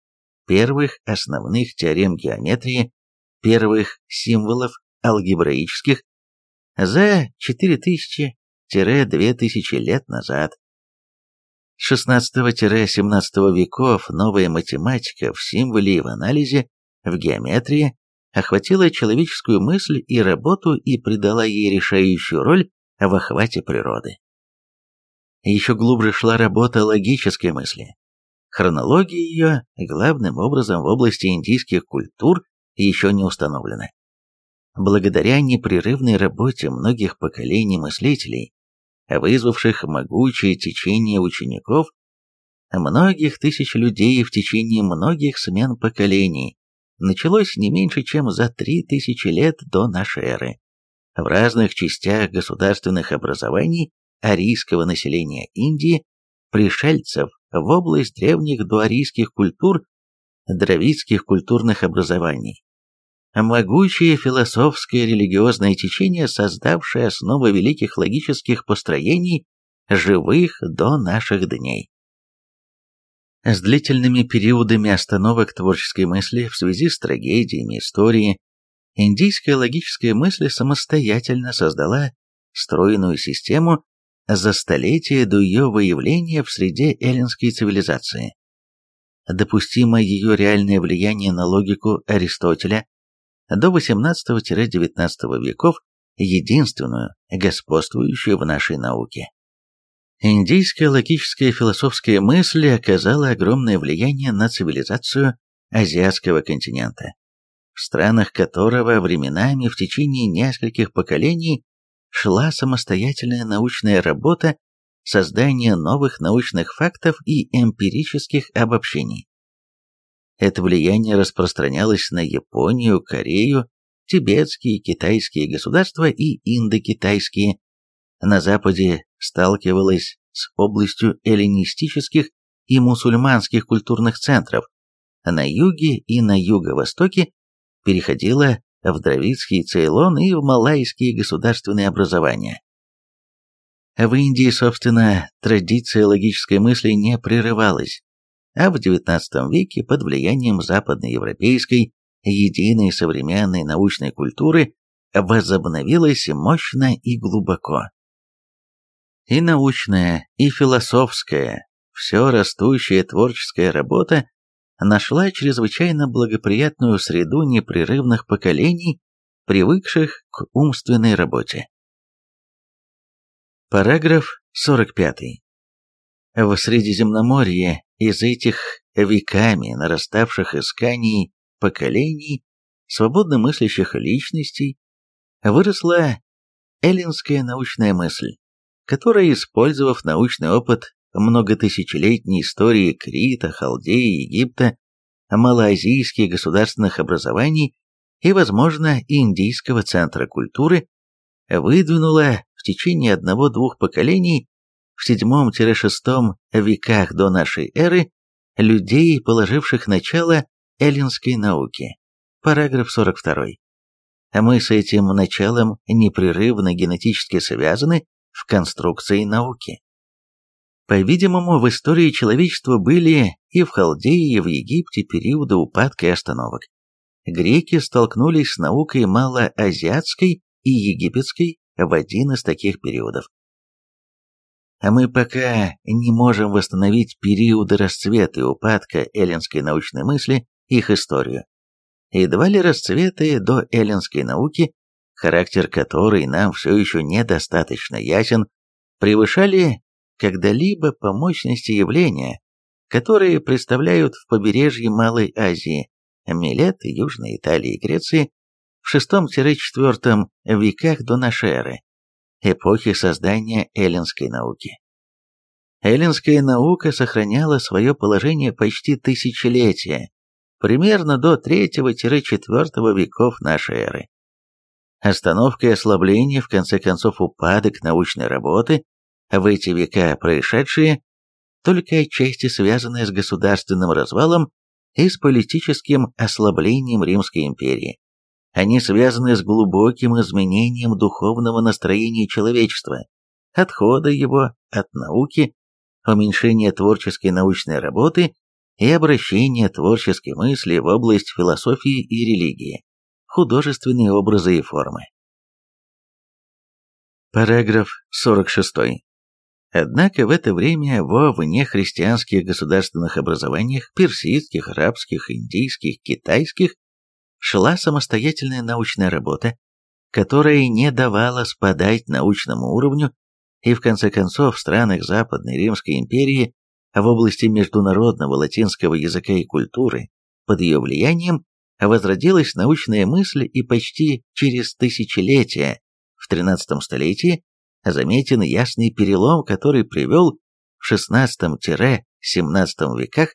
первых основных теорем геометрии, первых символов алгебраических за 4000-2000 лет назад. XVI-XVII веков новая математика в символе и в анализе, в геометрии охватила человеческую мысль и работу и придала ей решающую роль в охвате природы. Еще глубже шла работа логической мысли. Хронология ее, главным образом в области индийских культур, еще не установлена. Благодаря непрерывной работе многих поколений мыслителей, вызвавших могучее течение учеников, многих тысяч людей в течение многих смен поколений, началось не меньше, чем за три тысячи лет до нашей эры. В разных частях государственных образований арийского населения Индии, пришельцев в область древних дуарийских культур, дравидских культурных образований. Могучее философское религиозное течение, создавшее основы великих логических построений, живых до наших дней. С длительными периодами остановок творческой мысли в связи с трагедиями истории, индийская логическая мысль самостоятельно создала стройную систему за столетия до ее выявления в среде эллинской цивилизации. Допустимо ее реальное влияние на логику Аристотеля до 18-19 веков, единственную, господствующую в нашей науке. Индийская логическая философская мысль оказала огромное влияние на цивилизацию азиатского континента, в странах которого временами в течение нескольких поколений шла самостоятельная научная работа создание новых научных фактов и эмпирических обобщений. Это влияние распространялось на Японию, Корею, тибетские, китайские государства и индокитайские. На Западе сталкивалось с областью эллинистических и мусульманских культурных центров, на юге и на юго-востоке переходила в Дравидский Цейлон и в малайские государственные образования. В Индии, собственно, традиция логической мысли не прерывалась, а в XIX веке под влиянием западноевропейской единой современной научной культуры возобновилась мощно и глубоко. И научная, и философская, все растущая творческая работа нашла чрезвычайно благоприятную среду непрерывных поколений, привыкших к умственной работе. Параграф 45. В Средиземноморье из этих веками нараставших исканий поколений свободно мыслящих личностей выросла эллинская научная мысль, которая, использовав научный опыт многотысячелетней истории Крита, Халдеи, Египта, малоазийских государственных образований и, возможно, индийского центра культуры, выдвинула в течение одного-двух поколений в VII-VI веках до нашей эры людей, положивших начало эллинской науке. Параграф 42. А мы с этим началом непрерывно генетически связаны в конструкции науки. По-видимому, в истории человечества были и в Халдее, и в Египте периоды упадка и остановок. Греки столкнулись с наукой малоазиатской и египетской в один из таких периодов. А мы пока не можем восстановить периоды расцвета и упадка эллинской научной мысли, их историю. Едва ли расцветы до эллинской науки, характер которой нам все еще недостаточно ясен, превышали когда-либо по мощности явления, которые представляют в побережье Малой Азии, Милет, Южной Италии и Греции в VI-IV веках до нашей эры, эпохи создания эллинской науки. Эллинская наука сохраняла свое положение почти тысячелетия, примерно до III-IV веков нашей эры. Остановка и ослабление, в конце концов упадок научной работы в эти века происшедшие, только отчасти связанные с государственным развалом и с политическим ослаблением Римской империи. Они связаны с глубоким изменением духовного настроения человечества, отхода его от науки, уменьшения творческой научной работы и обращения творческой мысли в область философии и религии, художественные образы и формы. Параграф 46. Однако в это время во внехристианских государственных образованиях, персидских, арабских, индийских, китайских, шла самостоятельная научная работа, которая не давала спадать научному уровню, и в конце концов в странах Западной Римской империи в области международного латинского языка и культуры под ее влиянием возродилась научная мысль и почти через тысячелетия в XIII столетии заметен ясный перелом, который привел в XVI-XVII веках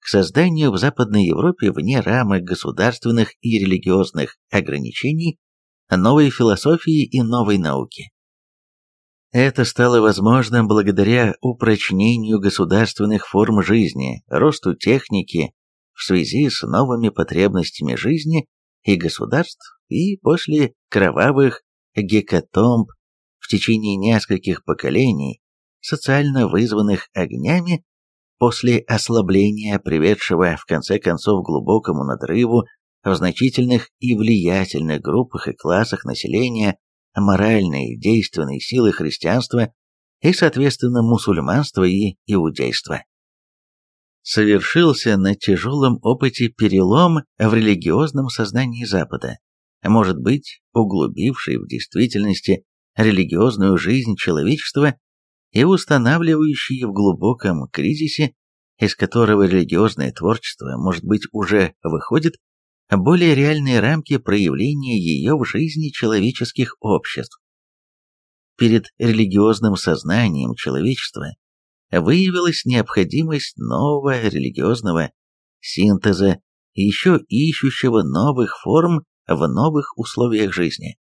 к созданию в Западной Европе вне рамок государственных и религиозных ограничений новой философии и новой науки. Это стало возможным благодаря упрочнению государственных форм жизни, росту техники в связи с новыми потребностями жизни и государств и после кровавых гекатомб в течение нескольких поколений, социально вызванных огнями, после ослабления, приведшего в конце концов к глубокому надрыву в значительных и влиятельных группах и классах населения моральной действенной силы христианства и, соответственно, мусульманства и иудейства. Совершился на тяжелом опыте перелом в религиозном сознании Запада, может быть, углубивший в действительности религиозную жизнь человечества и устанавливающие в глубоком кризисе, из которого религиозное творчество, может быть, уже выходит, более реальные рамки проявления ее в жизни человеческих обществ. перед религиозным сознанием человечества выявилась необходимость нового религиозного синтеза, еще ищущего новых форм в новых условиях жизни.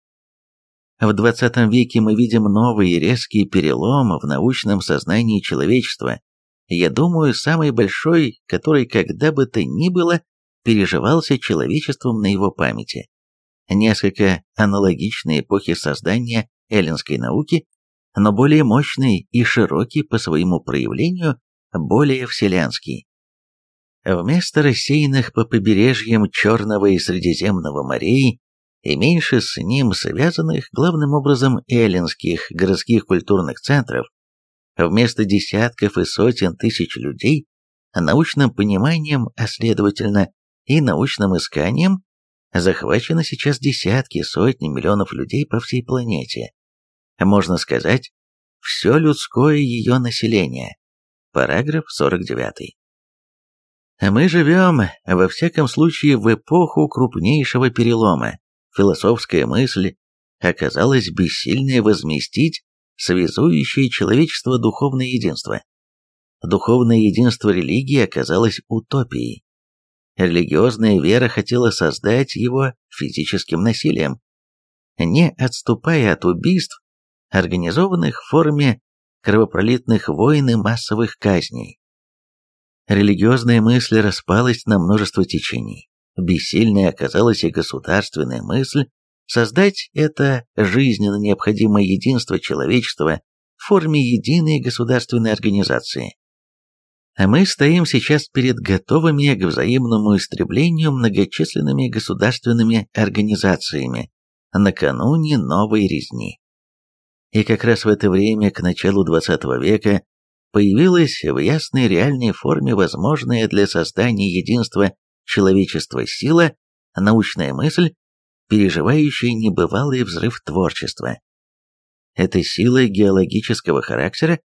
В 20 веке мы видим новые резкие переломы в научном сознании человечества. Я думаю, самый большой, который когда бы то ни было переживался человечеством на его памяти. Несколько аналогичные эпохи создания эллинской науки, но более мощный и широкий по своему проявлению, более вселенский. Вместо рассеянных по побережьям Черного и Средиземного морей и меньше с ним связанных главным образом эллинских городских культурных центров, вместо десятков и сотен тысяч людей, научным пониманием, а следовательно и научным исканием, захвачено сейчас десятки, сотни миллионов людей по всей планете. Можно сказать, все людское ее население. Параграф 49. Мы живем, во всяком случае, в эпоху крупнейшего перелома. Философская мысль оказалась бессильной возместить связующее человечество духовное единство. Духовное единство религии оказалось утопией. Религиозная вера хотела создать его физическим насилием, не отступая от убийств, организованных в форме кровопролитных войн и массовых казней. Религиозная мысль распалась на множество течений. Бессильной оказалась и государственная мысль создать это жизненно необходимое единство человечества в форме единой государственной организации. А мы стоим сейчас перед готовыми к взаимному истреблению многочисленными государственными организациями накануне новой резни. И как раз в это время, к началу XX века, появилась в ясной реальной форме возможная для создания единства человечества сила, научная мысль, переживающая небывалый взрыв творчества. Это сила геологического характера,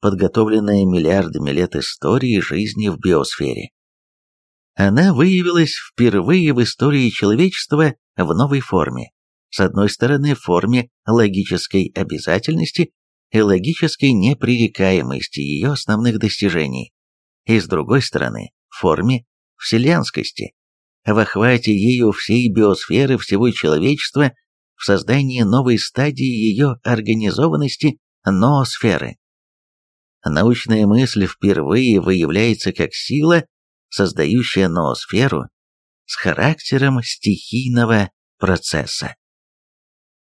подготовленная миллиардами лет истории жизни в биосфере. Она выявилась впервые в истории человечества в новой форме. С одной стороны, в форме логической обязательности и логической непререкаемости ее основных достижений, и с другой стороны, в форме вселенскости, в охвате ею всей биосферы всего человечества в создании новой стадии ее организованности ноосферы. Научная мысль впервые выявляется как сила, создающая ноосферу с характером стихийного процесса.